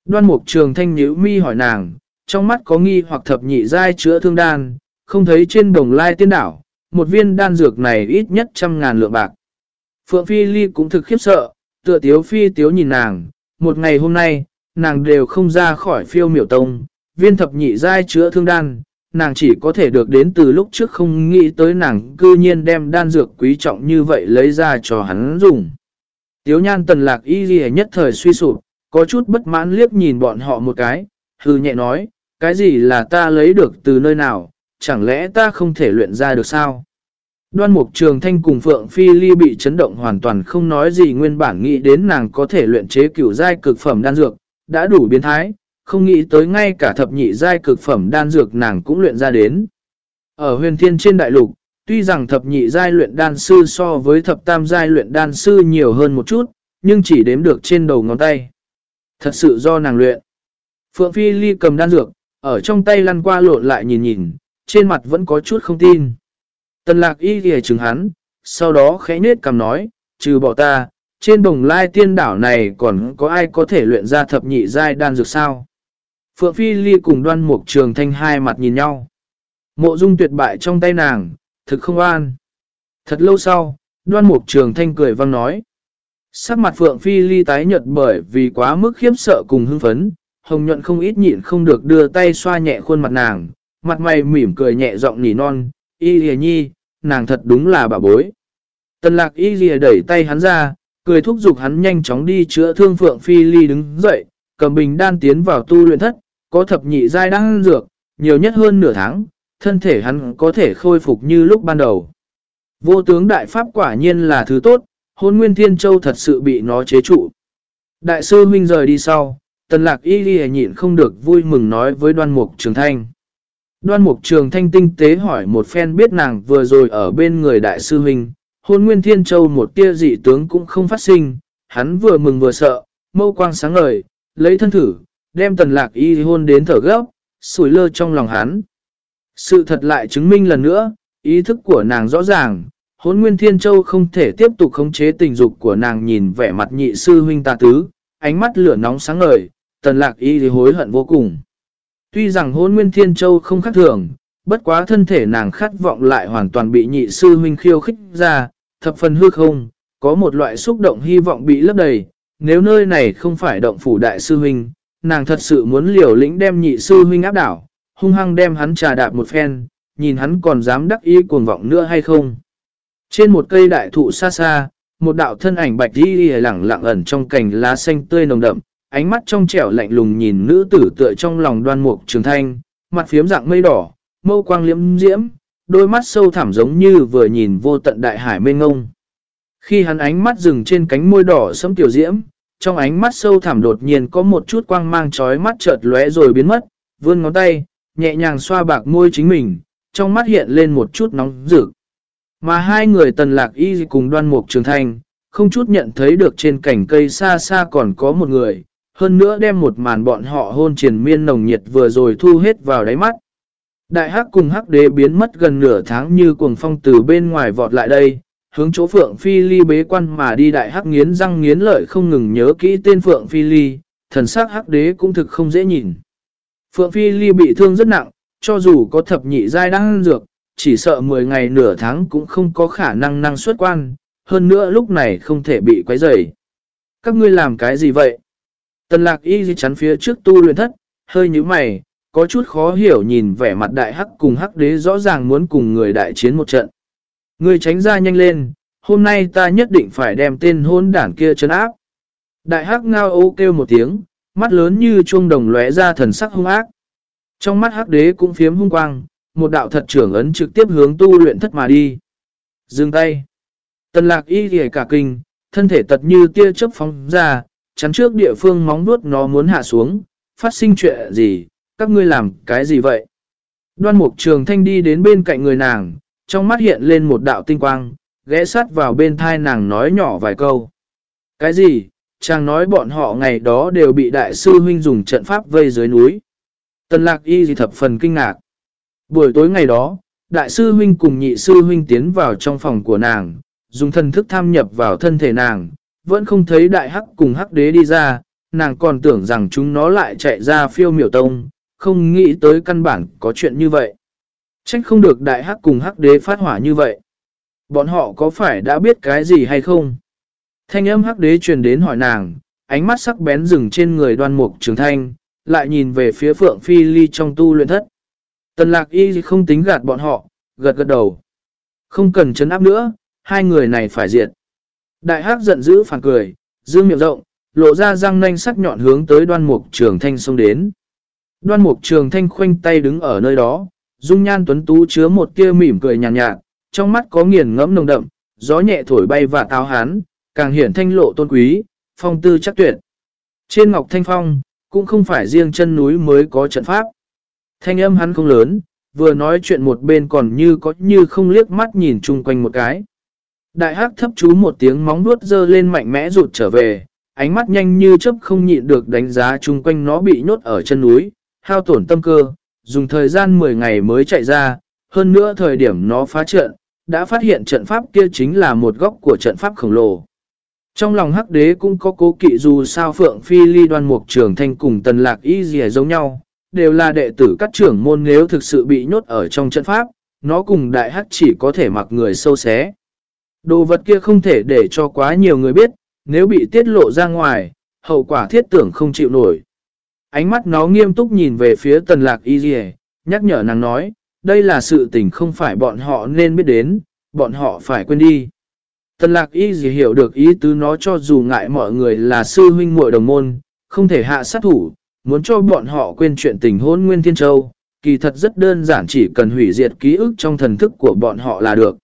Đoan mục trường thanh nhữ mi hỏi nàng, trong mắt có nghi hoặc thập nhị giai chữa thương đan, không thấy trên đồng lai tiên đảo, một viên đan dược này ít nhất trăm ngàn lượng bạc. Phượng Phi Ly cũng thực khiếp sợ, tựa tiếu phi tiếu nhìn nàng, một ngày hôm nay, nàng đều không ra khỏi phiêu miểu tông, viên thập nhị giai chữa thương đan, nàng chỉ có thể được đến từ lúc trước không nghĩ tới nàng cư nhiên đem đan dược quý trọng như vậy lấy ra cho hắn dùng. Tiếu nhan tần lạc y ghi nhất thời suy sụp, có chút bất mãn liếc nhìn bọn họ một cái, hư nhẹ nói, cái gì là ta lấy được từ nơi nào, chẳng lẽ ta không thể luyện ra được sao? Đoan mục trường thanh cùng Phượng Phi Ly bị chấn động hoàn toàn không nói gì nguyên bản nghĩ đến nàng có thể luyện chế cửu giai cực phẩm đan dược, đã đủ biến thái, không nghĩ tới ngay cả thập nhị giai cực phẩm đan dược nàng cũng luyện ra đến. Ở huyền thiên trên đại lục, tuy rằng thập nhị giai luyện đan sư so với thập tam giai luyện đan sư nhiều hơn một chút, nhưng chỉ đếm được trên đầu ngón tay. Thật sự do nàng luyện. Phượng Phi Ly cầm đan dược, ở trong tay lăn qua lộn lại nhìn nhìn, trên mặt vẫn có chút không tin. Tần lạc y ghề chừng hắn, sau đó khẽ nết cầm nói, trừ bỏ ta, trên đồng lai tiên đảo này còn có ai có thể luyện ra thập nhị giai đan dược sao? Phượng Phi Ly cùng đoan mục trường thanh hai mặt nhìn nhau. Mộ dung tuyệt bại trong tay nàng, thực không an. Thật lâu sau, đoan mục trường thanh cười vang nói. Sắc mặt Phượng Phi Ly tái nhợt bởi vì quá mức khiếp sợ cùng hưng phấn, hồng nhuận không ít nhịn không được đưa tay xoa nhẹ khuôn mặt nàng, mặt mày mỉm cười nhẹ giọng nỉ non, y lìa nhi, nàng thật đúng là bà bối. Tần lạc y lìa đẩy tay hắn ra, cười thúc giục hắn nhanh chóng đi chữa thương Phượng Phi Ly đứng dậy, cầm bình đan tiến vào tu luyện thất, có thập nhị giai đang dược, nhiều nhất hơn nửa tháng, thân thể hắn có thể khôi phục như lúc ban đầu. Vô tướng đại pháp quả nhiên là thứ tốt, hôn nguyên thiên châu thật sự bị nó chế trụ. Đại sư huynh rời đi sau, tần lạc y ghi nhịn không được vui mừng nói với đoan mục trường thanh. Đoan mục trường thanh tinh tế hỏi một phen biết nàng vừa rồi ở bên người đại sư huynh, hôn nguyên thiên châu một tia dị tướng cũng không phát sinh, hắn vừa mừng vừa sợ, mâu quang sáng ngời, lấy thân thử, đem tần lạc y hôn đến thở gấp, sủi lơ trong lòng hắn. Sự thật lại chứng minh lần nữa, ý thức của nàng rõ ràng, hôn nguyên thiên châu không thể tiếp tục khống chế tình dục của nàng nhìn vẻ mặt nhị sư huynh tà tứ, ánh mắt lửa nóng sáng ngời, tần lạc y thì hối hận vô cùng. Tuy rằng hôn nguyên thiên châu không khác thường, bất quá thân thể nàng khát vọng lại hoàn toàn bị nhị sư huynh khiêu khích ra, thập phần hư không, có một loại xúc động hy vọng bị lấp đầy, nếu nơi này không phải động phủ đại sư huynh, nàng thật sự muốn liều lĩnh đem nhị sư huynh áp đảo, hung hăng đem hắn trà đạp một phen, nhìn hắn còn dám đắc ý cuồng vọng nữa hay không. Trên một cây đại thụ xa xa, một đạo thân ảnh bạch đi lẳng lặng ẩn trong cành lá xanh tươi nồng đậm, ánh mắt trong trẻo lạnh lùng nhìn nữ tử tựa trong lòng đoan mục trường thanh, mặt phiếm dạng mây đỏ, mâu quang liễm diễm, đôi mắt sâu thẳm giống như vừa nhìn vô tận đại hải mênh ngông. Khi hắn ánh mắt dừng trên cánh môi đỏ sẫm tiểu diễm, trong ánh mắt sâu thẳm đột nhiên có một chút quang mang chói mắt chợt lóe rồi biến mất, vươn ngón tay, nhẹ nhàng xoa bạc môi chính mình, trong mắt hiện lên một chút nóng rực. Mà hai người tần lạc y cùng đoan mục trường thành không chút nhận thấy được trên cảnh cây xa xa còn có một người, hơn nữa đem một màn bọn họ hôn triền miên nồng nhiệt vừa rồi thu hết vào đáy mắt. Đại hắc cùng hắc đế biến mất gần nửa tháng như cuồng phong từ bên ngoài vọt lại đây, hướng chỗ Phượng Phi Ly bế quan mà đi đại hắc nghiến răng nghiến lợi không ngừng nhớ kỹ tên Phượng Phi Ly, thần sắc hắc đế cũng thực không dễ nhìn. Phượng Phi Ly bị thương rất nặng, cho dù có thập nhị giai đang dược, chỉ sợ 10 ngày nửa tháng cũng không có khả năng năng suất quan, hơn nữa lúc này không thể bị quấy rầy. Các ngươi làm cái gì vậy? Tần lạc y chắn phía trước tu luyện thất, hơi như mày, có chút khó hiểu nhìn vẻ mặt đại hắc cùng hắc đế rõ ràng muốn cùng người đại chiến một trận ngươi tránh ra nhanh lên, hôm nay ta nhất định phải đem tên hôn đản kia chấn áp. Đại hắc ngao ô kêu một tiếng, mắt lớn như chuông đồng lóe ra thần sắc hung ác. Trong mắt hắc đế cũng phiếm hung quang, một đạo thật trưởng ấn trực tiếp hướng tu luyện thất mà đi. Dừng tay. Tần lạc y ghề cả kinh, thân thể tật như tia chớp phóng ra, chắn trước địa phương móng đuốt nó muốn hạ xuống, phát sinh chuyện gì, các ngươi làm cái gì vậy? Đoan mục trường thanh đi đến bên cạnh người nàng, trong mắt hiện lên một đạo tinh quang, ghé sát vào bên thai nàng nói nhỏ vài câu. Cái gì? Chàng nói bọn họ ngày đó đều bị đại sư huynh dùng trận pháp vây dưới núi. Tần lạc y gì thập phần kinh ngạc. Buổi tối ngày đó, đại sư huynh cùng nhị sư huynh tiến vào trong phòng của nàng, dùng thần thức tham nhập vào thân thể nàng, vẫn không thấy đại hắc cùng hắc đế đi ra, nàng còn tưởng rằng chúng nó lại chạy ra phiêu miểu tông, không nghĩ tới căn bản có chuyện như vậy. Trách không được đại hắc cùng hắc đế phát hỏa như vậy. Bọn họ có phải đã biết cái gì hay không? Thanh âm hắc đế truyền đến hỏi nàng, ánh mắt sắc bén rừng trên người đoan mục trường thanh, lại nhìn về phía phượng phi ly trong tu luyện thất. Tần lạc y không tính gạt bọn họ, gật gật đầu. Không cần chấn áp nữa, hai người này phải diệt. Đại hắc giận dữ phản cười, dương miệng rộng, lộ ra răng nanh sắc nhọn hướng tới đoan mục trường thanh xông đến. Đoan mục trường thanh khoanh tay đứng ở nơi đó, dung nhan tuấn tú chứa một tia mỉm cười nhàn nhạt, nhạt, trong mắt có nghiền ngẫm nồng đậm, gió nhẹ thổi bay và táo hán, càng hiển thanh lộ tôn quý, phong tư chắc tuyệt. Trên ngọc thanh phong, cũng không phải riêng chân núi mới có trận pháp. Thanh âm hắn không lớn, vừa nói chuyện một bên còn như có như không liếc mắt nhìn chung quanh một cái. Đại hắc thấp chú một tiếng móng vuốt dơ lên mạnh mẽ rụt trở về, ánh mắt nhanh như chớp không nhịn được đánh giá chung quanh nó bị nhốt ở chân núi, hao tổn tâm cơ, dùng thời gian 10 ngày mới chạy ra, hơn nữa thời điểm nó phá trận, đã phát hiện trận pháp kia chính là một góc của trận pháp khổng lồ. Trong lòng hắc đế cũng có cố kỵ dù sao Phượng Phi Ly đoan mục trường thanh cùng tần lạc y dì giống nhau, đều là đệ tử các trưởng môn nếu thực sự bị nhốt ở trong trận pháp, nó cùng đại hắc chỉ có thể mặc người sâu xé. Đồ vật kia không thể để cho quá nhiều người biết, nếu bị tiết lộ ra ngoài, hậu quả thiết tưởng không chịu nổi. Ánh mắt nó nghiêm túc nhìn về phía tần lạc y dì nhắc nhở nàng nói, đây là sự tình không phải bọn họ nên biết đến, bọn họ phải quên đi. Tần lạc y dì hiểu được ý tứ nó cho dù ngại mọi người là sư huynh muội đồng môn, không thể hạ sát thủ, muốn cho bọn họ quên chuyện tình hôn Nguyên Thiên Châu, kỳ thật rất đơn giản chỉ cần hủy diệt ký ức trong thần thức của bọn họ là được.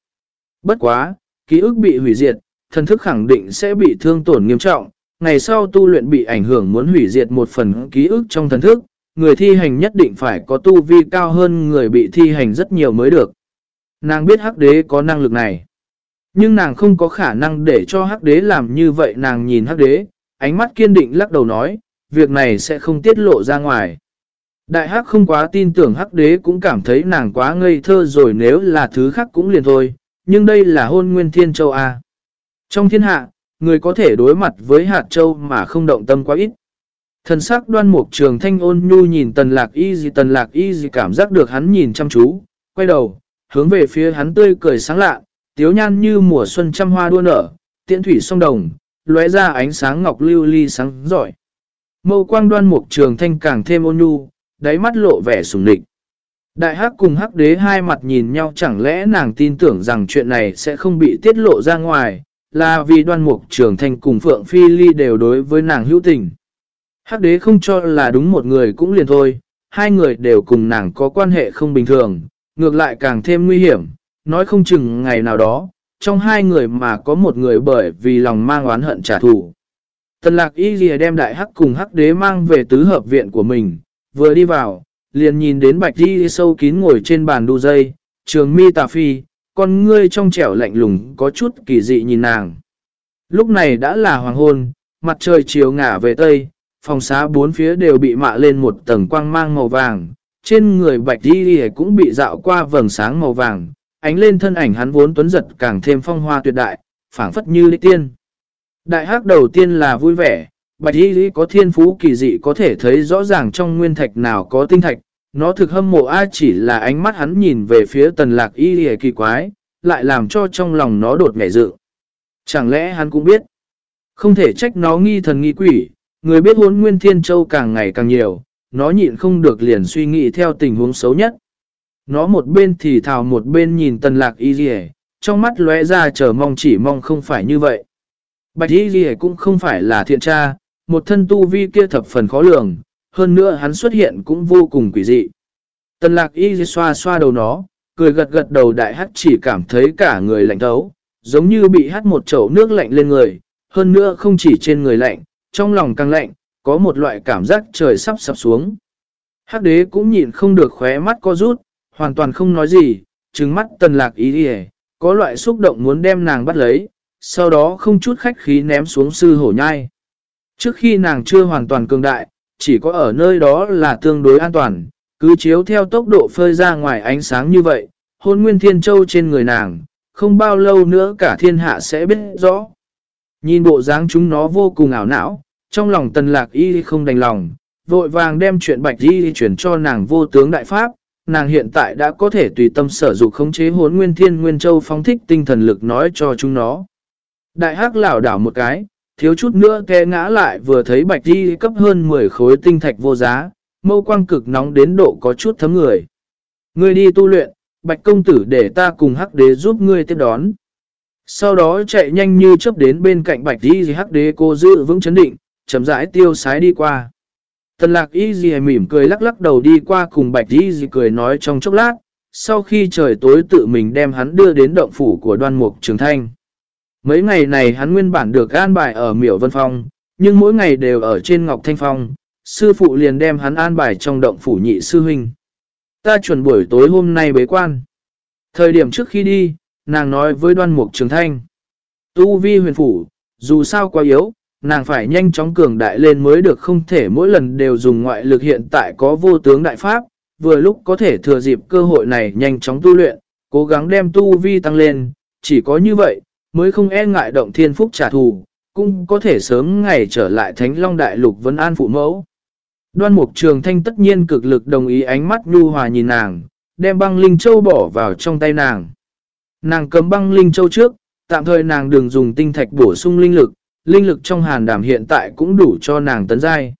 Bất quá, ký ức bị hủy diệt, thần thức khẳng định sẽ bị thương tổn nghiêm trọng, ngày sau tu luyện bị ảnh hưởng muốn hủy diệt một phần ký ức trong thần thức, người thi hành nhất định phải có tu vi cao hơn người bị thi hành rất nhiều mới được. Nàng biết hắc đế có năng lực này. Nhưng nàng không có khả năng để cho hắc đế làm như vậy nàng nhìn hắc đế, ánh mắt kiên định lắc đầu nói, việc này sẽ không tiết lộ ra ngoài. Đại hắc không quá tin tưởng hắc đế cũng cảm thấy nàng quá ngây thơ rồi nếu là thứ khác cũng liền thôi, nhưng đây là hôn nguyên thiên châu A. Trong thiên hạ, người có thể đối mặt với hạt châu mà không động tâm quá ít. Thần sắc đoan mục trường thanh ôn nhu nhìn tần lạc y gì tần lạc y gì cảm giác được hắn nhìn chăm chú, quay đầu, hướng về phía hắn tươi cười sáng lạ, tiếu nhan như mùa xuân trăm hoa đua nở, tiễn thủy sông đồng, lóe ra ánh sáng ngọc lưu ly sáng giỏi. Mâu quang đoan mục trường thanh càng thêm ôn nhu, đáy mắt lộ vẻ sùng địch. Đại hắc cùng hắc đế hai mặt nhìn nhau chẳng lẽ nàng tin tưởng rằng chuyện này sẽ không bị tiết lộ ra ngoài, là vì đoan mục trường thành cùng Phượng Phi Ly đều đối với nàng hữu tình. Hắc đế không cho là đúng một người cũng liền thôi, hai người đều cùng nàng có quan hệ không bình thường, ngược lại càng thêm nguy hiểm, nói không chừng ngày nào đó, trong hai người mà có một người bởi vì lòng mang oán hận trả thù. Tần lạc y lìa đem đại hắc cùng hắc đế mang về tứ hợp viện của mình, vừa đi vào, liền nhìn đến bạch đi sâu kín ngồi trên bàn đu dây, trường mi tà phi, con ngươi trong trẻo lạnh lùng có chút kỳ dị nhìn nàng. Lúc này đã là hoàng hôn, mặt trời chiều ngả về tây, phòng xá bốn phía đều bị mạ lên một tầng quang mang màu vàng, trên người bạch đi cũng bị dạo qua vầng sáng màu vàng, ánh lên thân ảnh hắn vốn tuấn giật càng thêm phong hoa tuyệt đại, phảng phất như lý tiên. Đại hắc đầu tiên là vui vẻ, bạch y có thiên phú kỳ dị có thể thấy rõ ràng trong nguyên thạch nào có tinh thạch, nó thực hâm mộ ai chỉ là ánh mắt hắn nhìn về phía tần lạc y kỳ quái, lại làm cho trong lòng nó đột ngảy dự. Chẳng lẽ hắn cũng biết, không thể trách nó nghi thần nghi quỷ, người biết hốn nguyên thiên châu càng ngày càng nhiều, nó nhịn không được liền suy nghĩ theo tình huống xấu nhất. Nó một bên thì thào một bên nhìn tần lạc y dì trong mắt lóe ra chờ mong chỉ mong không phải như vậy. Bạch y dì cũng không phải là thiện tra, một thân tu vi kia thập phần khó lường, hơn nữa hắn xuất hiện cũng vô cùng quỷ dị. Tần lạc y xoa xoa đầu nó, cười gật gật đầu đại hắt chỉ cảm thấy cả người lạnh thấu, giống như bị hắt một chậu nước lạnh lên người, hơn nữa không chỉ trên người lạnh, trong lòng càng lạnh, có một loại cảm giác trời sắp sập xuống. Hắc đế cũng nhìn không được khóe mắt co rút, hoàn toàn không nói gì, trừng mắt tần lạc ý đi có loại xúc động muốn đem nàng bắt lấy, sau đó không chút khách khí ném xuống sư hổ nhai. Trước khi nàng chưa hoàn toàn cường đại, chỉ có ở nơi đó là tương đối an toàn, cứ chiếu theo tốc độ phơi ra ngoài ánh sáng như vậy, hôn nguyên thiên châu trên người nàng, không bao lâu nữa cả thiên hạ sẽ biết rõ. Nhìn bộ dáng chúng nó vô cùng ảo não, trong lòng tần lạc y không đành lòng, vội vàng đem chuyện bạch y chuyển cho nàng vô tướng đại pháp, nàng hiện tại đã có thể tùy tâm sở dục khống chế hốn nguyên thiên nguyên châu phóng thích tinh thần lực nói cho chúng nó. Đại hắc lảo đảo một cái, thiếu chút nữa té ngã lại vừa thấy bạch đi cấp hơn 10 khối tinh thạch vô giá, mâu quang cực nóng đến độ có chút thấm người. Ngươi đi tu luyện, bạch công tử để ta cùng hắc đế giúp ngươi tiếp đón. Sau đó chạy nhanh như chớp đến bên cạnh bạch đi hắc đế cô giữ vững chấn định, chậm rãi tiêu sái đi qua. Tần lạc y gì mỉm cười lắc lắc đầu đi qua cùng bạch y gì cười nói trong chốc lát, sau khi trời tối tự mình đem hắn đưa đến động phủ của đoan mục trường thanh. Mấy ngày này hắn nguyên bản được an bài ở miểu vân phong, nhưng mỗi ngày đều ở trên ngọc thanh phong, sư phụ liền đem hắn an bài trong động phủ nhị sư huynh. Ta chuẩn buổi tối hôm nay bế quan. Thời điểm trước khi đi, nàng nói với đoan mục trường thanh. Tu vi huyền phủ, dù sao quá yếu, nàng phải nhanh chóng cường đại lên mới được không thể mỗi lần đều dùng ngoại lực hiện tại có vô tướng đại pháp, vừa lúc có thể thừa dịp cơ hội này nhanh chóng tu luyện, cố gắng đem tu vi tăng lên, chỉ có như vậy, mới không e ngại động thiên phúc trả thù, cũng có thể sớm ngày trở lại Thánh Long Đại Lục Vân an phụ mẫu. Đoan Mục Trường Thanh tất nhiên cực lực đồng ý ánh mắt nhu hòa nhìn nàng, đem băng linh châu bỏ vào trong tay nàng. Nàng cấm băng linh châu trước, tạm thời nàng đừng dùng tinh thạch bổ sung linh lực, linh lực trong hàn đàm hiện tại cũng đủ cho nàng tấn giai.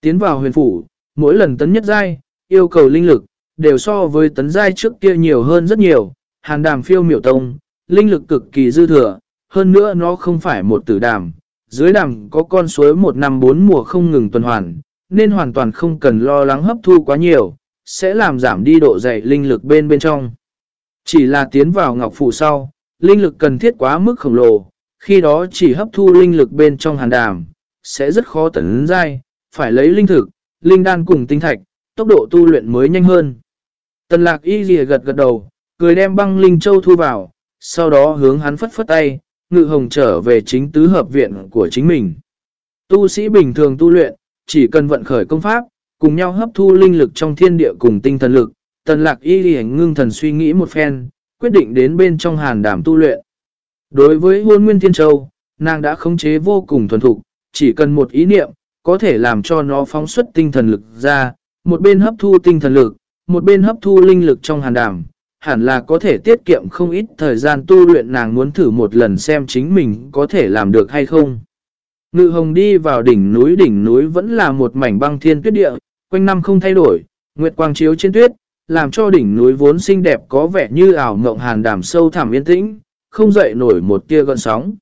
Tiến vào huyền phủ, mỗi lần tấn nhất giai, yêu cầu linh lực, đều so với tấn giai trước kia nhiều hơn rất nhiều, hàn đàm phiêu miểu tông, linh lực cực kỳ dư thừa, hơn nữa nó không phải một tử đàm, dưới đàm có con suối một năm bốn mùa không ngừng tuần hoàn, nên hoàn toàn không cần lo lắng hấp thu quá nhiều, sẽ làm giảm đi độ dày linh lực bên bên trong. Chỉ là tiến vào ngọc phủ sau, linh lực cần thiết quá mức khổng lồ, khi đó chỉ hấp thu linh lực bên trong hàn đàm, sẽ rất khó tấn dai, phải lấy linh thực, linh đan cùng tinh thạch, tốc độ tu luyện mới nhanh hơn. Tần lạc y ghi gật gật đầu, cười đem băng linh châu thu vào, sau đó hướng hắn phất phất tay, ngự hồng trở về chính tứ hợp viện của chính mình. Tu sĩ bình thường tu luyện, chỉ cần vận khởi công pháp, cùng nhau hấp thu linh lực trong thiên địa cùng tinh thần lực, tần lạc y đi ngưng thần suy nghĩ một phen, quyết định đến bên trong hàn đảm tu luyện. Đối với hôn nguyên thiên châu, nàng đã khống chế vô cùng thuần thục, chỉ cần một ý niệm, có thể làm cho nó phóng xuất tinh thần lực ra, một bên hấp thu tinh thần lực, một bên hấp thu linh lực trong hàn đảm, hẳn là có thể tiết kiệm không ít thời gian tu luyện nàng muốn thử một lần xem chính mình có thể làm được hay không. Ngự hồng đi vào đỉnh núi đỉnh núi vẫn là một mảnh băng thiên tuyết địa, quanh năm không thay đổi, nguyệt quang chiếu trên tuyết, làm cho đỉnh núi vốn xinh đẹp có vẻ như ảo mộng hàn đàm sâu thẳm yên tĩnh, không dậy nổi một tia gọn sóng.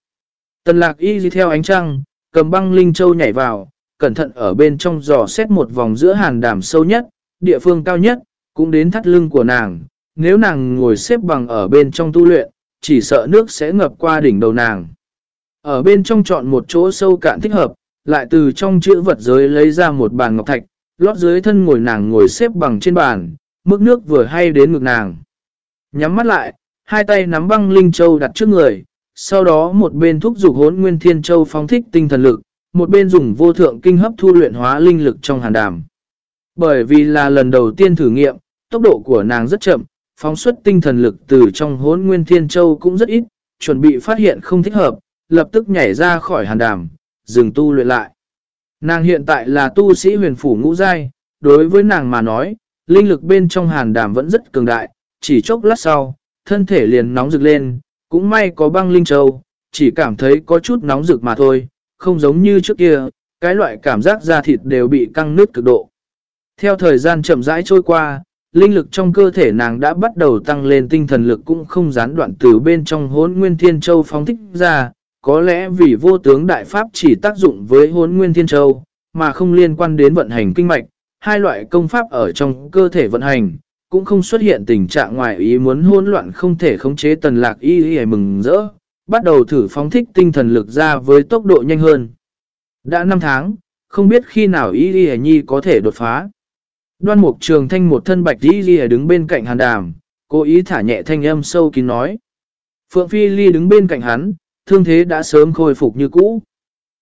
Tần lạc y đi theo ánh trăng, cầm băng linh châu nhảy vào, cẩn thận ở bên trong giò xét một vòng giữa hàn đàm sâu nhất, địa phương cao nhất, cũng đến thắt lưng của nàng. Nếu nàng ngồi xếp bằng ở bên trong tu luyện, chỉ sợ nước sẽ ngập qua đỉnh đầu nàng. Ở bên trong chọn một chỗ sâu cạn thích hợp, lại từ trong chữ vật giới lấy ra một bàn ngọc thạch, lót dưới thân ngồi nàng ngồi xếp bằng trên bàn, mức nước vừa hay đến ngực nàng. Nhắm mắt lại, hai tay nắm băng linh châu đặt trước người, sau đó một bên thúc dục hốn nguyên thiên châu phóng thích tinh thần lực, một bên dùng vô thượng kinh hấp thu luyện hóa linh lực trong hàn đàm. Bởi vì là lần đầu tiên thử nghiệm, tốc độ của nàng rất chậm, phóng xuất tinh thần lực từ trong hốn nguyên thiên châu cũng rất ít, chuẩn bị phát hiện không thích hợp, lập tức nhảy ra khỏi hàn đàm, dừng tu luyện lại. Nàng hiện tại là tu sĩ huyền phủ ngũ giai, đối với nàng mà nói, linh lực bên trong hàn đàm vẫn rất cường đại, chỉ chốc lát sau, thân thể liền nóng rực lên, cũng may có băng linh châu, chỉ cảm thấy có chút nóng rực mà thôi, không giống như trước kia, cái loại cảm giác da thịt đều bị căng nứt cực độ. Theo thời gian chậm rãi trôi qua, linh lực trong cơ thể nàng đã bắt đầu tăng lên tinh thần lực cũng không gián đoạn từ bên trong hốn nguyên thiên châu phóng thích ra, có lẽ vì vô tướng đại pháp chỉ tác dụng với hốn nguyên thiên châu, mà không liên quan đến vận hành kinh mạch, hai loại công pháp ở trong cơ thể vận hành, cũng không xuất hiện tình trạng ngoài ý muốn hỗn loạn không thể khống chế tần lạc y y mừng rỡ, bắt đầu thử phóng thích tinh thần lực ra với tốc độ nhanh hơn. Đã 5 tháng, không biết khi nào y y nhi có thể đột phá. Đoan mục trường thanh một thân bạch y ghi đứng bên cạnh hàn đàm, cố ý thả nhẹ thanh âm sâu kín nói. Phượng Phi Ly đứng bên cạnh hắn, thương thế đã sớm khôi phục như cũ.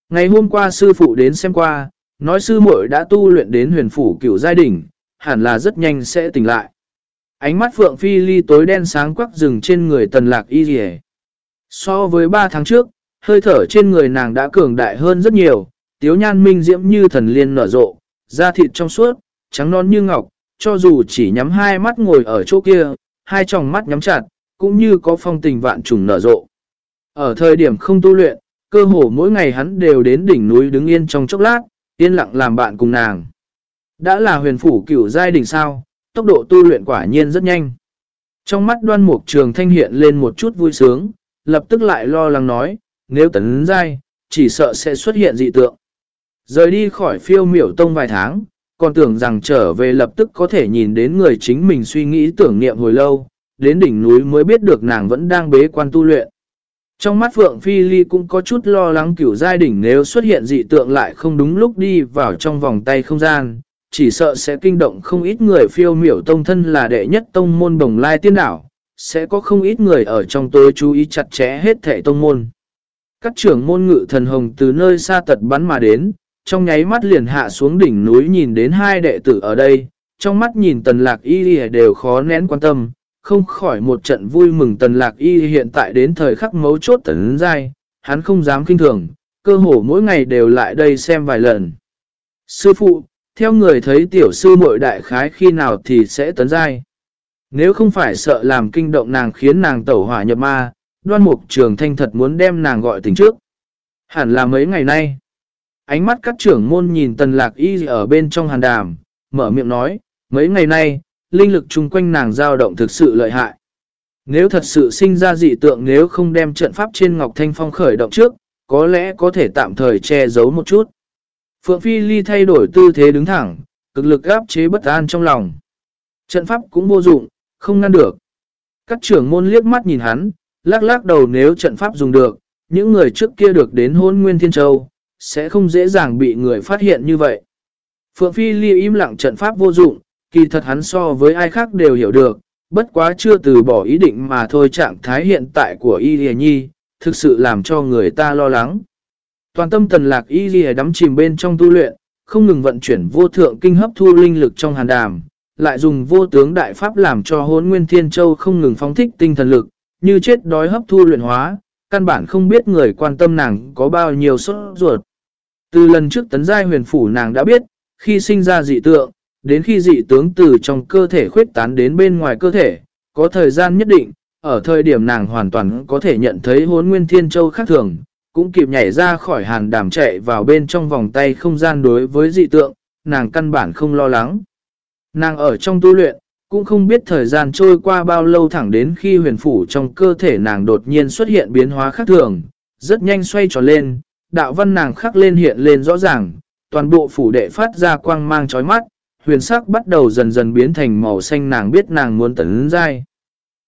Ngày hôm qua sư phụ đến xem qua, nói sư muội đã tu luyện đến huyền phủ cửu giai đỉnh, hẳn là rất nhanh sẽ tỉnh lại. Ánh mắt Phượng Phi Ly tối đen sáng quắc rừng trên người tần lạc y dì So với 3 tháng trước, hơi thở trên người nàng đã cường đại hơn rất nhiều, tiếu nhan minh diễm như thần liên nở rộ, da thịt trong suốt, trắng non như ngọc, cho dù chỉ nhắm hai mắt ngồi ở chỗ kia, hai tròng mắt nhắm chặt, cũng như có phong tình vạn trùng nở rộ. Ở thời điểm không tu luyện, cơ hồ mỗi ngày hắn đều đến đỉnh núi đứng yên trong chốc lát, yên lặng làm bạn cùng nàng. Đã là huyền phủ cửu giai đỉnh sao, tốc độ tu luyện quả nhiên rất nhanh. Trong mắt đoan mục trường thanh hiện lên một chút vui sướng, lập tức lại lo lắng nói, nếu tấn giai, chỉ sợ sẽ xuất hiện dị tượng. Rời đi khỏi phiêu miểu tông vài tháng, còn tưởng rằng trở về lập tức có thể nhìn đến người chính mình suy nghĩ tưởng niệm hồi lâu, đến đỉnh núi mới biết được nàng vẫn đang bế quan tu luyện. Trong mắt Phượng Phi Ly cũng có chút lo lắng cửu giai đỉnh nếu xuất hiện dị tượng lại không đúng lúc đi vào trong vòng tay không gian, chỉ sợ sẽ kinh động không ít người phiêu miểu tông thân là đệ nhất tông môn đồng lai tiên đảo, sẽ có không ít người ở trong tối chú ý chặt chẽ hết thể tông môn. Các trưởng môn ngự thần hồng từ nơi xa tật bắn mà đến, trong nháy mắt liền hạ xuống đỉnh núi nhìn đến hai đệ tử ở đây, trong mắt nhìn tần lạc y đều khó nén quan tâm, không khỏi một trận vui mừng tần lạc y hiện tại đến thời khắc mấu chốt tấn giai, hắn không dám kinh thường, cơ hồ mỗi ngày đều lại đây xem vài lần. Sư phụ, theo người thấy tiểu sư muội đại khái khi nào thì sẽ tấn giai. Nếu không phải sợ làm kinh động nàng khiến nàng tẩu hỏa nhập ma, đoan mục trường thanh thật muốn đem nàng gọi tỉnh trước. Hẳn là mấy ngày nay. Ánh mắt các trưởng môn nhìn tần lạc y ở bên trong hàn đàm, mở miệng nói, mấy ngày nay, linh lực chung quanh nàng dao động thực sự lợi hại. Nếu thật sự sinh ra dị tượng nếu không đem trận pháp trên Ngọc Thanh Phong khởi động trước, có lẽ có thể tạm thời che giấu một chút. Phượng Phi Ly thay đổi tư thế đứng thẳng, cực lực áp chế bất an trong lòng. Trận pháp cũng vô dụng, không ngăn được. Các trưởng môn liếc mắt nhìn hắn, lắc lắc đầu nếu trận pháp dùng được, những người trước kia được đến hôn Nguyên Thiên Châu, sẽ không dễ dàng bị người phát hiện như vậy. Phượng Phi Ly im lặng trận pháp vô dụng, kỳ thật hắn so với ai khác đều hiểu được, bất quá chưa từ bỏ ý định mà thôi trạng thái hiện tại của Y Lìa Nhi, thực sự làm cho người ta lo lắng. Toàn tâm tần lạc Y Lìa đắm chìm bên trong tu luyện, không ngừng vận chuyển vô thượng kinh hấp thu linh lực trong hàn đàm, lại dùng vô tướng đại pháp làm cho hốn nguyên thiên châu không ngừng phóng thích tinh thần lực, như chết đói hấp thu luyện hóa, căn bản không biết người quan tâm nàng có bao nhiêu sốt ruột. Từ lần trước tấn giai huyền phủ nàng đã biết, khi sinh ra dị tượng, đến khi dị tướng từ trong cơ thể khuyết tán đến bên ngoài cơ thể, có thời gian nhất định, ở thời điểm nàng hoàn toàn có thể nhận thấy hốn nguyên thiên châu khác thường, cũng kịp nhảy ra khỏi hàn đàm chạy vào bên trong vòng tay không gian đối với dị tượng, nàng căn bản không lo lắng. Nàng ở trong tu luyện, cũng không biết thời gian trôi qua bao lâu thẳng đến khi huyền phủ trong cơ thể nàng đột nhiên xuất hiện biến hóa khác thường, rất nhanh xoay tròn lên, đạo văn nàng khắc lên hiện lên rõ ràng, toàn bộ phủ đệ phát ra quang mang chói mắt, huyền sắc bắt đầu dần dần biến thành màu xanh nàng biết nàng muốn tấn dai.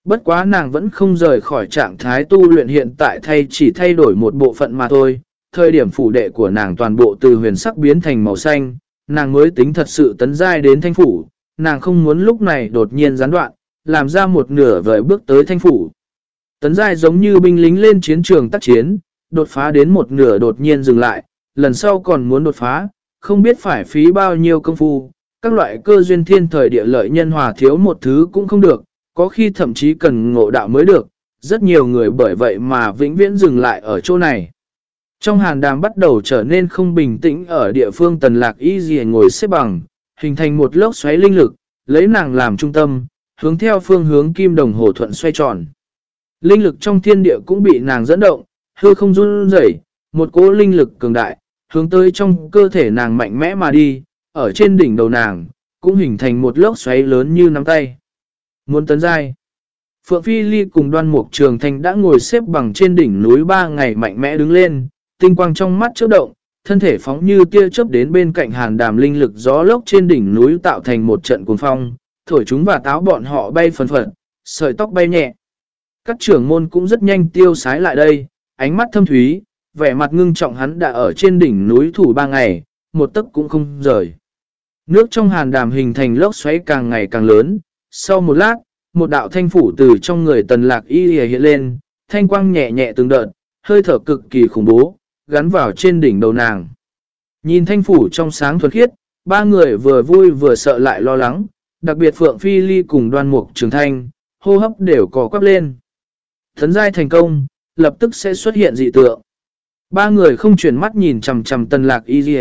Bất quá nàng vẫn không rời khỏi trạng thái tu luyện hiện tại thay chỉ thay đổi một bộ phận mà thôi, thời điểm phủ đệ của nàng toàn bộ từ huyền sắc biến thành màu xanh, nàng mới tính thật sự tấn giai đến thanh phủ, nàng không muốn lúc này đột nhiên gián đoạn, làm ra một nửa vời bước tới thanh phủ. Tấn giai giống như binh lính lên chiến trường tác chiến, đột phá đến một nửa đột nhiên dừng lại, lần sau còn muốn đột phá, không biết phải phí bao nhiêu công phu, các loại cơ duyên thiên thời địa lợi nhân hòa thiếu một thứ cũng không được, có khi thậm chí cần ngộ đạo mới được, rất nhiều người bởi vậy mà vĩnh viễn dừng lại ở chỗ này. Trong hàn đàm bắt đầu trở nên không bình tĩnh ở địa phương tần lạc y gì ngồi xếp bằng, hình thành một lốc xoáy linh lực, lấy nàng làm trung tâm, hướng theo phương hướng kim đồng hồ thuận xoay tròn. Linh lực trong thiên địa cũng bị nàng dẫn động, hư không run rẩy, một cỗ linh lực cường đại, hướng tới trong cơ thể nàng mạnh mẽ mà đi, ở trên đỉnh đầu nàng, cũng hình thành một lốc xoáy lớn như nắm tay. Muốn tấn giai. Phượng Phi Ly cùng đoan mục trường thành đã ngồi xếp bằng trên đỉnh núi ba ngày mạnh mẽ đứng lên, tinh quang trong mắt chớp động, thân thể phóng như tia chớp đến bên cạnh hàn đàm linh lực gió lốc trên đỉnh núi tạo thành một trận cuồng phong, thổi chúng và táo bọn họ bay phần phật, sợi tóc bay nhẹ. Các trưởng môn cũng rất nhanh tiêu sái lại đây, ánh mắt thâm thúy, vẻ mặt ngưng trọng hắn đã ở trên đỉnh núi thủ ba ngày, một tấc cũng không rời. Nước trong hàn đàm hình thành lốc xoáy càng ngày càng lớn, sau một lát, một đạo thanh phủ từ trong người tần lạc y hiện lên, thanh quang nhẹ nhẹ từng đợt, hơi thở cực kỳ khủng bố, gắn vào trên đỉnh đầu nàng. Nhìn thanh phủ trong sáng thuần khiết, ba người vừa vui vừa sợ lại lo lắng, đặc biệt Phượng Phi Ly cùng đoan mục trường thanh, hô hấp đều có quắp lên. Thấn giai thành công, lập tức sẽ xuất hiện dị tượng. Ba người không chuyển mắt nhìn chầm chầm tần lạc y dì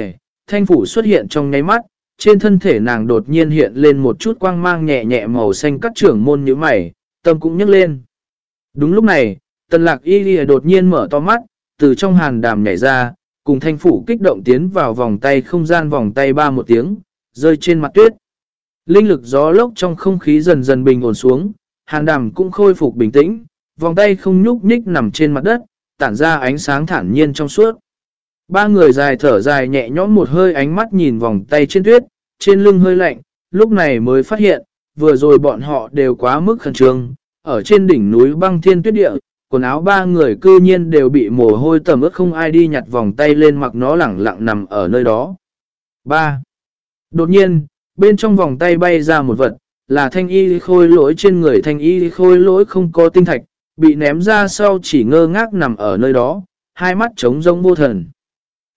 thanh phủ xuất hiện trong nháy mắt, trên thân thể nàng đột nhiên hiện lên một chút quang mang nhẹ nhẹ màu xanh cắt trưởng môn như mày, tâm cũng nhấc lên. Đúng lúc này, tần lạc y dì đột nhiên mở to mắt, từ trong hàn đàm nhảy ra, cùng thanh phủ kích động tiến vào vòng tay không gian vòng tay ba một tiếng, rơi trên mặt tuyết. Linh lực gió lốc trong không khí dần dần bình ổn xuống, hàn đàm cũng khôi phục bình tĩnh, vòng tay không nhúc nhích nằm trên mặt đất, tản ra ánh sáng thản nhiên trong suốt. Ba người dài thở dài nhẹ nhõm một hơi ánh mắt nhìn vòng tay trên tuyết, trên lưng hơi lạnh, lúc này mới phát hiện, vừa rồi bọn họ đều quá mức khẩn trương, ở trên đỉnh núi băng thiên tuyết địa, quần áo ba người cư nhiên đều bị mồ hôi tầm ướt không ai đi nhặt vòng tay lên mặc nó lẳng lặng nằm ở nơi đó. 3. Đột nhiên, bên trong vòng tay bay ra một vật, là thanh y khôi lỗi trên người thanh y khôi lỗi không có tinh thạch, bị ném ra sau chỉ ngơ ngác nằm ở nơi đó, hai mắt trống rông vô thần.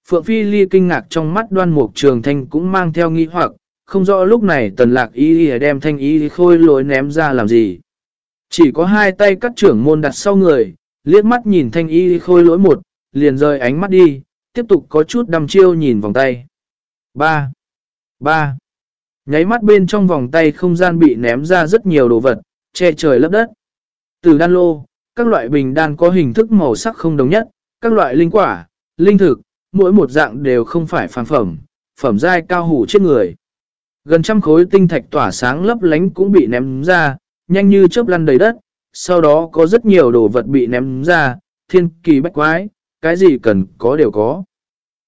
Phượng Phi Ly kinh ngạc trong mắt đoan mục trường thanh cũng mang theo nghi hoặc, không rõ lúc này tần lạc y đem thanh y khôi lỗi ném ra làm gì. Chỉ có hai tay các trưởng môn đặt sau người, liếc mắt nhìn thanh y khôi lỗi một, liền rời ánh mắt đi, tiếp tục có chút đăm chiêu nhìn vòng tay. 3. 3. Nháy mắt bên trong vòng tay không gian bị ném ra rất nhiều đồ vật, che trời lấp đất. Từ đan lô, các loại bình đan có hình thức màu sắc không đồng nhất, các loại linh quả, linh thực, mỗi một dạng đều không phải phàm phẩm, phẩm giai cao hủ chết người. Gần trăm khối tinh thạch tỏa sáng lấp lánh cũng bị ném ra, nhanh như chớp lăn đầy đất, sau đó có rất nhiều đồ vật bị ném ra, thiên kỳ bách quái, cái gì cần có đều có.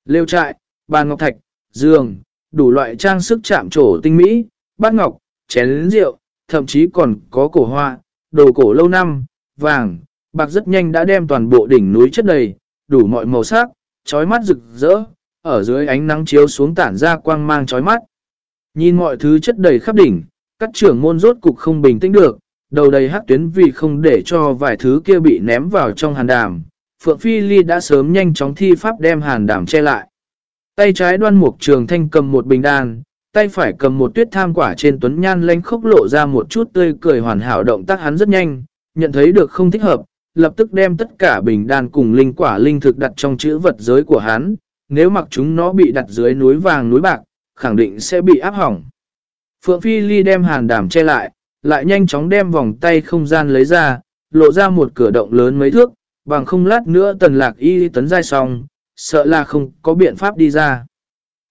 Lêu trại, bàn ngọc thạch, giường, đủ loại trang sức chạm trổ tinh mỹ, bát ngọc, chén rượu, thậm chí còn có cổ hoa, đồ cổ lâu năm, vàng, bạc rất nhanh đã đem toàn bộ đỉnh núi chất đầy, đủ mọi màu sắc, chói mắt rực rỡ, ở dưới ánh nắng chiếu xuống tản ra quang mang chói mắt. Nhìn mọi thứ chất đầy khắp đỉnh, các trưởng môn rốt cục không bình tĩnh được, đầu đầy hắc tuyến vì không để cho vài thứ kia bị ném vào trong hàn đàm. Phượng Phi Ly đã sớm nhanh chóng thi pháp đem hàn đàm che lại. Tay trái đoan mục trường thanh cầm một bình đàn, tay phải cầm một tuyết tham quả trên tuấn nhan lánh khốc lộ ra một chút tươi cười hoàn hảo động tác hắn rất nhanh, nhận thấy được không thích hợp, lập tức đem tất cả bình đan cùng linh quả linh thực đặt trong chữ vật giới của hắn, nếu mặc chúng nó bị đặt dưới núi vàng núi bạc, khẳng định sẽ bị áp hỏng. Phượng Phi Ly đem hàn đảm che lại, lại nhanh chóng đem vòng tay không gian lấy ra, lộ ra một cửa động lớn mấy thước, bằng không lát nữa tần lạc y tấn dai xong, sợ là không có biện pháp đi ra.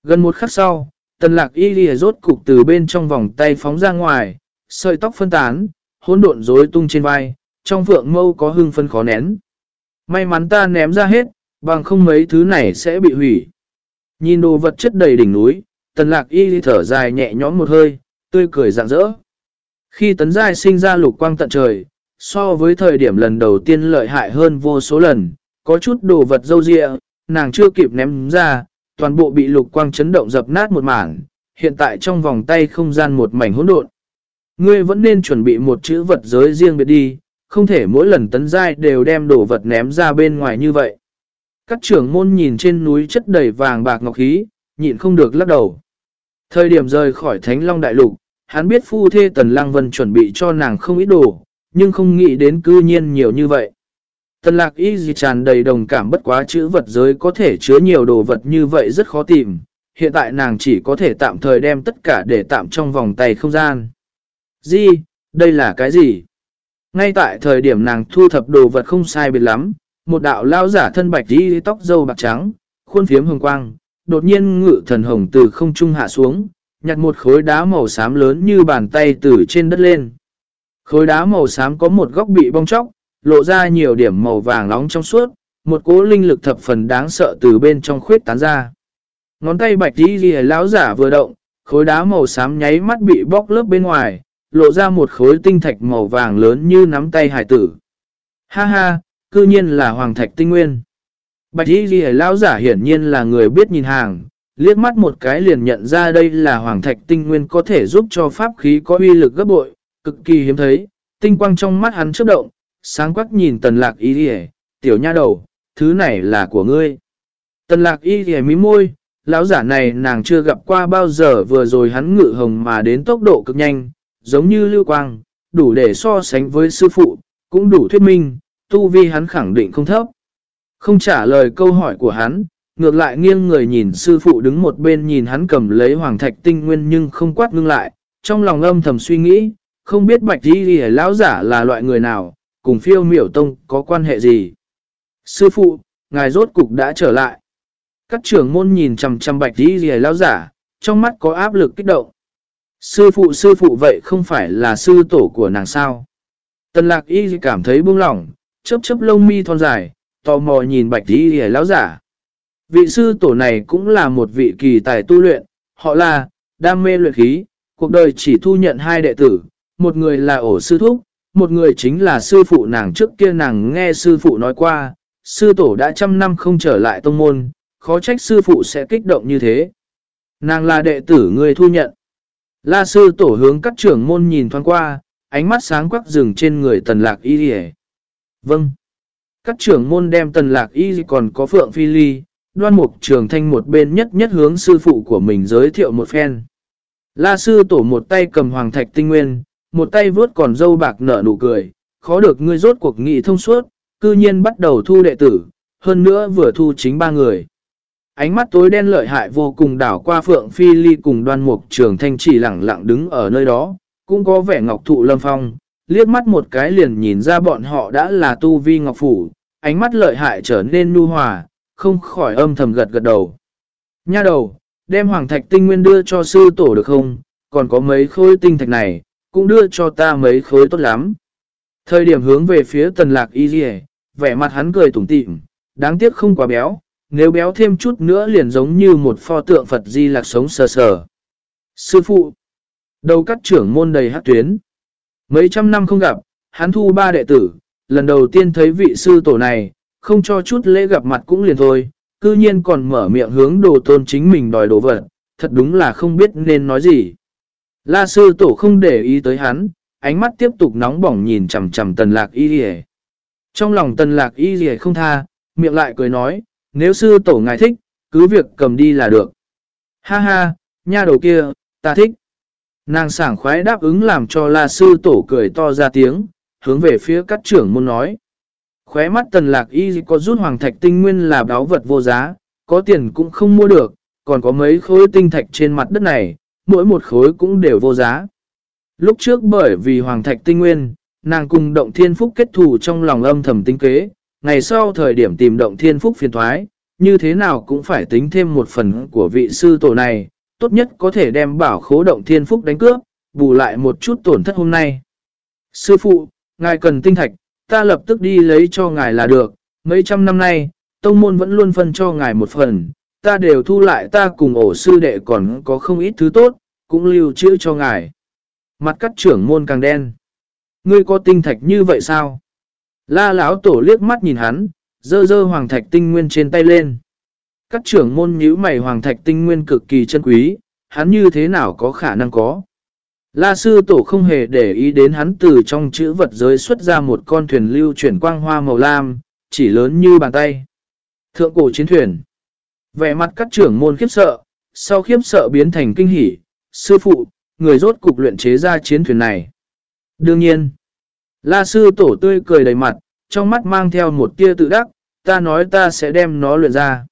Gần một khắc sau, tần lạc y lìa rốt cục từ bên trong vòng tay phóng ra ngoài, sợi tóc phân tán, hỗn độn rối tung trên vai, trong vượng mâu có hưng phân khó nén. May mắn ta ném ra hết, bằng không mấy thứ này sẽ bị hủy. Nhìn đồ vật chất đầy đỉnh núi, tần lạc y thở dài nhẹ nhõm một hơi, tươi cười rạng rỡ. Khi tấn giai sinh ra lục quang tận trời, so với thời điểm lần đầu tiên lợi hại hơn vô số lần, có chút đồ vật dâu dịa, nàng chưa kịp ném ra, toàn bộ bị lục quang chấn động dập nát một mảng, hiện tại trong vòng tay không gian một mảnh hỗn độn. Ngươi vẫn nên chuẩn bị một chữ vật giới riêng biệt đi, không thể mỗi lần tấn giai đều đem đồ vật ném ra bên ngoài như vậy. Các trưởng môn nhìn trên núi chất đầy vàng bạc ngọc khí, nhịn không được lắc đầu. Thời điểm rời khỏi Thánh Long Đại Lục, hắn biết phu thê Tần Lăng Vân chuẩn bị cho nàng không ít đồ, nhưng không nghĩ đến cư nhiên nhiều như vậy. Tần lạc y gì tràn đầy đồng cảm bất quá chữ vật giới có thể chứa nhiều đồ vật như vậy rất khó tìm. Hiện tại nàng chỉ có thể tạm thời đem tất cả để tạm trong vòng tay không gian. Di, đây là cái gì? Ngay tại thời điểm nàng thu thập đồ vật không sai biệt lắm, một đạo lao giả thân bạch đi tóc dâu bạc trắng, khuôn phiếm hồng quang, đột nhiên ngự thần hồng từ không trung hạ xuống, nhặt một khối đá màu xám lớn như bàn tay từ trên đất lên. Khối đá màu xám có một góc bị bong chóc, lộ ra nhiều điểm màu vàng nóng trong suốt, một cố linh lực thập phần đáng sợ từ bên trong khuyết tán ra. Ngón tay bạch đi ghi lão giả vừa động, khối đá màu xám nháy mắt bị bóc lớp bên ngoài, lộ ra một khối tinh thạch màu vàng lớn như nắm tay hải tử. Ha ha, cư nhiên là hoàng thạch tinh nguyên. Bạch y ghi lão giả hiển nhiên là người biết nhìn hàng, liếc mắt một cái liền nhận ra đây là hoàng thạch tinh nguyên có thể giúp cho pháp khí có uy lực gấp bội, cực kỳ hiếm thấy, tinh quang trong mắt hắn chớp động, sáng quắc nhìn tần lạc y ghi tiểu nha đầu, thứ này là của ngươi. Tần lạc y ghi mí môi, lão giả này nàng chưa gặp qua bao giờ vừa rồi hắn ngự hồng mà đến tốc độ cực nhanh, giống như lưu quang, đủ để so sánh với sư phụ, cũng đủ thuyết minh, tu vi hắn khẳng định không thấp. Không trả lời câu hỏi của hắn, ngược lại nghiêng người nhìn sư phụ đứng một bên nhìn hắn cầm lấy hoàng thạch tinh nguyên nhưng không quát ngưng lại, trong lòng âm thầm suy nghĩ, không biết bạch đi đi lão giả là loại người nào, cùng phiêu miểu tông có quan hệ gì. Sư phụ, ngài rốt cục đã trở lại. Các trưởng môn nhìn chầm chầm bạch đi đi lão giả, trong mắt có áp lực kích động. Sư phụ sư phụ vậy không phải là sư tổ của nàng sao. Tần lạc y cảm thấy buông lỏng, chớp chớp lông mi thon dài, tò mò nhìn bạch y hề lão giả. Vị sư tổ này cũng là một vị kỳ tài tu luyện, họ là đam mê luyện khí, cuộc đời chỉ thu nhận hai đệ tử, một người là ổ sư thúc, một người chính là sư phụ nàng trước kia nàng nghe sư phụ nói qua, sư tổ đã trăm năm không trở lại tông môn, khó trách sư phụ sẽ kích động như thế. Nàng là đệ tử người thu nhận. La sư tổ hướng các trưởng môn nhìn thoáng qua, ánh mắt sáng quắc rừng trên người tần lạc y. Vâng. Các trưởng môn đem tần lạc y còn có phượng phi ly, đoan mục trường thanh một bên nhất nhất hướng sư phụ của mình giới thiệu một phen. La sư tổ một tay cầm hoàng thạch tinh nguyên, một tay vướt còn dâu bạc nở nụ cười, khó được ngươi rốt cuộc nghị thông suốt, cư nhiên bắt đầu thu đệ tử, hơn nữa vừa thu chính ba người. Ánh mắt tối đen lợi hại vô cùng đảo qua Phượng Phi Ly cùng đoan mục trường thanh chỉ lặng lặng đứng ở nơi đó, cũng có vẻ ngọc thụ lâm phong, liếc mắt một cái liền nhìn ra bọn họ đã là tu vi ngọc phủ, ánh mắt lợi hại trở nên nu hòa, không khỏi âm thầm gật gật đầu. Nha đầu, đem hoàng thạch tinh nguyên đưa cho sư tổ được không? Còn có mấy khối tinh thạch này, cũng đưa cho ta mấy khối tốt lắm. Thời điểm hướng về phía tần lạc y dì vẻ mặt hắn cười tủm tỉm, đáng tiếc không quá béo, nếu béo thêm chút nữa liền giống như một pho tượng Phật di lạc sống sờ sờ. Sư phụ, đầu cắt trưởng môn đầy hát tuyến. Mấy trăm năm không gặp, hắn thu ba đệ tử, lần đầu tiên thấy vị sư tổ này, không cho chút lễ gặp mặt cũng liền thôi, cư nhiên còn mở miệng hướng đồ tôn chính mình đòi đồ vật, thật đúng là không biết nên nói gì. La sư tổ không để ý tới hắn, ánh mắt tiếp tục nóng bỏng nhìn chầm chầm tần lạc y rìa. Trong lòng tần lạc y rìa không tha, miệng lại cười nói, nếu sư tổ ngài thích, cứ việc cầm đi là được. Ha ha, nha đầu kia, ta thích. Nàng sảng khoái đáp ứng làm cho la sư tổ cười to ra tiếng, hướng về phía các trưởng môn nói. Khóe mắt tần lạc y có rút hoàng thạch tinh nguyên là báo vật vô giá, có tiền cũng không mua được, còn có mấy khối tinh thạch trên mặt đất này, mỗi một khối cũng đều vô giá. Lúc trước bởi vì hoàng thạch tinh nguyên, nàng cùng động thiên phúc kết thù trong lòng âm thầm tinh kế, ngày sau thời điểm tìm động thiên phúc phiền thoái, như thế nào cũng phải tính thêm một phần của vị sư tổ này, tốt nhất có thể đem bảo khố động thiên phúc đánh cướp, bù lại một chút tổn thất hôm nay. Sư phụ, ngài cần tinh thạch, ta lập tức đi lấy cho ngài là được, mấy trăm năm nay, tông môn vẫn luôn phân cho ngài một phần, ta đều thu lại ta cùng ổ sư đệ còn có không ít thứ tốt, cũng lưu trữ cho ngài. Mặt cắt trưởng môn càng đen. Ngươi có tinh thạch như vậy sao? La lão tổ liếc mắt nhìn hắn, dơ dơ hoàng thạch tinh nguyên trên tay lên. Các trưởng môn nhữ mày hoàng thạch tinh nguyên cực kỳ chân quý, hắn như thế nào có khả năng có. La sư tổ không hề để ý đến hắn từ trong chữ vật giới xuất ra một con thuyền lưu chuyển quang hoa màu lam, chỉ lớn như bàn tay. Thượng cổ chiến thuyền. Vẻ mặt các trưởng môn khiếp sợ, sau khiếp sợ biến thành kinh hỉ. Sư phụ, người rốt cục luyện chế ra chiến thuyền này. Đương nhiên, La sư tổ tươi cười đầy mặt, trong mắt mang theo một tia tự đắc, ta nói ta sẽ đem nó luyện ra.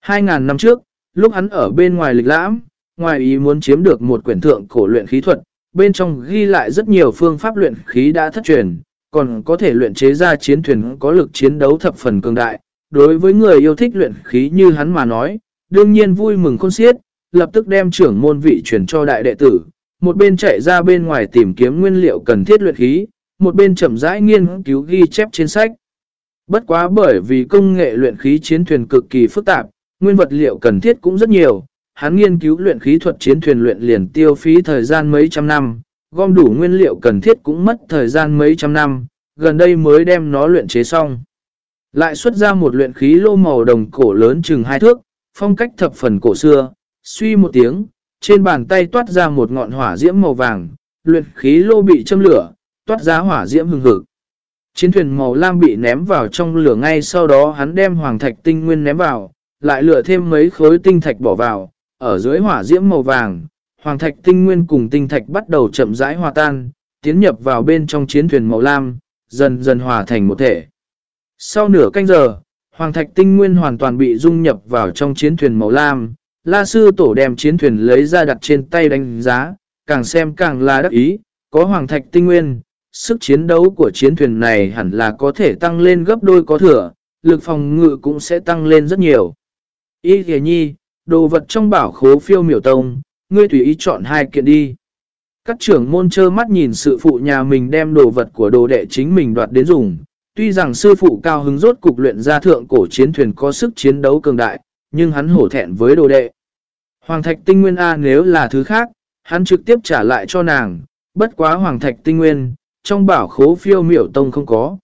Hai ngàn năm trước, lúc hắn ở bên ngoài lịch lãm, ngoài ý muốn chiếm được một quyển thượng cổ luyện khí thuật, bên trong ghi lại rất nhiều phương pháp luyện khí đã thất truyền, còn có thể luyện chế ra chiến thuyền có lực chiến đấu thập phần cường đại. Đối với người yêu thích luyện khí như hắn mà nói, đương nhiên vui mừng khôn xiết, lập tức đem trưởng môn vị chuyển cho đại đệ tử, một bên chạy ra bên ngoài tìm kiếm nguyên liệu cần thiết luyện khí, một bên chậm rãi nghiên cứu ghi chép trên sách. Bất quá bởi vì công nghệ luyện khí chiến thuyền cực kỳ phức tạp, nguyên vật liệu cần thiết cũng rất nhiều, hắn nghiên cứu luyện khí thuật chiến thuyền luyện liền tiêu phí thời gian mấy trăm năm, gom đủ nguyên liệu cần thiết cũng mất thời gian mấy trăm năm, gần đây mới đem nó luyện chế xong. Lại xuất ra một luyện khí lô màu đồng cổ lớn chừng hai thước, phong cách thập phần cổ xưa, suy một tiếng, trên bàn tay toát ra một ngọn hỏa diễm màu vàng, luyện khí lô bị châm lửa, toát ra hỏa diễm hừng hực. Chiến thuyền màu lam bị ném vào trong lửa ngay sau đó hắn đem hoàng thạch tinh nguyên ném vào, lại lựa thêm mấy khối tinh thạch bỏ vào, ở dưới hỏa diễm màu vàng, hoàng thạch tinh nguyên cùng tinh thạch bắt đầu chậm rãi hòa tan, tiến nhập vào bên trong chiến thuyền màu lam, dần dần hòa thành một thể. Sau nửa canh giờ, hoàng thạch tinh nguyên hoàn toàn bị dung nhập vào trong chiến thuyền màu lam, la sư tổ đem chiến thuyền lấy ra đặt trên tay đánh giá, càng xem càng là đắc ý, có hoàng thạch tinh nguyên, sức chiến đấu của chiến thuyền này hẳn là có thể tăng lên gấp đôi có thừa, lực phòng ngự cũng sẽ tăng lên rất nhiều. Ý kìa nhi, đồ vật trong bảo khố phiêu miểu tông, ngươi tùy ý chọn hai kiện đi. Các trưởng môn trơ mắt nhìn sự phụ nhà mình đem đồ vật của đồ đệ chính mình đoạt đến dùng. Tuy rằng sư phụ cao hứng rốt cục luyện ra thượng cổ chiến thuyền có sức chiến đấu cường đại, nhưng hắn hổ thẹn với đồ đệ. Hoàng thạch tinh nguyên A nếu là thứ khác, hắn trực tiếp trả lại cho nàng, bất quá hoàng thạch tinh nguyên, trong bảo khố phiêu miểu tông không có.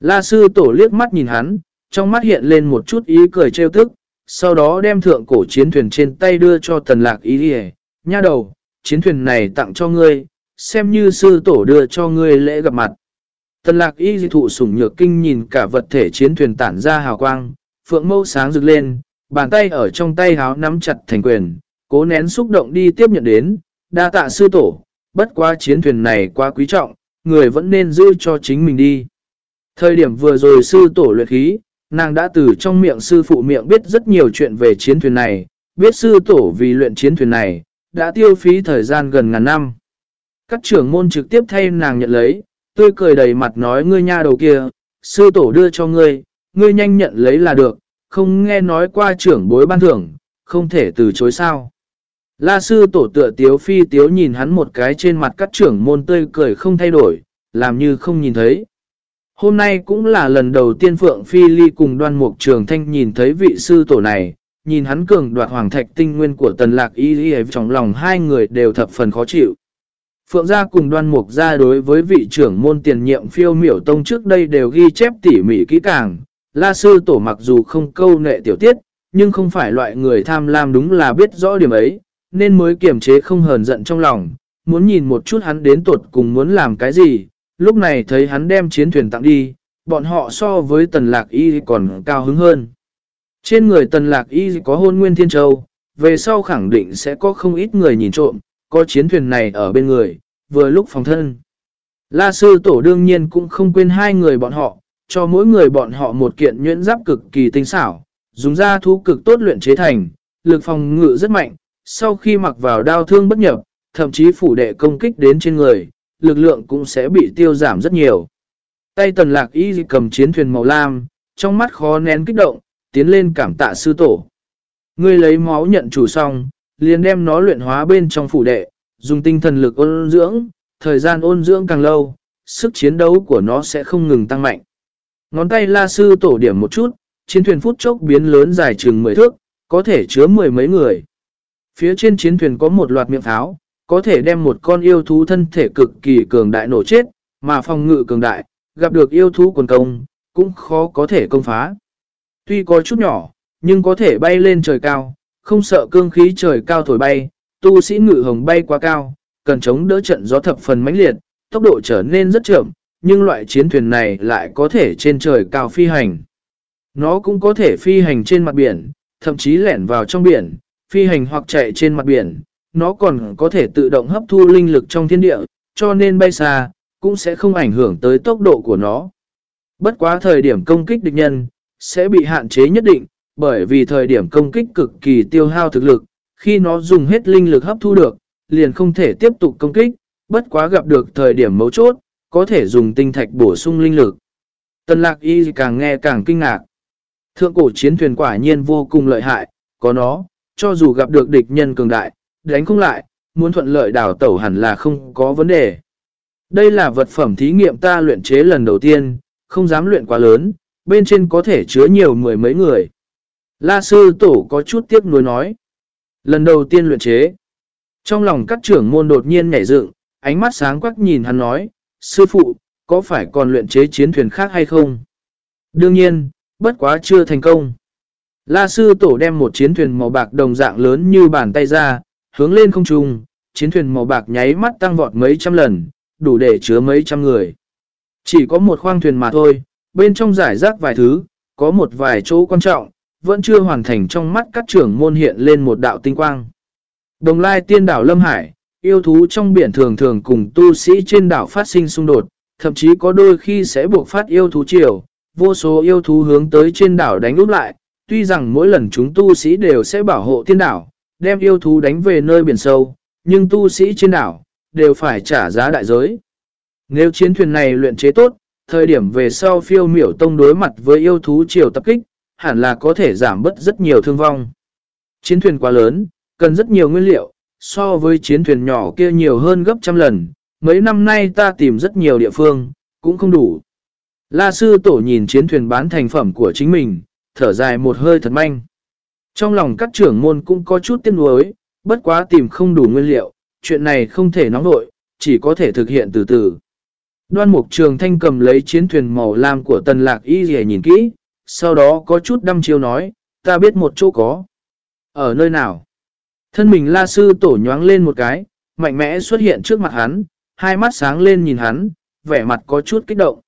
La sư tổ liếc mắt nhìn hắn, trong mắt hiện lên một chút ý cười trêu tức, sau đó đem thượng cổ chiến thuyền trên tay đưa cho tần lạc ý đi nha đầu, chiến thuyền này tặng cho ngươi, xem như sư tổ đưa cho ngươi lễ gặp mặt. Tần lạc y di thụ sủng nhược kinh nhìn cả vật thể chiến thuyền tản ra hào quang, phượng mâu sáng rực lên, bàn tay ở trong tay háo nắm chặt thành quyền, cố nén xúc động đi tiếp nhận đến, đa tạ sư tổ, bất qua chiến thuyền này quá quý trọng, người vẫn nên giữ cho chính mình đi. Thời điểm vừa rồi sư tổ luyện khí, nàng đã từ trong miệng sư phụ miệng biết rất nhiều chuyện về chiến thuyền này, biết sư tổ vì luyện chiến thuyền này, đã tiêu phí thời gian gần ngàn năm. Các trưởng môn trực tiếp thay nàng nhận lấy, tôi cười đầy mặt nói ngươi nha đầu kia, sư tổ đưa cho ngươi, ngươi nhanh nhận lấy là được, không nghe nói qua trưởng bối ban thưởng, không thể từ chối sao. La sư tổ tựa tiếu phi tiếu nhìn hắn một cái trên mặt các trưởng môn tươi cười không thay đổi, làm như không nhìn thấy. Hôm nay cũng là lần đầu tiên Phượng Phi Ly cùng đoan mục trường thanh nhìn thấy vị sư tổ này, nhìn hắn cường đoạt hoàng thạch tinh nguyên của tần lạc y y trong lòng hai người đều thập phần khó chịu. Phượng gia cùng đoan mục gia đối với vị trưởng môn tiền nhiệm phiêu miểu tông trước đây đều ghi chép tỉ mỉ kỹ càng. La sư tổ mặc dù không câu nệ tiểu tiết, nhưng không phải loại người tham lam đúng là biết rõ điểm ấy, nên mới kiềm chế không hờn giận trong lòng, muốn nhìn một chút hắn đến tuột cùng muốn làm cái gì, lúc này thấy hắn đem chiến thuyền tặng đi, bọn họ so với tần lạc y còn cao hứng hơn. Trên người tần lạc y có hôn nguyên thiên châu, về sau khẳng định sẽ có không ít người nhìn trộm, có chiến thuyền này ở bên người, vừa lúc phòng thân. La sư tổ đương nhiên cũng không quên hai người bọn họ, cho mỗi người bọn họ một kiện nhuyễn giáp cực kỳ tinh xảo, dùng ra thú cực tốt luyện chế thành, lực phòng ngự rất mạnh, sau khi mặc vào đao thương bất nhập, thậm chí phủ đệ công kích đến trên người, lực lượng cũng sẽ bị tiêu giảm rất nhiều. Tay tần lạc y cầm chiến thuyền màu lam, trong mắt khó nén kích động, tiến lên cảm tạ sư tổ. Ngươi lấy máu nhận chủ xong, liền đem nó luyện hóa bên trong phủ đệ, dùng tinh thần lực ôn dưỡng, thời gian ôn dưỡng càng lâu, sức chiến đấu của nó sẽ không ngừng tăng mạnh. Ngón tay la sư tổ điểm một chút, chiến thuyền phút chốc biến lớn dài chừng 10 thước, có thể chứa mười mấy người. Phía trên chiến thuyền có một loạt miệng pháo, có thể đem một con yêu thú thân thể cực kỳ cường đại nổ chết, mà phòng ngự cường đại, gặp được yêu thú quần công, cũng khó có thể công phá. Tuy có chút nhỏ, nhưng có thể bay lên trời cao, không sợ cương khí trời cao thổi bay, tu sĩ ngự hồng bay quá cao, cần chống đỡ trận gió thập phần mãnh liệt, tốc độ trở nên rất chậm, nhưng loại chiến thuyền này lại có thể trên trời cao phi hành. Nó cũng có thể phi hành trên mặt biển, thậm chí lẻn vào trong biển, phi hành hoặc chạy trên mặt biển, nó còn có thể tự động hấp thu linh lực trong thiên địa, cho nên bay xa, cũng sẽ không ảnh hưởng tới tốc độ của nó. Bất quá thời điểm công kích địch nhân, sẽ bị hạn chế nhất định, bởi vì thời điểm công kích cực kỳ tiêu hao thực lực, khi nó dùng hết linh lực hấp thu được, liền không thể tiếp tục công kích, bất quá gặp được thời điểm mấu chốt, có thể dùng tinh thạch bổ sung linh lực. Tân lạc y càng nghe càng kinh ngạc. Thượng cổ chiến thuyền quả nhiên vô cùng lợi hại, có nó, cho dù gặp được địch nhân cường đại, đánh không lại, muốn thuận lợi đảo tẩu hẳn là không có vấn đề. Đây là vật phẩm thí nghiệm ta luyện chế lần đầu tiên, không dám luyện quá lớn, bên trên có thể chứa nhiều mười mấy người. La sư tổ có chút tiếc nuối nói. Lần đầu tiên luyện chế. Trong lòng các trưởng môn đột nhiên nhảy dựng, ánh mắt sáng quắc nhìn hắn nói, sư phụ, có phải còn luyện chế chiến thuyền khác hay không? Đương nhiên, bất quá chưa thành công. La sư tổ đem một chiến thuyền màu bạc đồng dạng lớn như bàn tay ra, hướng lên không trung, chiến thuyền màu bạc nháy mắt tăng vọt mấy trăm lần, đủ để chứa mấy trăm người. Chỉ có một khoang thuyền mà thôi, bên trong giải rác vài thứ, có một vài chỗ quan trọng, vẫn chưa hoàn thành trong mắt các trưởng môn hiện lên một đạo tinh quang. Đồng lai tiên đảo Lâm Hải, yêu thú trong biển thường thường cùng tu sĩ trên đảo phát sinh xung đột, thậm chí có đôi khi sẽ buộc phát yêu thú triều, vô số yêu thú hướng tới trên đảo đánh úp lại, tuy rằng mỗi lần chúng tu sĩ đều sẽ bảo hộ tiên đảo, đem yêu thú đánh về nơi biển sâu, nhưng tu sĩ trên đảo, đều phải trả giá đại giới. Nếu chiến thuyền này luyện chế tốt, thời điểm về sau phiêu miểu tông đối mặt với yêu thú triều tập kích, hẳn là có thể giảm bớt rất nhiều thương vong. Chiến thuyền quá lớn, cần rất nhiều nguyên liệu, so với chiến thuyền nhỏ kia nhiều hơn gấp trăm lần, mấy năm nay ta tìm rất nhiều địa phương, cũng không đủ. La sư tổ nhìn chiến thuyền bán thành phẩm của chính mình, thở dài một hơi thật manh. Trong lòng các trưởng môn cũng có chút tiếc nuối, bất quá tìm không đủ nguyên liệu, chuyện này không thể nóng nội, chỉ có thể thực hiện từ từ. Đoan mục trường thanh cầm lấy chiến thuyền màu lam của tần lạc y rẻ nhìn kỹ, sau đó có chút đăm chiêu nói, ta biết một chỗ có. Ở nơi nào? Thân mình la sư tổ nhoáng lên một cái, mạnh mẽ xuất hiện trước mặt hắn, hai mắt sáng lên nhìn hắn, vẻ mặt có chút kích động.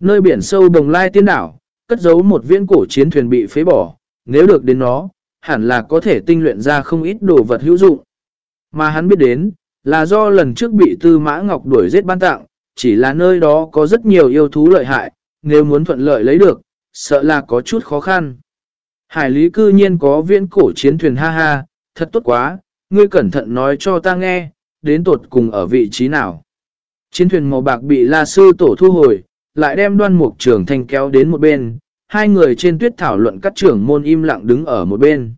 Nơi biển sâu đồng lai tiên đảo, cất giấu một viên cổ chiến thuyền bị phế bỏ, nếu được đến nó, hẳn là có thể tinh luyện ra không ít đồ vật hữu dụng. Mà hắn biết đến, là do lần trước bị Tư Mã Ngọc đuổi giết ban tặng, chỉ là nơi đó có rất nhiều yêu thú lợi hại, nếu muốn thuận lợi lấy được, sợ là có chút khó khăn. Hải lý cư nhiên có viễn cổ chiến thuyền ha ha, thật tốt quá, ngươi cẩn thận nói cho ta nghe, đến tột cùng ở vị trí nào. Chiến thuyền màu bạc bị la sư tổ thu hồi, lại đem đoan mục trưởng thanh kéo đến một bên, hai người trên tuyết thảo luận các trưởng môn im lặng đứng ở một bên.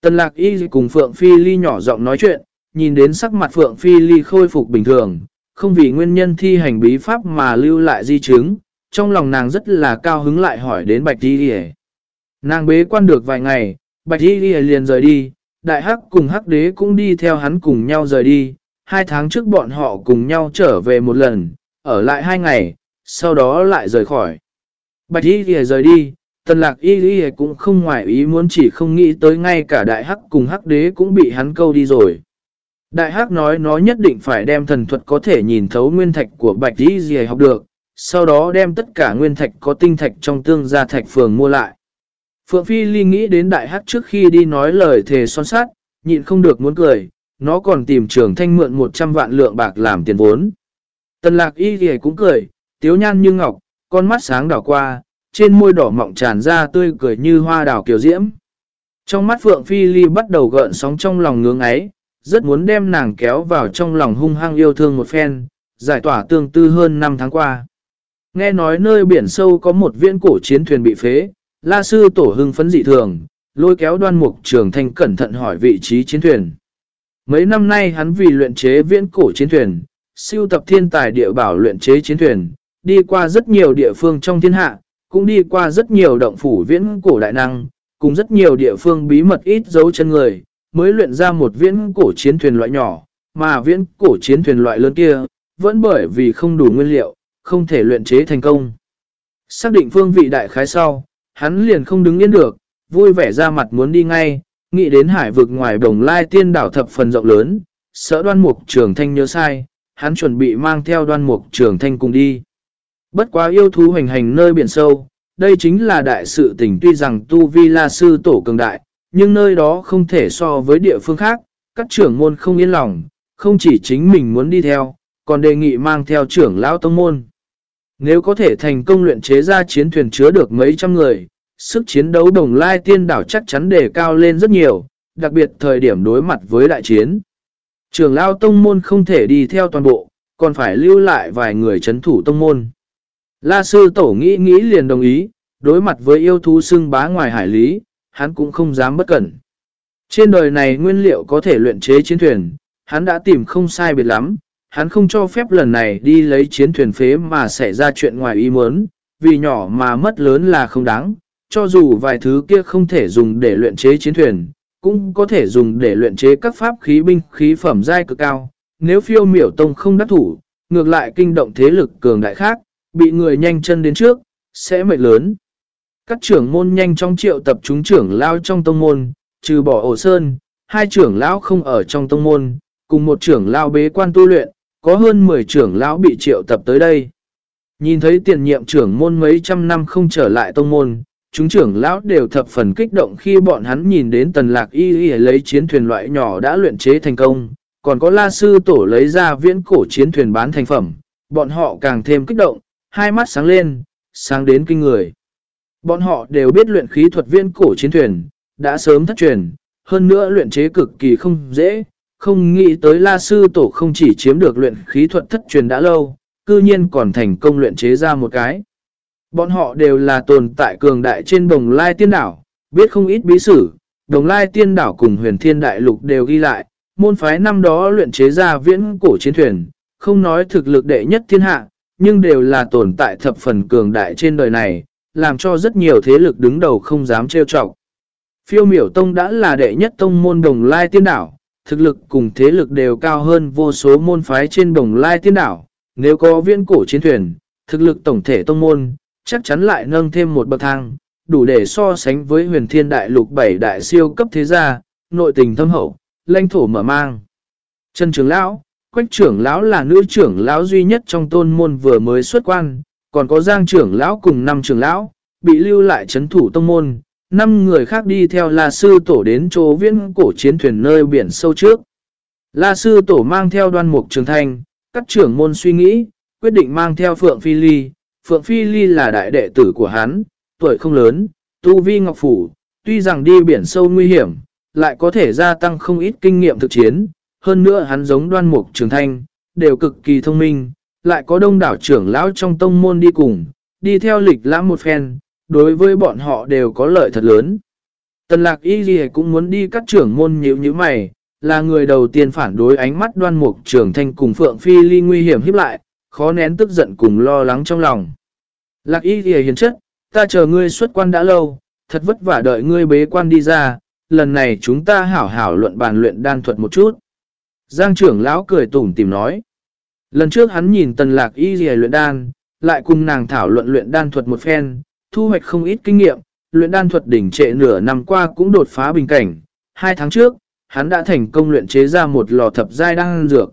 Tần lạc y cùng Phượng Phi Ly nhỏ giọng nói chuyện, nhìn đến sắc mặt Phượng Phi Ly khôi phục bình thường, không vì nguyên nhân thi hành bí pháp mà lưu lại di chứng, trong lòng nàng rất là cao hứng lại hỏi đến Bạch y Ghi Nàng bế quan được vài ngày, Bạch y Ghi liền rời đi, Đại Hắc cùng Hắc Đế cũng đi theo hắn cùng nhau rời đi, hai tháng trước bọn họ cùng nhau trở về một lần, ở lại hai ngày, sau đó lại rời khỏi. Bạch Y Ghi rời đi, Tần Lạc Y Ghi cũng không ngoài ý muốn chỉ không nghĩ tới ngay cả Đại Hắc cùng Hắc Đế cũng bị hắn câu đi rồi. Đại Hắc nói nó nhất định phải đem thần thuật có thể nhìn thấu nguyên thạch của Bạch Y Ghi học được, sau đó đem tất cả nguyên thạch có tinh thạch trong tương gia thạch phường mua lại. Phượng Phi Ly nghĩ đến Đại Hắc trước khi đi nói lời thề son sát, nhịn không được muốn cười, nó còn tìm trường thanh mượn 100 vạn lượng bạc làm tiền vốn. Tần lạc y thì cũng cười, tiếu nhan như ngọc, con mắt sáng đỏ qua, trên môi đỏ mọng tràn ra tươi cười như hoa đào kiều diễm. Trong mắt Phượng Phi Ly bắt đầu gợn sóng trong lòng ngưỡng ấy, rất muốn đem nàng kéo vào trong lòng hung hăng yêu thương một phen, giải tỏa tương tư hơn 5 tháng qua. Nghe nói nơi biển sâu có một viễn cổ chiến thuyền bị phế, la sư tổ hưng phấn dị thường, lôi kéo đoan mục trường thanh cẩn thận hỏi vị trí chiến thuyền. Mấy năm nay hắn vì luyện chế viễn cổ chiến thuyền, siêu tập thiên tài địa bảo luyện chế chiến thuyền, đi qua rất nhiều địa phương trong thiên hạ, cũng đi qua rất nhiều động phủ viễn cổ đại năng, cùng rất nhiều địa phương bí mật ít dấu chân người, mới luyện ra một viễn cổ chiến thuyền loại nhỏ, mà viễn cổ chiến thuyền loại lớn kia, vẫn bởi vì không đủ nguyên liệu, không thể luyện chế thành công. Xác định phương vị đại khái sau, hắn liền không đứng yên được, vui vẻ ra mặt muốn đi ngay, nghĩ đến hải vực ngoài đồng lai tiên đảo thập phần rộng lớn, sợ đoan mục trường thanh nhớ sai, hắn chuẩn bị mang theo đoan mục trường thanh cùng đi. Bất quá yêu thú hành hành nơi biển sâu, đây chính là đại sự tình tuy rằng tu vi la sư tổ cường đại, nhưng nơi đó không thể so với địa phương khác, các trưởng môn không yên lòng, không chỉ chính mình muốn đi theo, còn đề nghị mang theo trưởng lão tông môn. Nếu có thể thành công luyện chế ra chiến thuyền chứa được mấy trăm người, sức chiến đấu đồng lai tiên đảo chắc chắn đề cao lên rất nhiều, đặc biệt thời điểm đối mặt với đại chiến. trưởng lão tông môn không thể đi theo toàn bộ, còn phải lưu lại vài người chấn thủ tông môn. La sư tổ nghĩ nghĩ liền đồng ý, đối mặt với yêu thú xưng bá ngoài hải lý, hắn cũng không dám bất cẩn. Trên đời này nguyên liệu có thể luyện chế chiến thuyền, hắn đã tìm không sai biệt lắm, hắn không cho phép lần này đi lấy chiến thuyền phế mà xảy ra chuyện ngoài ý muốn, vì nhỏ mà mất lớn là không đáng, cho dù vài thứ kia không thể dùng để luyện chế chiến thuyền, cũng có thể dùng để luyện chế các pháp khí binh khí phẩm giai cực cao. Nếu phiêu miểu tông không đắc thủ, ngược lại kinh động thế lực cường đại khác, bị người nhanh chân đến trước, sẽ mệt lớn. Các trưởng môn nhanh trong triệu tập chúng trưởng lao trong tông môn, trừ bỏ ổ sơn, hai trưởng lão không ở trong tông môn, cùng một trưởng lao bế quan tu luyện, có hơn 10 trưởng lão bị triệu tập tới đây. Nhìn thấy tiền nhiệm trưởng môn mấy trăm năm không trở lại tông môn, chúng trưởng lão đều thập phần kích động khi bọn hắn nhìn đến tần lạc y y lấy chiến thuyền loại nhỏ đã luyện chế thành công, còn có la sư tổ lấy ra viễn cổ chiến thuyền bán thành phẩm, bọn họ càng thêm kích động, hai mắt sáng lên, sáng đến kinh người. Bọn họ đều biết luyện khí thuật viên cổ chiến thuyền, đã sớm thất truyền, hơn nữa luyện chế cực kỳ không dễ, không nghĩ tới la sư tổ không chỉ chiếm được luyện khí thuật thất truyền đã lâu, cư nhiên còn thành công luyện chế ra một cái. Bọn họ đều là tồn tại cường đại trên đồng lai tiên đảo, biết không ít bí sử, đồng lai tiên đảo cùng huyền thiên đại lục đều ghi lại, môn phái năm đó luyện chế ra viễn cổ chiến thuyền, không nói thực lực đệ nhất thiên hạ, nhưng đều là tồn tại thập phần cường đại trên đời này, làm cho rất nhiều thế lực đứng đầu không dám trêu chọc. Phiêu miểu tông đã là đệ nhất tông môn đồng lai tiên đảo, thực lực cùng thế lực đều cao hơn vô số môn phái trên đồng lai tiên đảo. Nếu có viễn cổ chiến thuyền, thực lực tổng thể tông môn, chắc chắn lại nâng thêm một bậc thang, đủ để so sánh với huyền thiên đại lục bảy đại siêu cấp thế gia, nội tình thâm hậu, lãnh thổ mở mang. Trần trưởng lão, quách trưởng lão là nữ trưởng lão duy nhất trong tôn môn vừa mới xuất quan, còn có giang trưởng lão cùng năm trưởng lão, bị lưu lại chấn thủ tông môn, năm người khác đi theo La Sư Tổ đến chỗ viễn cổ chiến thuyền nơi biển sâu trước. La Sư Tổ mang theo đoan mục trường thanh, các trưởng môn suy nghĩ, quyết định mang theo Phượng Phi Ly. Phượng Phi Ly là đại đệ tử của hắn, tuổi không lớn, tu vi ngọc phủ, tuy rằng đi biển sâu nguy hiểm, lại có thể gia tăng không ít kinh nghiệm thực chiến. Hơn nữa hắn giống đoan mục trường thanh, đều cực kỳ thông minh, lại có đông đảo trưởng lão trong tông môn đi cùng, đi theo lịch lãm một phen, đối với bọn họ đều có lợi thật lớn. Tần lạc y gì cũng muốn đi các trưởng môn nhíu như mày, là người đầu tiên phản đối ánh mắt đoan mục trưởng thanh cùng Phượng Phi Ly nguy hiểm hiếp lại, khó nén tức giận cùng lo lắng trong lòng. Lạc y gì hiền chất, ta chờ ngươi xuất quan đã lâu, thật vất vả đợi ngươi bế quan đi ra, lần này chúng ta hảo hảo luận bàn luyện đan thuật một chút. Giang trưởng lão cười tủm tìm nói. Lần trước hắn nhìn tần lạc y dì luyện đan, lại cùng nàng thảo luận luyện đan thuật một phen, thu hoạch không ít kinh nghiệm, luyện đan thuật đỉnh trệ nửa năm qua cũng đột phá bình cảnh. Hai tháng trước, hắn đã thành công luyện chế ra một lò thập giai đan dược.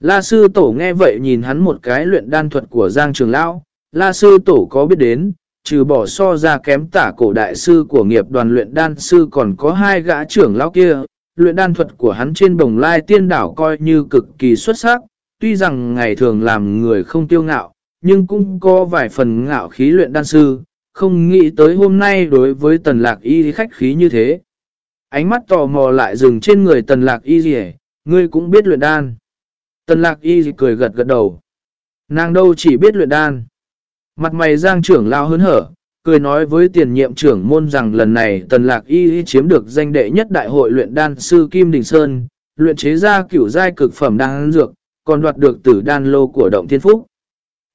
La sư tổ nghe vậy nhìn hắn một cái luyện đan thuật của Giang Trường Lão, La sư tổ có biết đến, trừ bỏ so ra kém tả cổ đại sư của nghiệp đoàn luyện đan sư còn có hai gã trưởng lão kia, luyện đan thuật của hắn trên bồng lai tiên đảo coi như cực kỳ xuất sắc, tuy rằng ngày thường làm người không tiêu ngạo, nhưng cũng có vài phần ngạo khí luyện đan sư, không nghĩ tới hôm nay đối với tần lạc y khách khí như thế. Ánh mắt tò mò lại dừng trên người tần lạc y gì ngươi cũng biết luyện đan. Tần lạc y cười gật gật đầu. Nàng đâu chỉ biết luyện đan. Mặt mày giang trưởng lao hớn hở, cười nói với tiền nhiệm trưởng môn rằng lần này tần lạc y chiếm được danh đệ nhất đại hội luyện đan sư Kim Đình Sơn, luyện chế ra kiểu giai cực phẩm đan dược, còn đoạt được tử đan lô của Động Thiên Phúc.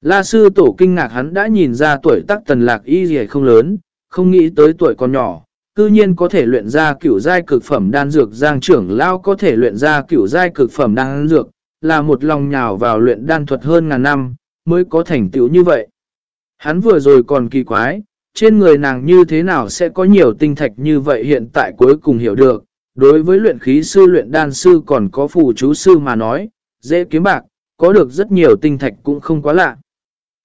La sư tổ kinh ngạc hắn đã nhìn ra tuổi tác tần lạc y gì không lớn, không nghĩ tới tuổi còn nhỏ, cư nhiên có thể luyện ra kiểu giai cực phẩm đan dược giang trưởng lao có thể luyện ra kiểu giai cực phẩm đan dược, là một lòng nhào vào luyện đan thuật hơn ngàn năm, mới có thành tựu như vậy. Hắn vừa rồi còn kỳ quái, trên người nàng như thế nào sẽ có nhiều tinh thạch như vậy hiện tại cuối cùng hiểu được, đối với luyện khí sư luyện đan sư còn có phù chú sư mà nói, dễ kiếm bạc, có được rất nhiều tinh thạch cũng không quá lạ.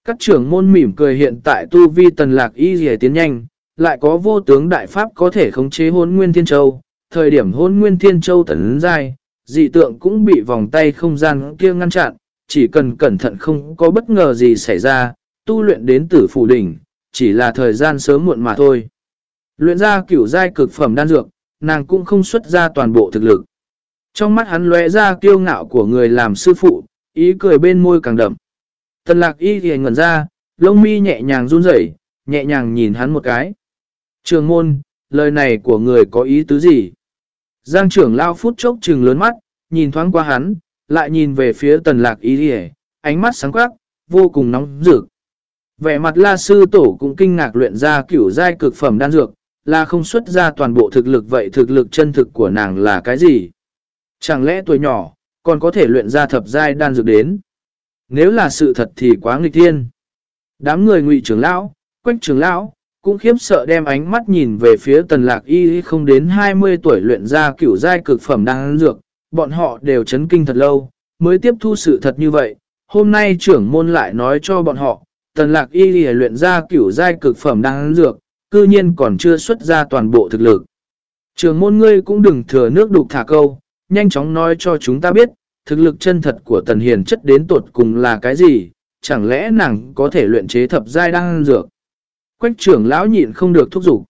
Các trưởng môn mỉm cười hiện tại tu vi tần lạc y dễ tiến nhanh, lại có vô tướng đại pháp có thể khống chế hôn nguyên thiên châu. Thời điểm hôn nguyên thiên châu tấn dài, dị tượng cũng bị vòng tay không gian kia ngăn chặn, chỉ cần cẩn thận không có bất ngờ gì xảy ra, tu luyện đến tử phủ đỉnh, chỉ là thời gian sớm muộn mà thôi. Luyện ra kiểu giai cực phẩm đan dược, nàng cũng không xuất ra toàn bộ thực lực. Trong mắt hắn lóe ra kiêu ngạo của người làm sư phụ, ý cười bên môi càng đậm. Tần lạc y thì ngẩn ra, lông mi nhẹ nhàng run rẩy, nhẹ nhàng nhìn hắn một cái. Trường môn, lời này của người có ý tứ gì? Giang trưởng lao phút chốc trừng lớn mắt, nhìn thoáng qua hắn, lại nhìn về phía tần lạc y thì ánh mắt sáng quắc, vô cùng nóng rực. Vẻ mặt la sư tổ cũng kinh ngạc luyện ra kiểu giai cực phẩm đan dược, là không xuất ra toàn bộ thực lực vậy thực lực chân thực của nàng là cái gì? Chẳng lẽ tuổi nhỏ, còn có thể luyện ra thập giai đan dược đến? Nếu là sự thật thì quá nghịch thiên. Đám người ngụy trưởng lão, quách trưởng lão, cũng khiếp sợ đem ánh mắt nhìn về phía tần lạc y không đến 20 tuổi luyện ra kiểu giai cực phẩm đan dược. Bọn họ đều chấn kinh thật lâu, mới tiếp thu sự thật như vậy. Hôm nay trưởng môn lại nói cho bọn họ, tần lạc y luyện ra cửu giai cực phẩm đan dược, cư nhiên còn chưa xuất ra toàn bộ thực lực. Trường môn ngươi cũng đừng thừa nước đục thả câu, nhanh chóng nói cho chúng ta biết, thực lực chân thật của Tần Hiền chất đến tuột cùng là cái gì, chẳng lẽ nàng có thể luyện chế thập giai đan dược. Quách trưởng lão nhịn không được thúc giục.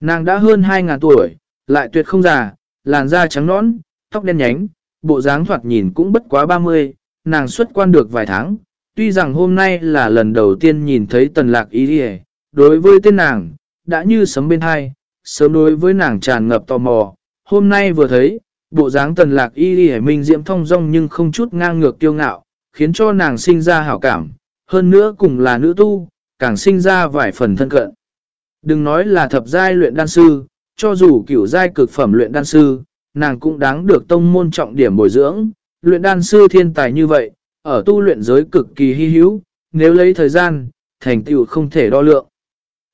Nàng đã hơn 2.000 tuổi, lại tuyệt không già, làn da trắng nõn, tóc đen nhánh, bộ dáng thoạt nhìn cũng bất quá 30, nàng xuất quan được vài tháng. Tuy rằng hôm nay là lần đầu tiên nhìn thấy tần lạc ý đi đối với tên nàng, đã như sấm bên hai, sớm đối với nàng tràn ngập tò mò. Hôm nay vừa thấy, bộ dáng tần lạc y y minh diễm thông rong nhưng không chút ngang ngược kiêu ngạo, khiến cho nàng sinh ra hảo cảm, hơn nữa cùng là nữ tu, càng sinh ra vài phần thân cận. Đừng nói là thập giai luyện đan sư, cho dù kiểu giai cực phẩm luyện đan sư, nàng cũng đáng được tông môn trọng điểm bồi dưỡng, luyện đan sư thiên tài như vậy, ở tu luyện giới cực kỳ hy hữu, nếu lấy thời gian, thành tựu không thể đo lượng.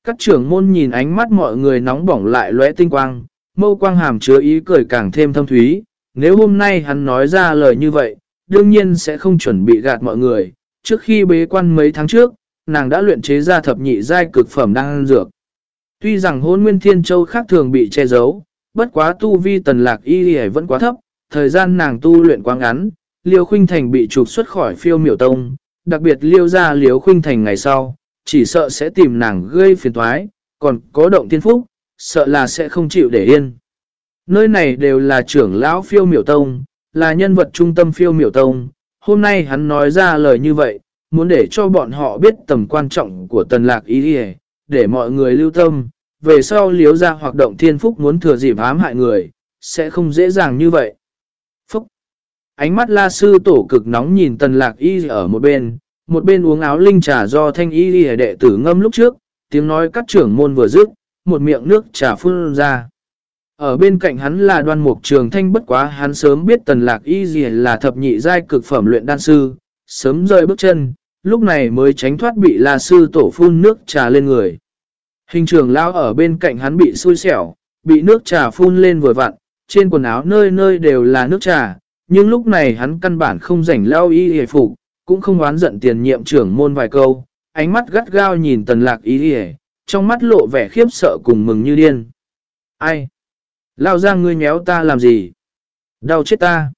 Các trưởng môn nhìn ánh mắt mọi người nóng bỏng lại lóe tinh quang, mâu quang hàm chứa ý cười càng thêm thâm thúy. Nếu hôm nay hắn nói ra lời như vậy, đương nhiên sẽ không chuẩn bị gạt mọi người. Trước khi bế quan mấy tháng trước, nàng đã luyện chế ra thập nhị giai cực phẩm đang ăn dược. Tuy rằng hôn nguyên thiên châu khác thường bị che giấu, bất quá tu vi tần lạc y vẫn quá thấp, thời gian nàng tu luyện quá ngắn, liêu khuynh thành bị trục xuất khỏi phiêu miểu tông, đặc biệt liêu ra liêu khuynh thành ngày sau, chỉ sợ sẽ tìm nàng gây phiền toái, còn có động thiên phúc, sợ là sẽ không chịu để yên. Nơi này đều là trưởng lão phiêu miểu tông, là nhân vật trung tâm phiêu miểu tông, hôm nay hắn nói ra lời như vậy, muốn để cho bọn họ biết tầm quan trọng của tần lạc ý hề, để mọi người lưu tâm, về sau liếu ra hoạt động thiên phúc muốn thừa dịp ám hại người, sẽ không dễ dàng như vậy. Ánh mắt la sư tổ cực nóng nhìn tần lạc y ở một bên, một bên uống áo linh trà do thanh y đệ tử ngâm lúc trước, tiếng nói các trưởng môn vừa dứt, một miệng nước trà phun ra. Ở bên cạnh hắn là đoan mục trường thanh bất quá hắn sớm biết tần lạc y gì là thập nhị giai cực phẩm luyện đan sư, sớm rơi bước chân, lúc này mới tránh thoát bị la sư tổ phun nước trà lên người. Hình trường lao ở bên cạnh hắn bị xui xẻo, bị nước trà phun lên vừa vặn, trên quần áo nơi nơi đều là nước trà, nhưng lúc này hắn căn bản không rảnh lao y hề phục, cũng không oán giận tiền nhiệm trưởng môn vài câu, ánh mắt gắt gao nhìn tần lạc y hề, trong mắt lộ vẻ khiếp sợ cùng mừng như điên. Ai? Lao ra ngươi nhéo ta làm gì? Đau chết ta.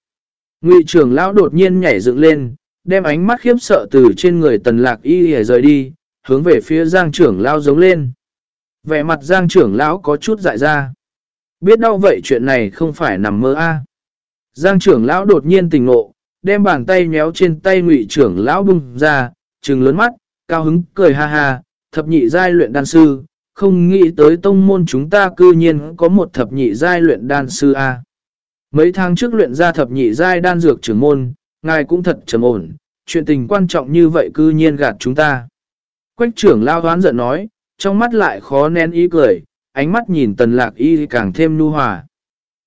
Ngụy trưởng lão đột nhiên nhảy dựng lên, đem ánh mắt khiếp sợ từ trên người tần lạc y hề rời đi, hướng về phía giang trưởng lão giống lên. Vẻ mặt giang trưởng lão có chút dại ra. Biết đau vậy chuyện này không phải nằm mơ a Giang trưởng lão đột nhiên tỉnh ngộ, đem bàn tay nhéo trên tay ngụy trưởng lão bung ra, trừng lớn mắt, cao hứng cười ha ha, thập nhị giai luyện đan sư, không nghĩ tới tông môn chúng ta cư nhiên có một thập nhị giai luyện đan sư A. Mấy tháng trước luyện ra thập nhị giai đan dược trưởng môn, ngài cũng thật trầm ổn, chuyện tình quan trọng như vậy cư nhiên gạt chúng ta. Quách trưởng lao đoán giận nói, trong mắt lại khó nén ý cười, ánh mắt nhìn tần lạc y càng thêm nu hòa.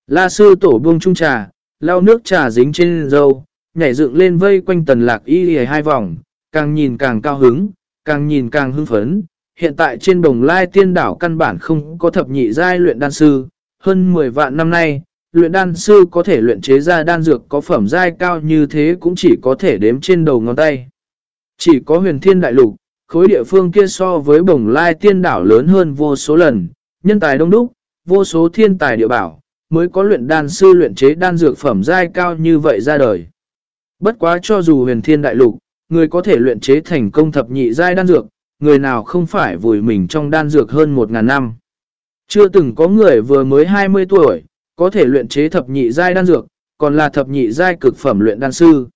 La sư tổ buông trung trà, lau nước trà dính trên dâu, nhảy dựng lên vây quanh tần lạc y hai vòng, càng nhìn càng cao hứng, càng nhìn càng hưng phấn, hiện tại trên đồng lai tiên đảo căn bản không có thập nhị giai luyện đan sư, hơn 10 vạn năm nay, luyện đan sư có thể luyện chế ra đan dược có phẩm giai cao như thế cũng chỉ có thể đếm trên đầu ngón tay. Chỉ có huyền thiên đại lục, khối địa phương kia so với bồng lai tiên đảo lớn hơn vô số lần, nhân tài đông đúc, vô số thiên tài địa bảo, mới có luyện đan sư luyện chế đan dược phẩm giai cao như vậy ra đời. Bất quá cho dù huyền thiên đại lục, người có thể luyện chế thành công thập nhị giai đan dược, người nào không phải vùi mình trong đan dược hơn 1.000 năm. Chưa từng có người vừa mới 20 tuổi, có thể luyện chế thập nhị giai đan dược, còn là thập nhị giai cực phẩm luyện đan sư.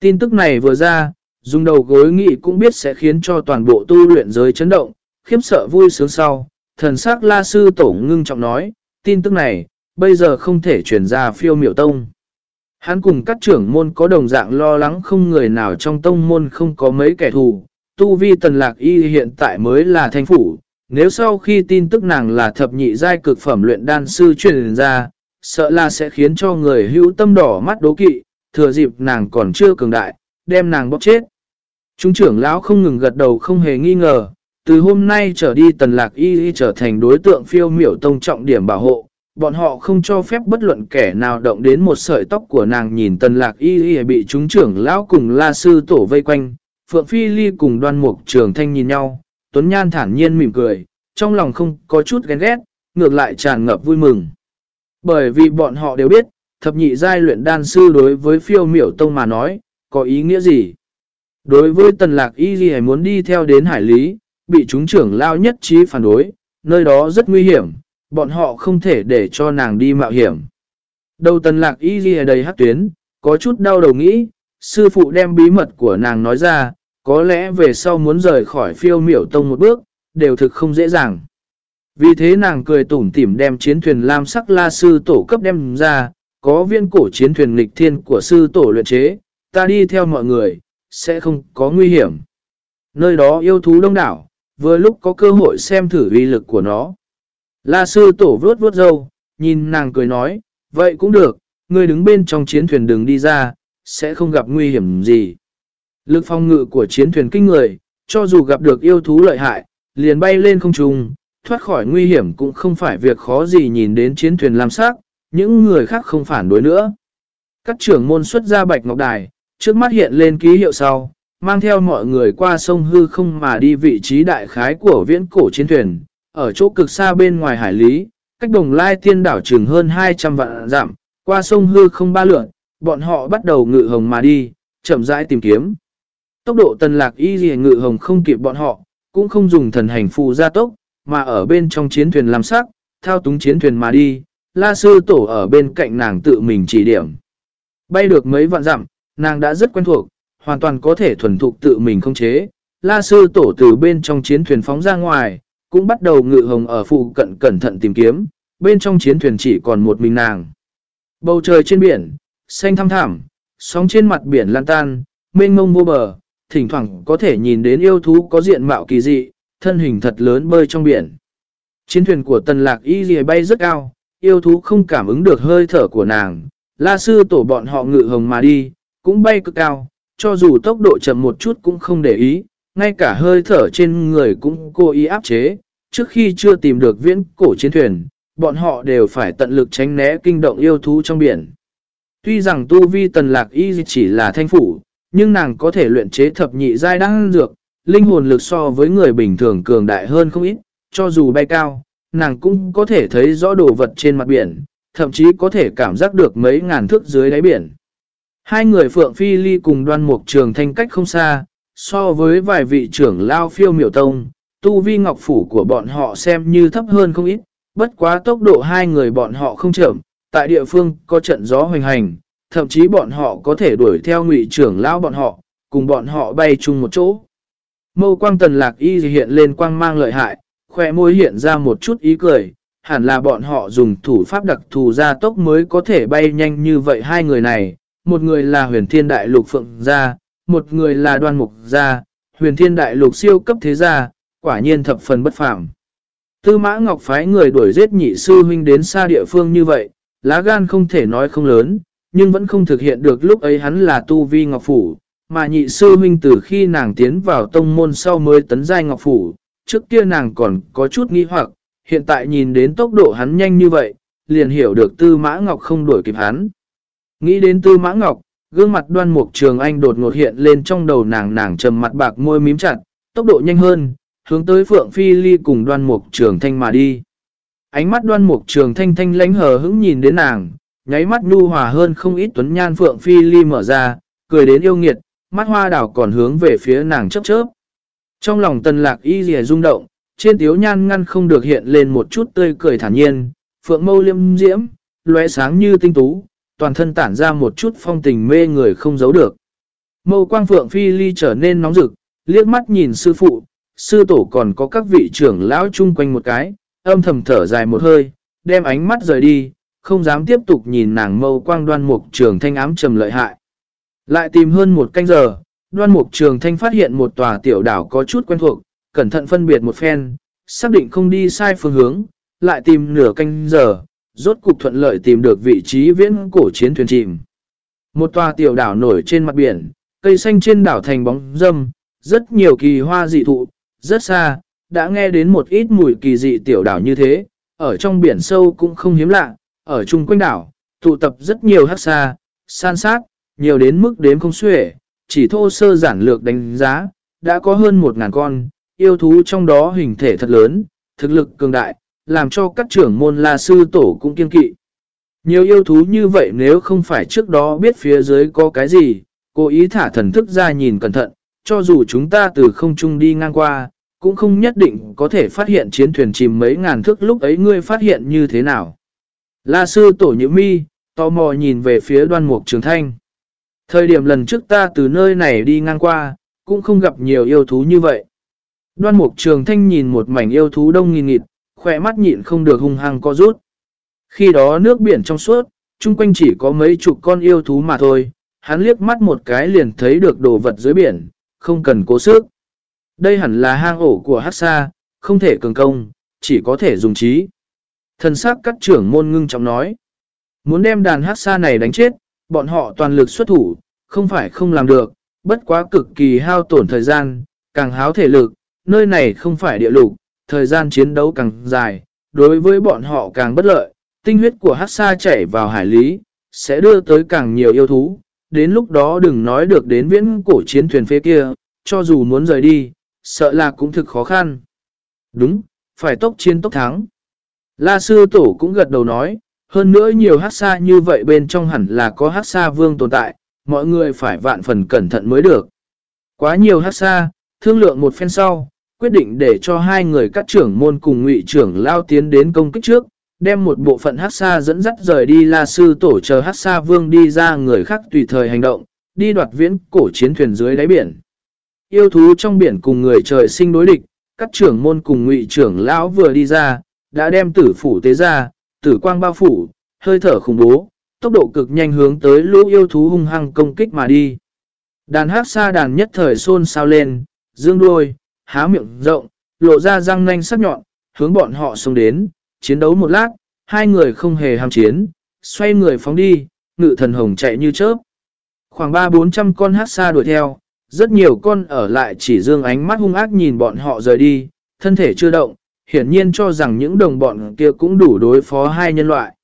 Tin tức này vừa ra, dùng đầu gối nghị cũng biết sẽ khiến cho toàn bộ tu luyện giới chấn động, khiếp sợ vui sướng sau. Thần sắc la sư tổ ngưng trọng nói, tin tức này, bây giờ không thể truyền ra phiêu miểu tông. Hắn cùng các trưởng môn có đồng dạng lo lắng không người nào trong tông môn không có mấy kẻ thù, tu vi tần lạc y hiện tại mới là thanh phủ, nếu sau khi tin tức nàng là thập nhị giai cực phẩm luyện đan sư truyền ra, sợ là sẽ khiến cho người hữu tâm đỏ mắt đố kỵ, thừa dịp nàng còn chưa cường đại, đem nàng bóp chết. Trung trưởng lão không ngừng gật đầu không hề nghi ngờ, từ hôm nay trở đi tần lạc y trở thành đối tượng phiêu miểu tông trọng điểm bảo hộ, bọn họ không cho phép bất luận kẻ nào động đến một sợi tóc của nàng nhìn tần lạc y y bị chúng trưởng lão cùng la sư tổ vây quanh, Phượng Phi Ly cùng đoan mục trường thanh nhìn nhau, Tuấn Nhan thản nhiên mỉm cười, trong lòng không có chút ghen ghét, ngược lại tràn ngập vui mừng. Bởi vì bọn họ đều biết, thập nhị giai luyện đan sư đối với phiêu miểu tông mà nói, có ý nghĩa gì? Đối với tần lạc y y muốn đi theo đến hải lý, bị chúng trưởng lao nhất trí phản đối, nơi đó rất nguy hiểm, bọn họ không thể để cho nàng đi mạo hiểm. Đầu tần lạc y ghi đầy hát tuyến, có chút đau đầu nghĩ, sư phụ đem bí mật của nàng nói ra, có lẽ về sau muốn rời khỏi phiêu miểu tông một bước, đều thực không dễ dàng. Vì thế nàng cười tủm tỉm đem chiến thuyền lam sắc la sư tổ cấp đem ra, có viên cổ chiến thuyền lịch thiên của sư tổ luyện chế, ta đi theo mọi người, sẽ không có nguy hiểm. Nơi đó yêu thú đông đảo, vừa lúc có cơ hội xem thử uy lực của nó. La sư tổ vướt vướt dâu, nhìn nàng cười nói, vậy cũng được, ngươi đứng bên trong chiến thuyền đừng đi ra, sẽ không gặp nguy hiểm gì. Lực phong ngự của chiến thuyền kinh người, cho dù gặp được yêu thú lợi hại, liền bay lên không trung, thoát khỏi nguy hiểm cũng không phải việc khó gì nhìn đến chiến thuyền làm sắc, những người khác không phản đối nữa. Các trưởng môn xuất ra bạch ngọc đài, trước mắt hiện lên ký hiệu sau, mang theo mọi người qua sông hư không mà đi vị trí đại khái của viễn cổ chiến thuyền, ở chỗ cực xa bên ngoài hải lý, cách đồng lai tiên đảo chừng hơn 200 vạn dặm, qua sông hư không ba lượn, bọn họ bắt đầu ngự hồng mà đi, chậm rãi tìm kiếm. Tốc độ tần lạc y gì ngự hồng không kịp bọn họ, cũng không dùng thần hành phù gia tốc, mà ở bên trong chiến thuyền làm sắc, thao túng chiến thuyền mà đi, la sư tổ ở bên cạnh nàng tự mình chỉ điểm. Bay được mấy vạn dặm, nàng đã rất quen thuộc, hoàn toàn có thể thuần thục tự mình không chế. La sư tổ từ bên trong chiến thuyền phóng ra ngoài, cũng bắt đầu ngự hồng ở phụ cận cẩn thận tìm kiếm, bên trong chiến thuyền chỉ còn một mình nàng. Bầu trời trên biển, xanh thăm thảm, sóng trên mặt biển lan tan, mênh mông vô bờ, thỉnh thoảng có thể nhìn đến yêu thú có diện mạo kỳ dị, thân hình thật lớn bơi trong biển. Chiến thuyền của tần lạc y dì bay rất cao, yêu thú không cảm ứng được hơi thở của nàng. La sư tổ bọn họ ngự hồng mà đi, cũng bay cực cao, cho dù tốc độ chậm một chút cũng không để ý, ngay cả hơi thở trên người cũng cố ý áp chế. Trước khi chưa tìm được viễn cổ chiến thuyền, bọn họ đều phải tận lực tránh né kinh động yêu thú trong biển. Tuy rằng tu vi tần lạc y chỉ là thanh phủ, nhưng nàng có thể luyện chế thập nhị giai đăng dược, linh hồn lực so với người bình thường cường đại hơn không ít, cho dù bay cao, nàng cũng có thể thấy rõ đồ vật trên mặt biển, thậm chí có thể cảm giác được mấy ngàn thước dưới đáy biển. Hai người Phượng Phi Ly cùng đoan mục trường thanh cách không xa, so với vài vị trưởng lao phiêu miểu tông, tu vi ngọc phủ của bọn họ xem như thấp hơn không ít, bất quá tốc độ hai người bọn họ không chậm, tại địa phương có trận gió hoành hành, thậm chí bọn họ có thể đuổi theo ngụy trưởng lao bọn họ, cùng bọn họ bay chung một chỗ. Mâu quang tần lạc y hiện lên quang mang lợi hại, khỏe môi hiện ra một chút ý cười, hẳn là bọn họ dùng thủ pháp đặc thù ra tốc mới có thể bay nhanh như vậy hai người này, một người là huyền thiên đại lục phượng gia, một người là đoan mục gia, huyền thiên đại lục siêu cấp thế gia, quả nhiên thập phần bất phạm. Tư mã ngọc phái người đuổi giết nhị sư huynh đến xa địa phương như vậy, lá gan không thể nói không lớn, nhưng vẫn không thực hiện được lúc ấy hắn là tu vi ngọc phủ, mà nhị sư huynh từ khi nàng tiến vào tông môn sau mới tấn giai ngọc phủ, trước kia nàng còn có chút nghi hoặc, hiện tại nhìn đến tốc độ hắn nhanh như vậy, liền hiểu được tư mã ngọc không đuổi kịp hắn. Nghĩ đến tư mã ngọc, gương mặt đoan mục trường anh đột ngột hiện lên trong đầu nàng nàng trầm mặt bạc môi mím chặt, tốc độ nhanh hơn, hướng tới phượng phi ly cùng đoan mục trường thanh mà đi. Ánh mắt đoan mục trường thanh thanh lánh hờ hững nhìn đến nàng, nháy mắt nhu hòa hơn không ít tuấn nhan phượng phi ly mở ra, cười đến yêu nghiệt, mắt hoa đảo còn hướng về phía nàng chớp chớp. Trong lòng tần lạc y dìa rung động, trên tiếu nhan ngăn không được hiện lên một chút tươi cười thản nhiên, phượng mâu liêm diễm, lóe sáng như tinh tú, toàn thân tản ra một chút phong tình mê người không giấu được. Mâu quang phượng phi ly trở nên nóng rực, liếc mắt nhìn sư phụ, sư tổ còn có các vị trưởng lão chung quanh một cái, âm thầm thở dài một hơi, đem ánh mắt rời đi, không dám tiếp tục nhìn nàng mâu quang đoan mục trường thanh ám trầm lợi hại. Lại tìm hơn một canh giờ, đoan mục trường thanh phát hiện một tòa tiểu đảo có chút quen thuộc, cẩn thận phân biệt một phen, xác định không đi sai phương hướng, lại tìm nửa canh giờ, rốt cục thuận lợi tìm được vị trí viễn cổ chiến thuyền chìm. Một tòa tiểu đảo nổi trên mặt biển, cây xanh trên đảo thành bóng dâm, rất nhiều kỳ hoa dị thụ, rất xa, đã nghe đến một ít mùi kỳ dị tiểu đảo như thế, ở trong biển sâu cũng không hiếm lạ, ở chung quanh đảo, tụ tập rất nhiều hát xa, san sát, nhiều đến mức đếm không xuể, chỉ thô sơ giản lược đánh giá, đã có hơn 1.000 con, yêu thú trong đó hình thể thật lớn, thực lực cường đại, làm cho các trưởng môn la sư tổ cũng kiên kỵ. Nhiều yêu thú như vậy nếu không phải trước đó biết phía dưới có cái gì, cố ý thả thần thức ra nhìn cẩn thận, cho dù chúng ta từ không trung đi ngang qua, cũng không nhất định có thể phát hiện chiến thuyền chìm mấy ngàn thước lúc ấy ngươi phát hiện như thế nào. La sư tổ nhữ mi, tò mò nhìn về phía đoan mục trường thanh. Thời điểm lần trước ta từ nơi này đi ngang qua, cũng không gặp nhiều yêu thú như vậy. Đoan mục trường thanh nhìn một mảnh yêu thú đông nghìn nghịt, khỏe mắt nhịn không được hung hăng co rút. Khi đó nước biển trong suốt, chung quanh chỉ có mấy chục con yêu thú mà thôi, hắn liếc mắt một cái liền thấy được đồ vật dưới biển, không cần cố sức. Đây hẳn là hang ổ của hát xa, không thể cường công, chỉ có thể dùng trí. Thần sắc các trưởng môn ngưng trọng nói. Muốn đem đàn hát xa này đánh chết, bọn họ toàn lực xuất thủ, không phải không làm được, bất quá cực kỳ hao tổn thời gian, càng háo thể lực, nơi này không phải địa lục, thời gian chiến đấu càng dài, đối với bọn họ càng bất lợi, tinh huyết của hát xa chảy vào hải lý, sẽ đưa tới càng nhiều yêu thú, đến lúc đó đừng nói được đến viễn cổ chiến thuyền phía kia, cho dù muốn rời đi, sợ là cũng thực khó khăn. Đúng, phải tốc chiến tốc thắng. La sư tổ cũng gật đầu nói, hơn nữa nhiều hát xa như vậy bên trong hẳn là có hát xa vương tồn tại, mọi người phải vạn phần cẩn thận mới được. Quá nhiều hát xa, thương lượng một phen sau, quyết định để cho hai người các trưởng môn cùng ngụy trưởng lao tiến đến công kích trước, đem một bộ phận hát xa dẫn dắt rời đi La sư tổ chờ hát xa vương đi ra người khác tùy thời hành động, đi đoạt viễn cổ chiến thuyền dưới đáy biển. Yêu thú trong biển cùng người trời sinh đối địch, các trưởng môn cùng ngụy trưởng lão vừa đi ra, đã đem tử phủ tế ra, tử quang bao phủ, hơi thở khủng bố, tốc độ cực nhanh hướng tới lũ yêu thú hung hăng công kích mà đi. Đàn hát xa đàn nhất thời xôn xao lên, dương đuôi, há miệng rộng, lộ ra răng nanh sắc nhọn, hướng bọn họ xông đến, chiến đấu một lát, hai người không hề ham chiến, xoay người phóng đi, ngự thần hồng chạy như chớp. Khoảng 3-400 con hát xa đuổi theo, rất nhiều con ở lại chỉ dương ánh mắt hung ác nhìn bọn họ rời đi, thân thể chưa động, hiển nhiên cho rằng những đồng bọn kia cũng đủ đối phó hai nhân loại.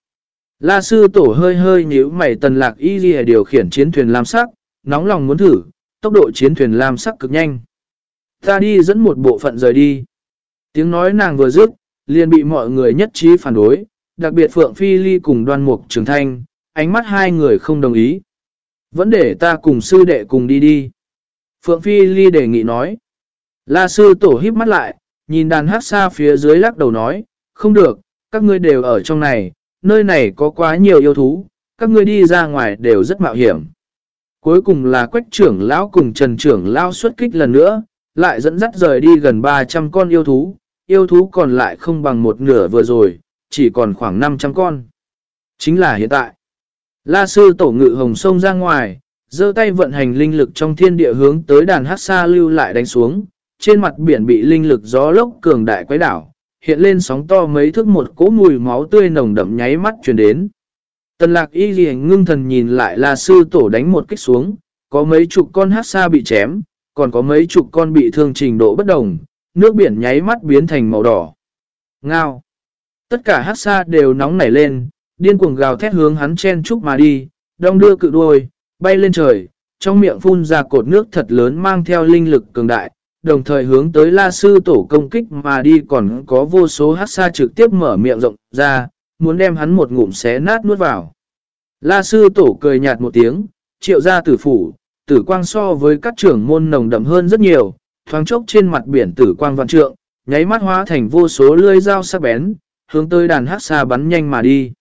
La sư tổ hơi hơi nhíu mày tần lạc y điều khiển chiến thuyền lam sắc, nóng lòng muốn thử, tốc độ chiến thuyền lam sắc cực nhanh. Ta đi dẫn một bộ phận rời đi. Tiếng nói nàng vừa dứt, liền bị mọi người nhất trí phản đối, đặc biệt Phượng Phi Ly cùng đoan mục trường thanh, ánh mắt hai người không đồng ý. Vẫn để ta cùng sư đệ cùng đi đi. Phượng Phi Ly đề nghị nói. La sư tổ híp mắt lại, nhìn đàn hát xa phía dưới lắc đầu nói, không được, các ngươi đều ở trong này, nơi này có quá nhiều yêu thú, các ngươi đi ra ngoài đều rất mạo hiểm. Cuối cùng là quách trưởng lão cùng trần trưởng lão xuất kích lần nữa, lại dẫn dắt rời đi gần 300 con yêu thú, yêu thú còn lại không bằng một nửa vừa rồi, chỉ còn khoảng 500 con. Chính là hiện tại. La sư tổ ngự hồng sông ra ngoài, giơ tay vận hành linh lực trong thiên địa hướng tới đàn hát xa lưu lại đánh xuống, trên mặt biển bị linh lực gió lốc cường đại quấy đảo, hiện lên sóng to mấy thước một cỗ mùi máu tươi nồng đậm nháy mắt truyền đến. Tần lạc y ghi ngưng thần nhìn lại là sư tổ đánh một kích xuống, có mấy chục con hát xa bị chém, còn có mấy chục con bị thương trình độ bất đồng, nước biển nháy mắt biến thành màu đỏ. Ngao! Tất cả hát xa đều nóng nảy lên, điên cuồng gào thét hướng hắn chen chúc mà đi, đong đưa cự đuôi, bay lên trời, trong miệng phun ra cột nước thật lớn mang theo linh lực cường đại, đồng thời hướng tới la sư tổ công kích mà đi còn có vô số hát xa trực tiếp mở miệng rộng ra, muốn đem hắn một ngụm xé nát nuốt vào. La sư tổ cười nhạt một tiếng, triệu ra tử phủ, tử quang so với các trưởng môn nồng đậm hơn rất nhiều, thoáng chốc trên mặt biển tử quang vạn trượng, nháy mắt hóa thành vô số lươi dao sắc bén, hướng tới đàn hát xa bắn nhanh mà đi.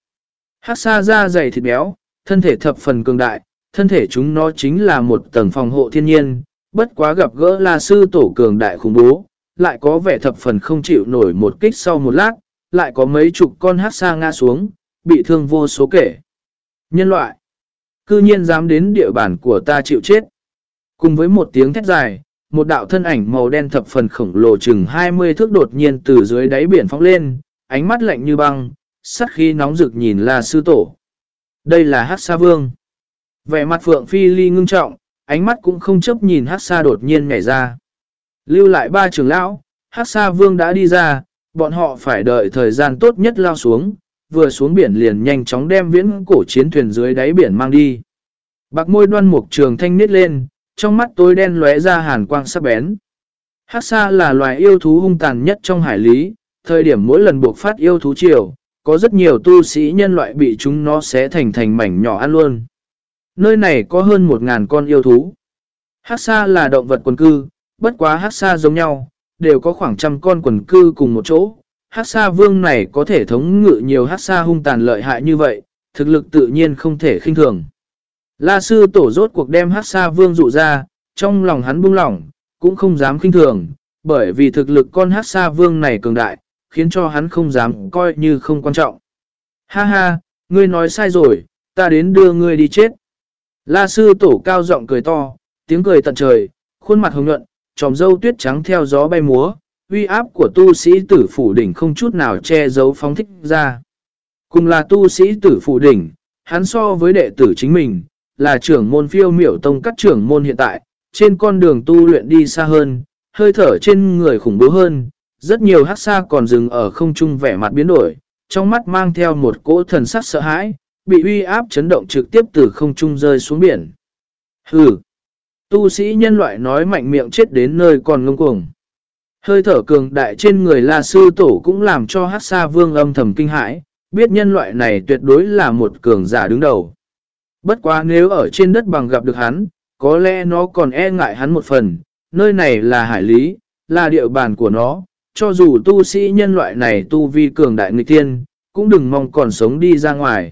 Hát xa da dày thịt béo, thân thể thập phần cường đại, thân thể chúng nó chính là một tầng phòng hộ thiên nhiên, bất quá gặp gỡ là sư tổ cường đại khủng bố, lại có vẻ thập phần không chịu nổi một kích sau một lát, lại có mấy chục con hát xa ngã xuống, bị thương vô số kể. Nhân loại, cư nhiên dám đến địa bàn của ta chịu chết. Cùng với một tiếng thét dài, một đạo thân ảnh màu đen thập phần khổng lồ chừng 20 thước đột nhiên từ dưới đáy biển phóng lên, ánh mắt lạnh như băng, sắt khi nóng rực nhìn là sư tổ. Đây là hát Sa vương. Vẻ mặt phượng phi ly ngưng trọng, ánh mắt cũng không chấp nhìn hát Sa đột nhiên nhảy ra. Lưu lại ba trưởng lão, hát Sa vương đã đi ra, bọn họ phải đợi thời gian tốt nhất lao xuống, vừa xuống biển liền nhanh chóng đem viễn cổ chiến thuyền dưới đáy biển mang đi. Bạc môi đoan mục trường thanh nít lên, trong mắt tối đen lóe ra hàn quang sắc bén. Hát xa là loài yêu thú hung tàn nhất trong hải lý, thời điểm mỗi lần buộc phát yêu thú chiều, có rất nhiều tu sĩ nhân loại bị chúng nó xé thành thành mảnh nhỏ ăn luôn. Nơi này có hơn 1.000 con yêu thú. Hát xa là động vật quần cư, bất quá hát xa giống nhau, đều có khoảng trăm con quần cư cùng một chỗ. Hát xa vương này có thể thống ngự nhiều hát xa hung tàn lợi hại như vậy, thực lực tự nhiên không thể khinh thường. La sư tổ rốt cuộc đem hát xa vương dụ ra, trong lòng hắn buông lỏng, cũng không dám khinh thường, bởi vì thực lực con hát xa vương này cường đại, khiến cho hắn không dám coi như không quan trọng. Ha ha, ngươi nói sai rồi, ta đến đưa ngươi đi chết. La sư tổ cao giọng cười to, tiếng cười tận trời, khuôn mặt hồng nhuận, tròm dâu tuyết trắng theo gió bay múa, uy áp của tu sĩ tử phủ đỉnh không chút nào che giấu phóng thích ra. Cùng là tu sĩ tử phủ đỉnh, hắn so với đệ tử chính mình, là trưởng môn phiêu miểu tông các trưởng môn hiện tại, trên con đường tu luyện đi xa hơn, hơi thở trên người khủng bố hơn, rất nhiều hát xa còn dừng ở không trung vẻ mặt biến đổi, trong mắt mang theo một cỗ thần sắc sợ hãi, bị uy áp chấn động trực tiếp từ không trung rơi xuống biển. Hừ! Tu sĩ nhân loại nói mạnh miệng chết đến nơi còn ngông cuồng. Hơi thở cường đại trên người La Sư Tổ cũng làm cho Hát Sa Vương âm thầm kinh hãi, biết nhân loại này tuyệt đối là một cường giả đứng đầu. Bất quá nếu ở trên đất bằng gặp được hắn, có lẽ nó còn e ngại hắn một phần, nơi này là hải lý, là địa bàn của nó, cho dù tu sĩ nhân loại này tu vi cường đại nghịch tiên, cũng đừng mong còn sống đi ra ngoài.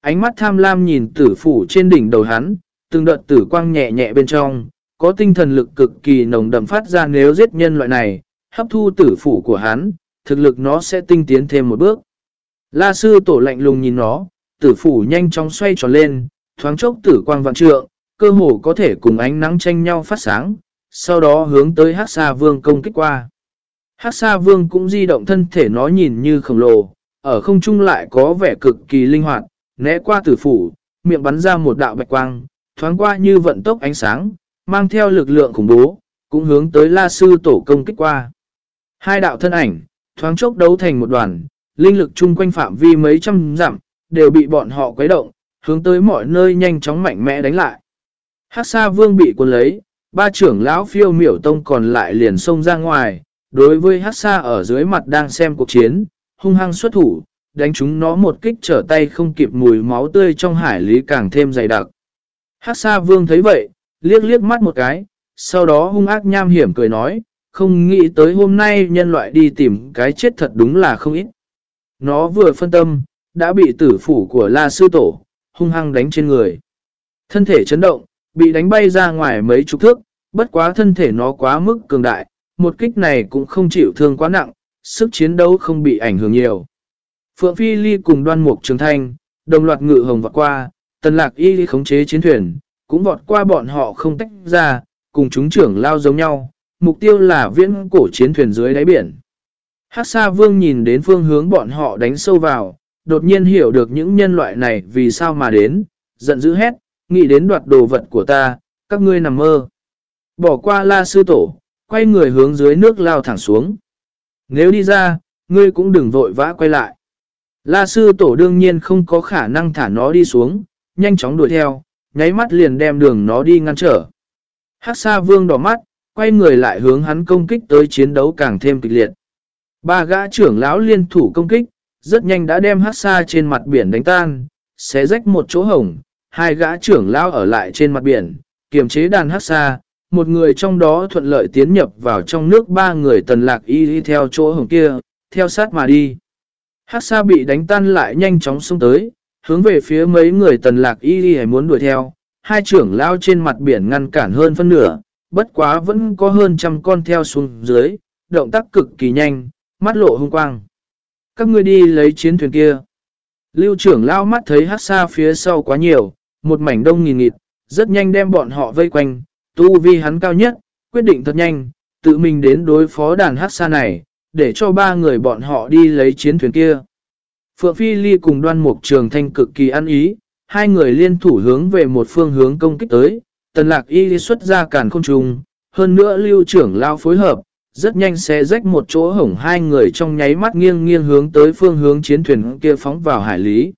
Ánh mắt tham lam nhìn tử phủ trên đỉnh đầu hắn, từng đợt tử quang nhẹ nhẹ bên trong, có tinh thần lực cực kỳ nồng đậm phát ra nếu giết nhân loại này, hấp thu tử phủ của hắn, thực lực nó sẽ tinh tiến thêm một bước. La sư tổ lạnh lùng nhìn nó, tử phủ nhanh chóng xoay tròn lên, thoáng chốc tử quang vạn trượng, cơ hồ có thể cùng ánh nắng tranh nhau phát sáng, sau đó hướng tới Hắc Sa Vương công kích qua. Hắc Sa Vương cũng di động thân thể nó nhìn như khổng lồ, ở không trung lại có vẻ cực kỳ linh hoạt, né qua tử phủ, miệng bắn ra một đạo bạch quang, thoáng qua như vận tốc ánh sáng, mang theo lực lượng khủng bố, cũng hướng tới La Sư Tổ công kích qua. Hai đạo thân ảnh, thoáng chốc đấu thành một đoàn, linh lực chung quanh phạm vi mấy trăm dặm, đều bị bọn họ quấy động, hướng tới mọi nơi nhanh chóng mạnh mẽ đánh lại. Hắc Sa Vương bị cuốn lấy, ba trưởng lão phiêu miểu tông còn lại liền xông ra ngoài, đối với Hắc Sa ở dưới mặt đang xem cuộc chiến, hung hăng xuất thủ, đánh chúng nó một kích trở tay không kịp mùi máu tươi trong hải lý càng thêm dày đặc. Hắc Sa Vương thấy vậy, liếc liếc mắt một cái, sau đó hung ác nham hiểm cười nói, không nghĩ tới hôm nay nhân loại đi tìm cái chết thật đúng là không ít. Nó vừa phân tâm, đã bị tử phủ của La Sư Tổ, hung hăng đánh trên người. Thân thể chấn động, bị đánh bay ra ngoài mấy chục thước, bất quá thân thể nó quá mức cường đại, một kích này cũng không chịu thương quá nặng, sức chiến đấu không bị ảnh hưởng nhiều. Phượng Phi Ly cùng đoan mục trường thanh, đồng loạt ngự hồng vọt qua, tần lạc y khống chế chiến thuyền, cũng vọt qua bọn họ không tách ra, cùng chúng trưởng lao giống nhau, mục tiêu là viễn cổ chiến thuyền dưới đáy biển. Hát Sa Vương nhìn đến phương hướng bọn họ đánh sâu vào, đột nhiên hiểu được những nhân loại này vì sao mà đến, giận dữ hét, nghĩ đến đoạt đồ vật của ta, các ngươi nằm mơ. Bỏ qua la sư tổ, quay người hướng dưới nước lao thẳng xuống. Nếu đi ra, ngươi cũng đừng vội vã quay lại. La sư tổ đương nhiên không có khả năng thả nó đi xuống, nhanh chóng đuổi theo, nháy mắt liền đem đường nó đi ngăn trở. Hắc Sa Vương đỏ mắt, quay người lại hướng hắn công kích tới chiến đấu càng thêm kịch liệt. Ba gã trưởng lão liên thủ công kích, rất nhanh đã đem Hắc Sa trên mặt biển đánh tan, xé rách một chỗ hổng, hai gã trưởng lão ở lại trên mặt biển, kiềm chế đàn Hắc Sa, một người trong đó thuận lợi tiến nhập vào trong nước ba người tần lạc y đi theo chỗ hổng kia, theo sát mà đi. Hắc Sa bị đánh tan lại nhanh chóng xông tới, hướng về phía mấy người tần lạc y đi muốn đuổi theo, hai trưởng lao trên mặt biển ngăn cản hơn phân nửa, bất quá vẫn có hơn trăm con theo xuống dưới, động tác cực kỳ nhanh, mắt lộ hung quang. Các ngươi đi lấy chiến thuyền kia. Lưu trưởng lao mắt thấy hát xa phía sau quá nhiều, một mảnh đông nghìn nghịt, rất nhanh đem bọn họ vây quanh, tu vi hắn cao nhất, quyết định thật nhanh, tự mình đến đối phó đàn hát xa này, để cho ba người bọn họ đi lấy chiến thuyền kia. Phượng Phi Ly cùng đoan mục trường thanh cực kỳ ăn ý, hai người liên thủ hướng về một phương hướng công kích tới, tần lạc y xuất ra cản không trùng, hơn nữa lưu trưởng lao phối hợp, rất nhanh sẽ rách một chỗ hổng hai người trong nháy mắt nghiêng nghiêng hướng tới phương hướng chiến thuyền kia phóng vào hải lý.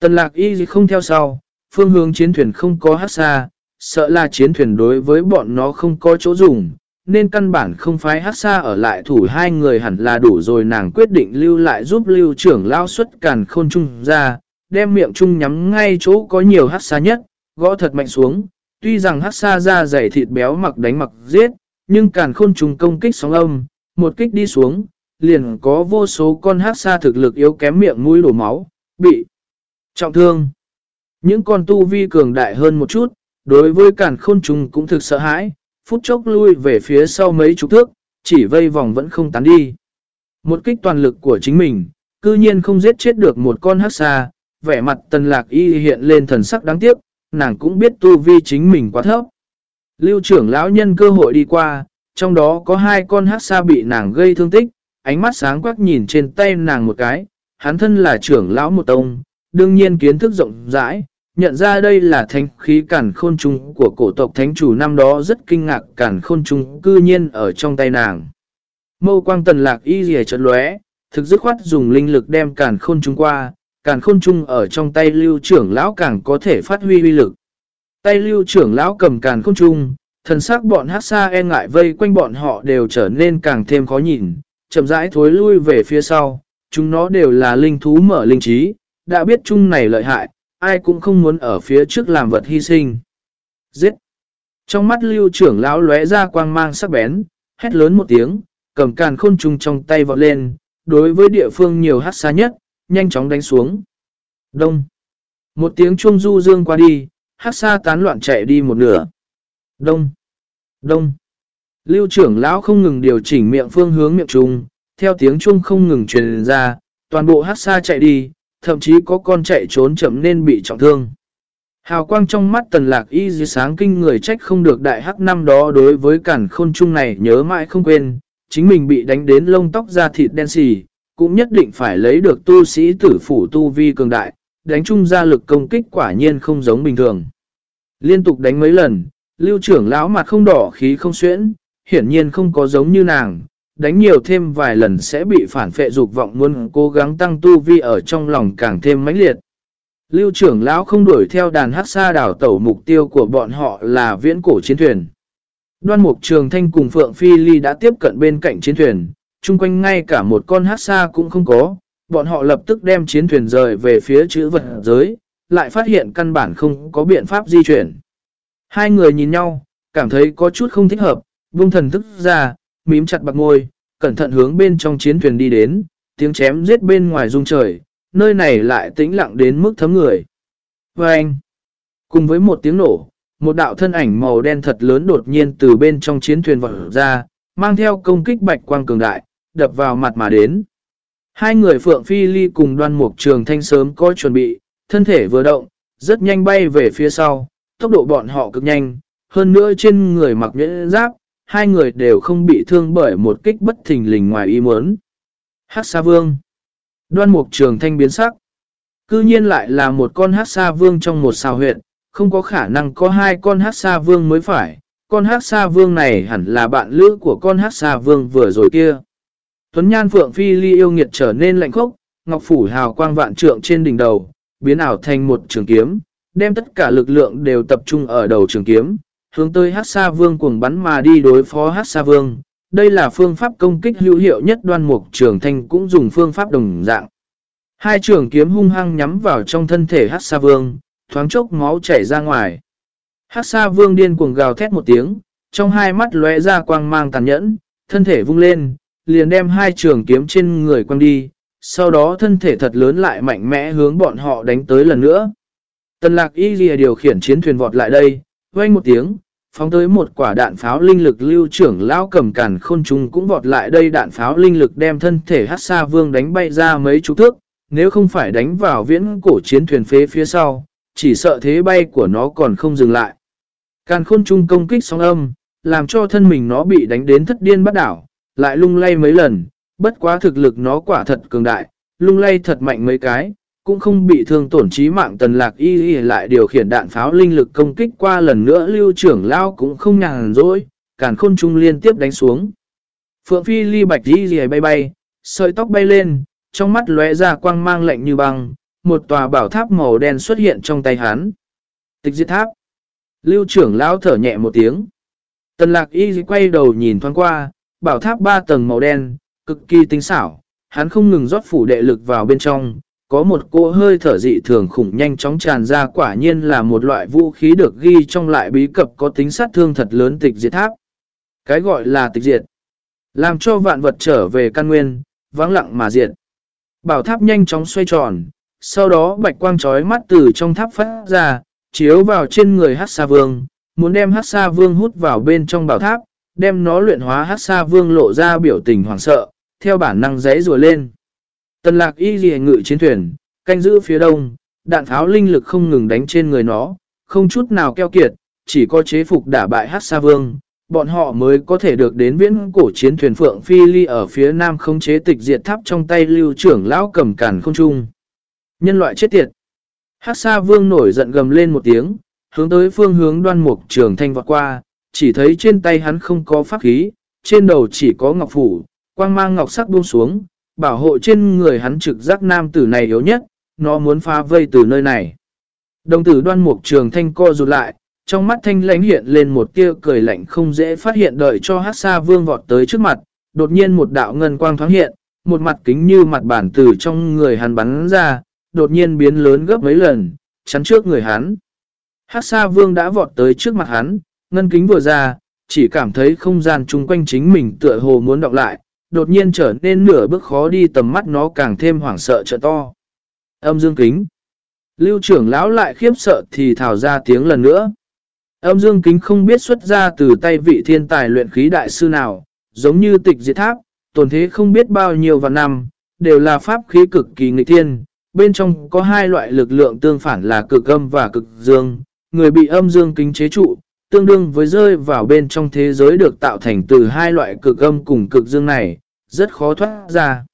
Tần lạc y không theo sau, phương hướng chiến thuyền không có hát xa, sợ là chiến thuyền đối với bọn nó không có chỗ dùng, nên căn bản không phái hát xa ở lại thủ hai người hẳn là đủ rồi nàng quyết định lưu lại giúp lưu trưởng lao xuất càn khôn trung ra, đem miệng chung nhắm ngay chỗ có nhiều hát xa nhất, gõ thật mạnh xuống. Tuy rằng hát xa ra dày thịt béo mặc đánh mặc giết, nhưng càn khôn trùng công kích sóng âm, một kích đi xuống, liền có vô số con hát xa thực lực yếu kém miệng mũi đổ máu, bị trọng thương. Những con tu vi cường đại hơn một chút, đối với càn khôn trùng cũng thực sợ hãi, phút chốc lui về phía sau mấy chục thước, chỉ vây vòng vẫn không tán đi. Một kích toàn lực của chính mình, cư nhiên không giết chết được một con hắc xa, vẻ mặt tần lạc y hiện lên thần sắc đáng tiếc, nàng cũng biết tu vi chính mình quá thấp. Lưu trưởng lão nhân cơ hội đi qua, trong đó có hai con hát xa bị nàng gây thương tích, ánh mắt sáng quắc nhìn trên tay nàng một cái, hắn thân là trưởng lão một tông, đương nhiên kiến thức rộng rãi, nhận ra đây là thánh khí cản khôn trung của cổ tộc thánh chủ năm đó rất kinh ngạc cản khôn trung cư nhiên ở trong tay nàng. Mâu quang tần lạc y rìa trật lóe, thực dứt khoát dùng linh lực đem cản khôn trung qua, cản khôn trung ở trong tay lưu trưởng lão càng có thể phát huy uy lực. Tay lưu trưởng lão cầm cản khôn trung, thần sắc bọn hát xa e ngại vây quanh bọn họ đều trở nên càng thêm khó nhìn, chậm rãi thối lui về phía sau, chúng nó đều là linh thú mở linh trí, đã biết chung này lợi hại, ai cũng không muốn ở phía trước làm vật hy sinh. Giết! Trong mắt lưu trưởng lão lóe ra quang mang sắc bén, hét lớn một tiếng, cầm càn khôn trùng trong tay vọt lên, đối với địa phương nhiều hát xa nhất, nhanh chóng đánh xuống. Đông! Một tiếng chuông du dương qua đi, hát xa tán loạn chạy đi một nửa. Đông! Đông! Lưu trưởng lão không ngừng điều chỉnh miệng phương hướng miệng trùng, theo tiếng chuông không ngừng truyền ra, toàn bộ hát xa chạy đi, thậm chí có con chạy trốn chậm nên bị trọng thương. Hào quang trong mắt tần lạc y dưới sáng kinh người trách không được đại hắc năm đó đối với cản khôn trung này nhớ mãi không quên, chính mình bị đánh đến lông tóc da thịt đen xì, cũng nhất định phải lấy được tu sĩ tử phủ tu vi cường đại, đánh chung ra lực công kích quả nhiên không giống bình thường. Liên tục đánh mấy lần, lưu trưởng lão mặt không đỏ khí không xuyễn, hiển nhiên không có giống như nàng, đánh nhiều thêm vài lần sẽ bị phản phệ dục vọng muốn cố gắng tăng tu vi ở trong lòng càng thêm mãnh liệt. Lưu trưởng lão không đuổi theo đàn hát xa đảo tẩu mục tiêu của bọn họ là viễn cổ chiến thuyền. Đoan mục trường thanh cùng Phượng Phi Ly đã tiếp cận bên cạnh chiến thuyền, chung quanh ngay cả một con hát xa cũng không có, bọn họ lập tức đem chiến thuyền rời về phía chữ vật giới, lại phát hiện căn bản không có biện pháp di chuyển. Hai người nhìn nhau, cảm thấy có chút không thích hợp, vung thần thức ra, mím chặt bạc ngôi, cẩn thận hướng bên trong chiến thuyền đi đến, tiếng chém giết bên ngoài rung trời, nơi này lại tĩnh lặng đến mức thấm người. Và anh, cùng với một tiếng nổ, một đạo thân ảnh màu đen thật lớn đột nhiên từ bên trong chiến thuyền vọt ra, mang theo công kích bạch quang cường đại, đập vào mặt mà đến. Hai người Phượng Phi Ly cùng đoan mục trường thanh sớm có chuẩn bị, thân thể vừa động, rất nhanh bay về phía sau, tốc độ bọn họ cực nhanh, hơn nữa trên người mặc nhẫn giáp, hai người đều không bị thương bởi một kích bất thình lình ngoài ý muốn. Hát Sa Vương Đoan mục trường thanh biến sắc. Cư nhiên lại là một con hát Sa Vương trong một sao huyện, không có khả năng có hai con hát Sa Vương mới phải. Con hát Sa Vương này hẳn là bạn lữ của con hát Sa Vương vừa rồi kia. Tuấn Nhan Phượng Phi Ly yêu nghiệt trở nên lạnh khốc, ngọc phủ hào quang vạn trượng trên đỉnh đầu, biến ảo thành một trường kiếm, đem tất cả lực lượng đều tập trung ở đầu trường kiếm, hướng tới hát sa vương cuồng bắn mà đi đối phó hát sa vương. Đây là phương pháp công kích hữu hiệu nhất đoan mục trường thanh cũng dùng phương pháp đồng dạng. Hai trường kiếm hung hăng nhắm vào trong thân thể hát sa vương, thoáng chốc máu chảy ra ngoài. Hát sa vương điên cuồng gào thét một tiếng, trong hai mắt lóe ra quang mang tàn nhẫn, thân thể vung lên, liền đem hai trường kiếm trên người quăng đi, sau đó thân thể thật lớn lại mạnh mẽ hướng bọn họ đánh tới lần nữa. Tần lạc y lìa điều khiển chiến thuyền vọt lại đây, vang một tiếng, phóng tới một quả đạn pháo linh lực lưu trưởng lao cầm cản khôn trùng cũng vọt lại đây đạn pháo linh lực đem thân thể hát xa vương đánh bay ra mấy chục thước, nếu không phải đánh vào viễn cổ chiến thuyền phế phía sau, chỉ sợ thế bay của nó còn không dừng lại. Càn khôn trung công kích sóng âm, làm cho thân mình nó bị đánh đến thất điên bắt đảo, lại lung lay mấy lần, bất quá thực lực nó quả thật cường đại, lung lay thật mạnh mấy cái, cũng không bị thương tổn trí mạng tần lạc y y lại điều khiển đạn pháo linh lực công kích qua lần nữa lưu trưởng lao cũng không nhàn rỗi, càn khôn trung liên tiếp đánh xuống. Phượng phi ly bạch y y bay bay, sợi tóc bay lên, trong mắt lóe ra quang mang lạnh như băng, một tòa bảo tháp màu đen xuất hiện trong tay hắn. Tịch diệt tháp. Lưu trưởng lao thở nhẹ một tiếng. Tần lạc y quay đầu nhìn thoáng qua, bảo tháp ba tầng màu đen, cực kỳ tinh xảo, hắn không ngừng rót phủ đệ lực vào bên trong, có một cô hơi thở dị thường khủng nhanh chóng tràn ra quả nhiên là một loại vũ khí được ghi trong lại bí cập có tính sát thương thật lớn tịch diệt tháp. Cái gọi là tịch diệt, làm cho vạn vật trở về căn nguyên, vắng lặng mà diệt. Bảo tháp nhanh chóng xoay tròn, sau đó bạch quang trói mắt từ trong tháp phát ra, chiếu vào trên người hát sa vương, muốn đem hát sa vương hút vào bên trong bảo tháp, đem nó luyện hóa hát sa vương lộ ra biểu tình hoảng sợ, theo bản năng giấy rùa lên. Tần lạc y ghi ngự chiến thuyền, canh giữ phía đông, đạn tháo linh lực không ngừng đánh trên người nó, không chút nào keo kiệt, chỉ có chế phục đả bại hát sa vương. Bọn họ mới có thể được đến viễn cổ chiến thuyền Phượng Phi Ly ở phía nam không chế tịch diệt tháp trong tay lưu trưởng lão cầm cản không trung. Nhân loại chết tiệt. Hát sa vương nổi giận gầm lên một tiếng, hướng tới phương hướng đoan mục trường thanh vọt qua, chỉ thấy trên tay hắn không có pháp khí, trên đầu chỉ có ngọc phủ, quang mang ngọc sắc buông xuống, bảo hộ trên người hắn trực giác nam tử này yếu nhất, nó muốn phá vây từ nơi này. Đồng tử đoan mục trường thanh co rụt lại, trong mắt thanh lãnh hiện lên một tia cười lạnh không dễ phát hiện đợi cho hát xa vương vọt tới trước mặt, đột nhiên một đạo ngân quang thoáng hiện, một mặt kính như mặt bản từ trong người hắn bắn ra, đột nhiên biến lớn gấp mấy lần, chắn trước người hắn. Hát xa vương đã vọt tới trước mặt hắn, ngân kính vừa ra, chỉ cảm thấy không gian chung quanh chính mình tựa hồ muốn đọc lại, đột nhiên trở nên nửa bước khó đi tầm mắt nó càng thêm hoảng sợ trợ to. Âm dương kính. Lưu trưởng lão lại khiếp sợ thì thảo ra tiếng lần nữa. Âm dương kính không biết xuất ra từ tay vị thiên tài luyện khí đại sư nào, giống như tịch diệt tháp, tồn thế không biết bao nhiêu và năm, đều là pháp khí cực kỳ nghịch thiên. Bên trong có hai loại lực lượng tương phản là cực âm và cực dương. Người bị âm dương kính chế trụ, tương đương với rơi vào bên trong thế giới được tạo thành từ hai loại cực âm cùng cực dương này, rất khó thoát ra.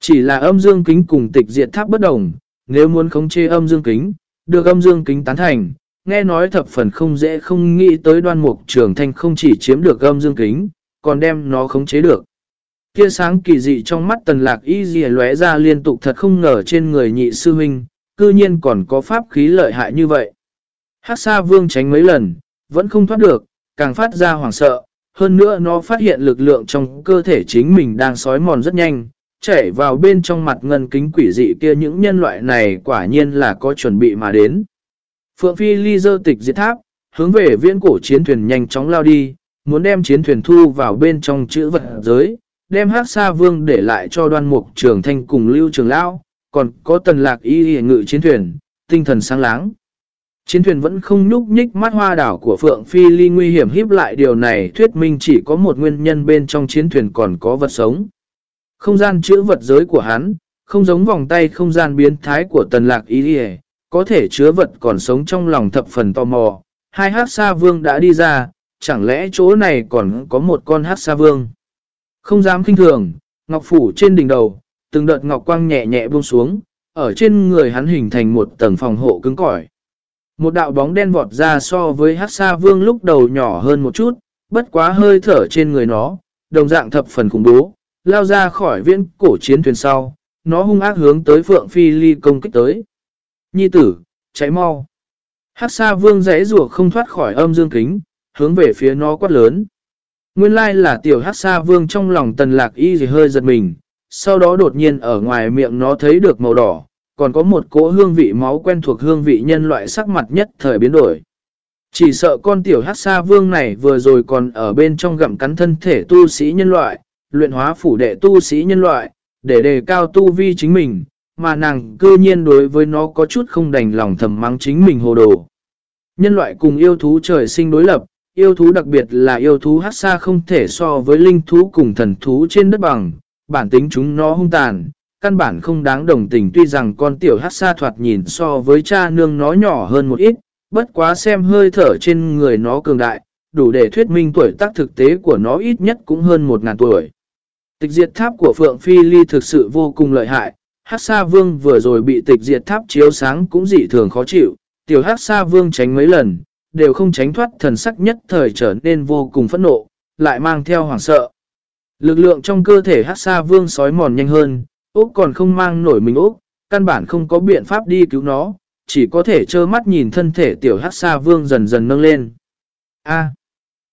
Chỉ là âm dương kính cùng tịch diệt tháp bất đồng, nếu muốn khống chế âm dương kính, được âm dương kính tán thành, nghe nói thập phần không dễ không nghĩ tới đoan mục trường thanh không chỉ chiếm được âm dương kính, còn đem nó khống chế được. Kia sáng kỳ dị trong mắt tần lạc y dì lóe ra liên tục thật không ngờ trên người nhị sư huynh, cư nhiên còn có pháp khí lợi hại như vậy. Hát xa vương tránh mấy lần, vẫn không thoát được, càng phát ra hoảng sợ, hơn nữa nó phát hiện lực lượng trong cơ thể chính mình đang sói mòn rất nhanh, chảy vào bên trong mặt ngân kính quỷ dị kia những nhân loại này quả nhiên là có chuẩn bị mà đến. Phượng Phi ly dơ tịch diệt tháp, hướng về viễn cổ chiến thuyền nhanh chóng lao đi, muốn đem chiến thuyền thu vào bên trong chữ vật giới, đem hát xa vương để lại cho đoan mục trường thanh cùng lưu trường lão, còn có tần lạc y hề ngự chiến thuyền, tinh thần sáng láng. Chiến thuyền vẫn không nhúc nhích mắt hoa đảo của Phượng Phi Ly nguy hiểm hiếp lại điều này thuyết minh chỉ có một nguyên nhân bên trong chiến thuyền còn có vật sống. Không gian chữ vật giới của hắn, không giống vòng tay không gian biến thái của tần lạc ý đi có thể chứa vật còn sống trong lòng thập phần tò mò. Hai hát sa vương đã đi ra, chẳng lẽ chỗ này còn có một con hát sa vương? Không dám kinh thường, ngọc phủ trên đỉnh đầu, từng đợt ngọc quang nhẹ nhẹ buông xuống, ở trên người hắn hình thành một tầng phòng hộ cứng cỏi. Một đạo bóng đen vọt ra so với hát sa vương lúc đầu nhỏ hơn một chút, bất quá hơi thở trên người nó, đồng dạng thập phần khủng bố, lao ra khỏi viễn cổ chiến thuyền sau, nó hung ác hướng tới Phượng Phi Ly công kích tới. Nhi tử, cháy mau. Hát xa vương rẽ rùa không thoát khỏi âm dương kính, hướng về phía nó quát lớn. Nguyên lai là tiểu hát xa vương trong lòng tần lạc y gì hơi giật mình, sau đó đột nhiên ở ngoài miệng nó thấy được màu đỏ, còn có một cỗ hương vị máu quen thuộc hương vị nhân loại sắc mặt nhất thời biến đổi. Chỉ sợ con tiểu hát sa vương này vừa rồi còn ở bên trong gặm cắn thân thể tu sĩ nhân loại, luyện hóa phủ đệ tu sĩ nhân loại, để đề cao tu vi chính mình, mà nàng cư nhiên đối với nó có chút không đành lòng thầm mắng chính mình hồ đồ. Nhân loại cùng yêu thú trời sinh đối lập, yêu thú đặc biệt là yêu thú hát xa không thể so với linh thú cùng thần thú trên đất bằng, bản tính chúng nó hung tàn, căn bản không đáng đồng tình tuy rằng con tiểu hát xa thoạt nhìn so với cha nương nó nhỏ hơn một ít, bất quá xem hơi thở trên người nó cường đại, đủ để thuyết minh tuổi tác thực tế của nó ít nhất cũng hơn một ngàn tuổi. Tịch diệt tháp của Phượng Phi Ly thực sự vô cùng lợi hại, Hát Sa Vương vừa rồi bị tịch diệt tháp chiếu sáng cũng dị thường khó chịu, tiểu Hát Sa Vương tránh mấy lần, đều không tránh thoát thần sắc nhất thời trở nên vô cùng phẫn nộ, lại mang theo hoảng sợ. Lực lượng trong cơ thể Hát Sa Vương sói mòn nhanh hơn, Úc còn không mang nổi mình Úc, căn bản không có biện pháp đi cứu nó, chỉ có thể trơ mắt nhìn thân thể tiểu Hát Sa Vương dần dần nâng lên. A.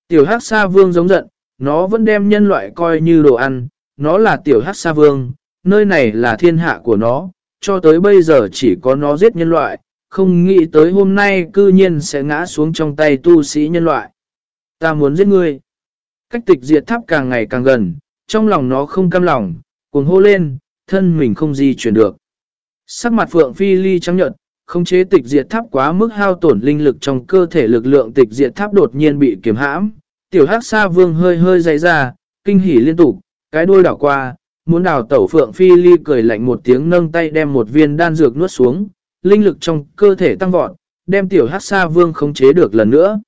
tiểu Hát Sa Vương giống giận, nó vẫn đem nhân loại coi như đồ ăn, nó là tiểu hát sa vương, nơi này là thiên hạ của nó, cho tới bây giờ chỉ có nó giết nhân loại, không nghĩ tới hôm nay cư nhiên sẽ ngã xuống trong tay tu sĩ nhân loại. Ta muốn giết ngươi. Cách tịch diệt tháp càng ngày càng gần, trong lòng nó không cam lòng, cuồng hô lên, thân mình không di chuyển được. Sắc mặt Phượng Phi Ly trắng nhợt không chế tịch diệt tháp quá mức hao tổn linh lực trong cơ thể lực lượng tịch diệt tháp đột nhiên bị kiềm hãm. Tiểu hắc sa vương hơi hơi dày ra, kinh hỉ liên tục, cái đuôi đảo qua, muốn đào tẩu phượng phi ly cười lạnh một tiếng nâng tay đem một viên đan dược nuốt xuống, linh lực trong cơ thể tăng vọt, đem tiểu hắc sa vương khống chế được lần nữa.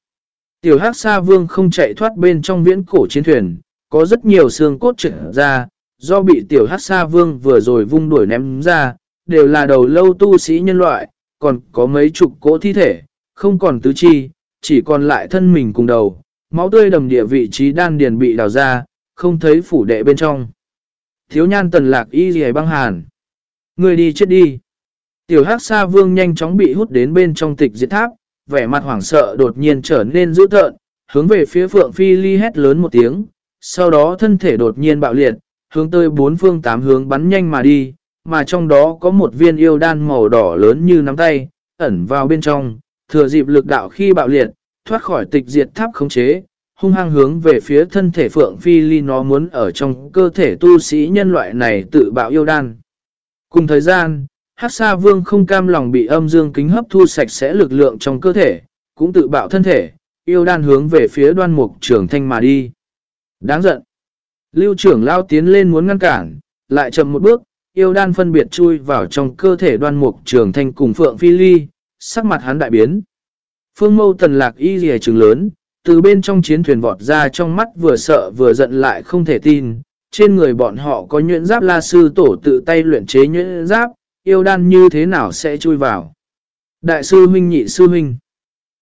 Tiểu hắc sa vương không chạy thoát bên trong viễn cổ chiến thuyền, có rất nhiều xương cốt trở ra, do bị tiểu hát sa vương vừa rồi vung đuổi ném ra, đều là đầu lâu tu sĩ nhân loại, còn có mấy chục cỗ thi thể, không còn tứ chi, chỉ còn lại thân mình cùng đầu, máu tươi đầm địa vị trí đan điền bị đào ra, không thấy phủ đệ bên trong. Thiếu nhan tần lạc y gì băng hàn. Người đi chết đi. Tiểu hắc sa vương nhanh chóng bị hút đến bên trong tịch diệt tháp, vẻ mặt hoảng sợ đột nhiên trở nên dữ tợn, hướng về phía Phượng Phi Ly hét lớn một tiếng, sau đó thân thể đột nhiên bạo liệt, hướng tới bốn phương tám hướng bắn nhanh mà đi, mà trong đó có một viên yêu đan màu đỏ lớn như nắm tay, ẩn vào bên trong, thừa dịp lực đạo khi bạo liệt, thoát khỏi tịch diệt tháp khống chế, hung hăng hướng về phía thân thể Phượng Phi Ly nó muốn ở trong cơ thể tu sĩ nhân loại này tự bạo yêu đan. Cùng thời gian, Hắc Sa Vương không cam lòng bị âm dương kính hấp thu sạch sẽ lực lượng trong cơ thể, cũng tự bạo thân thể, yêu đan hướng về phía đoan mục trưởng thanh mà đi. Đáng giận. Lưu trưởng lao tiến lên muốn ngăn cản, lại chậm một bước, yêu đan phân biệt chui vào trong cơ thể đoan mục Trường thanh cùng Phượng Phi Ly, sắc mặt hắn đại biến. Phương mâu tần lạc y dì trừng lớn, từ bên trong chiến thuyền vọt ra trong mắt vừa sợ vừa giận lại không thể tin. Trên người bọn họ có nhuyễn giáp la sư tổ tự tay luyện chế nhuyễn giáp, yêu đan như thế nào sẽ chui vào. Đại sư huynh nhị sư huynh.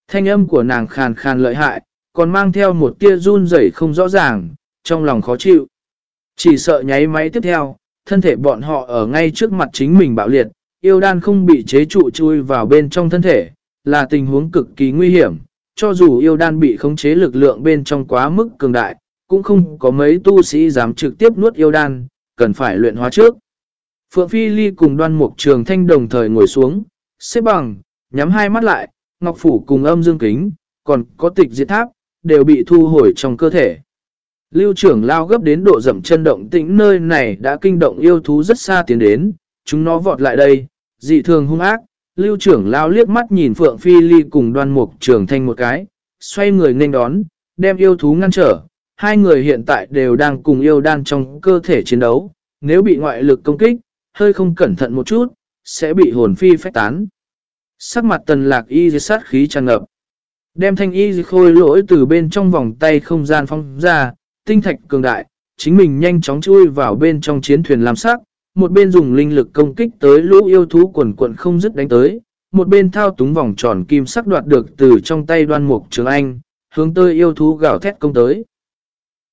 Thanh âm của nàng khàn khàn lợi hại, còn mang theo một tia run rẩy không rõ ràng, trong lòng khó chịu. Chỉ sợ nháy máy tiếp theo, thân thể bọn họ ở ngay trước mặt chính mình bạo liệt, yêu đan không bị chế trụ chui vào bên trong thân thể, là tình huống cực kỳ nguy hiểm. Cho dù yêu đan bị khống chế lực lượng bên trong quá mức cường đại, cũng không có mấy tu sĩ dám trực tiếp nuốt yêu đan, cần phải luyện hóa trước. Phượng Phi Ly cùng đoan mục trường thanh đồng thời ngồi xuống, xếp bằng, nhắm hai mắt lại, ngọc phủ cùng âm dương kính, còn có tịch diệt tháp, đều bị thu hồi trong cơ thể. Lưu trưởng lao gấp đến độ dậm chân động tĩnh nơi này đã kinh động yêu thú rất xa tiến đến, chúng nó vọt lại đây, dị thường hung ác. Lưu trưởng lao liếc mắt nhìn Phượng Phi Ly cùng đoan mục trưởng thành một cái, xoay người nên đón, đem yêu thú ngăn trở. Hai người hiện tại đều đang cùng yêu đan trong cơ thể chiến đấu, nếu bị ngoại lực công kích, hơi không cẩn thận một chút, sẽ bị hồn phi phách tán. Sắc mặt tần lạc y sát khí tràn ngập. Đem thanh y khôi lỗi từ bên trong vòng tay không gian phong ra, tinh thạch cường đại, chính mình nhanh chóng chui vào bên trong chiến thuyền làm sắc, một bên dùng linh lực công kích tới lũ yêu thú quần quận không dứt đánh tới, một bên thao túng vòng tròn kim sắc đoạt được từ trong tay đoan mục trường anh, hướng tới yêu thú gạo thét công tới.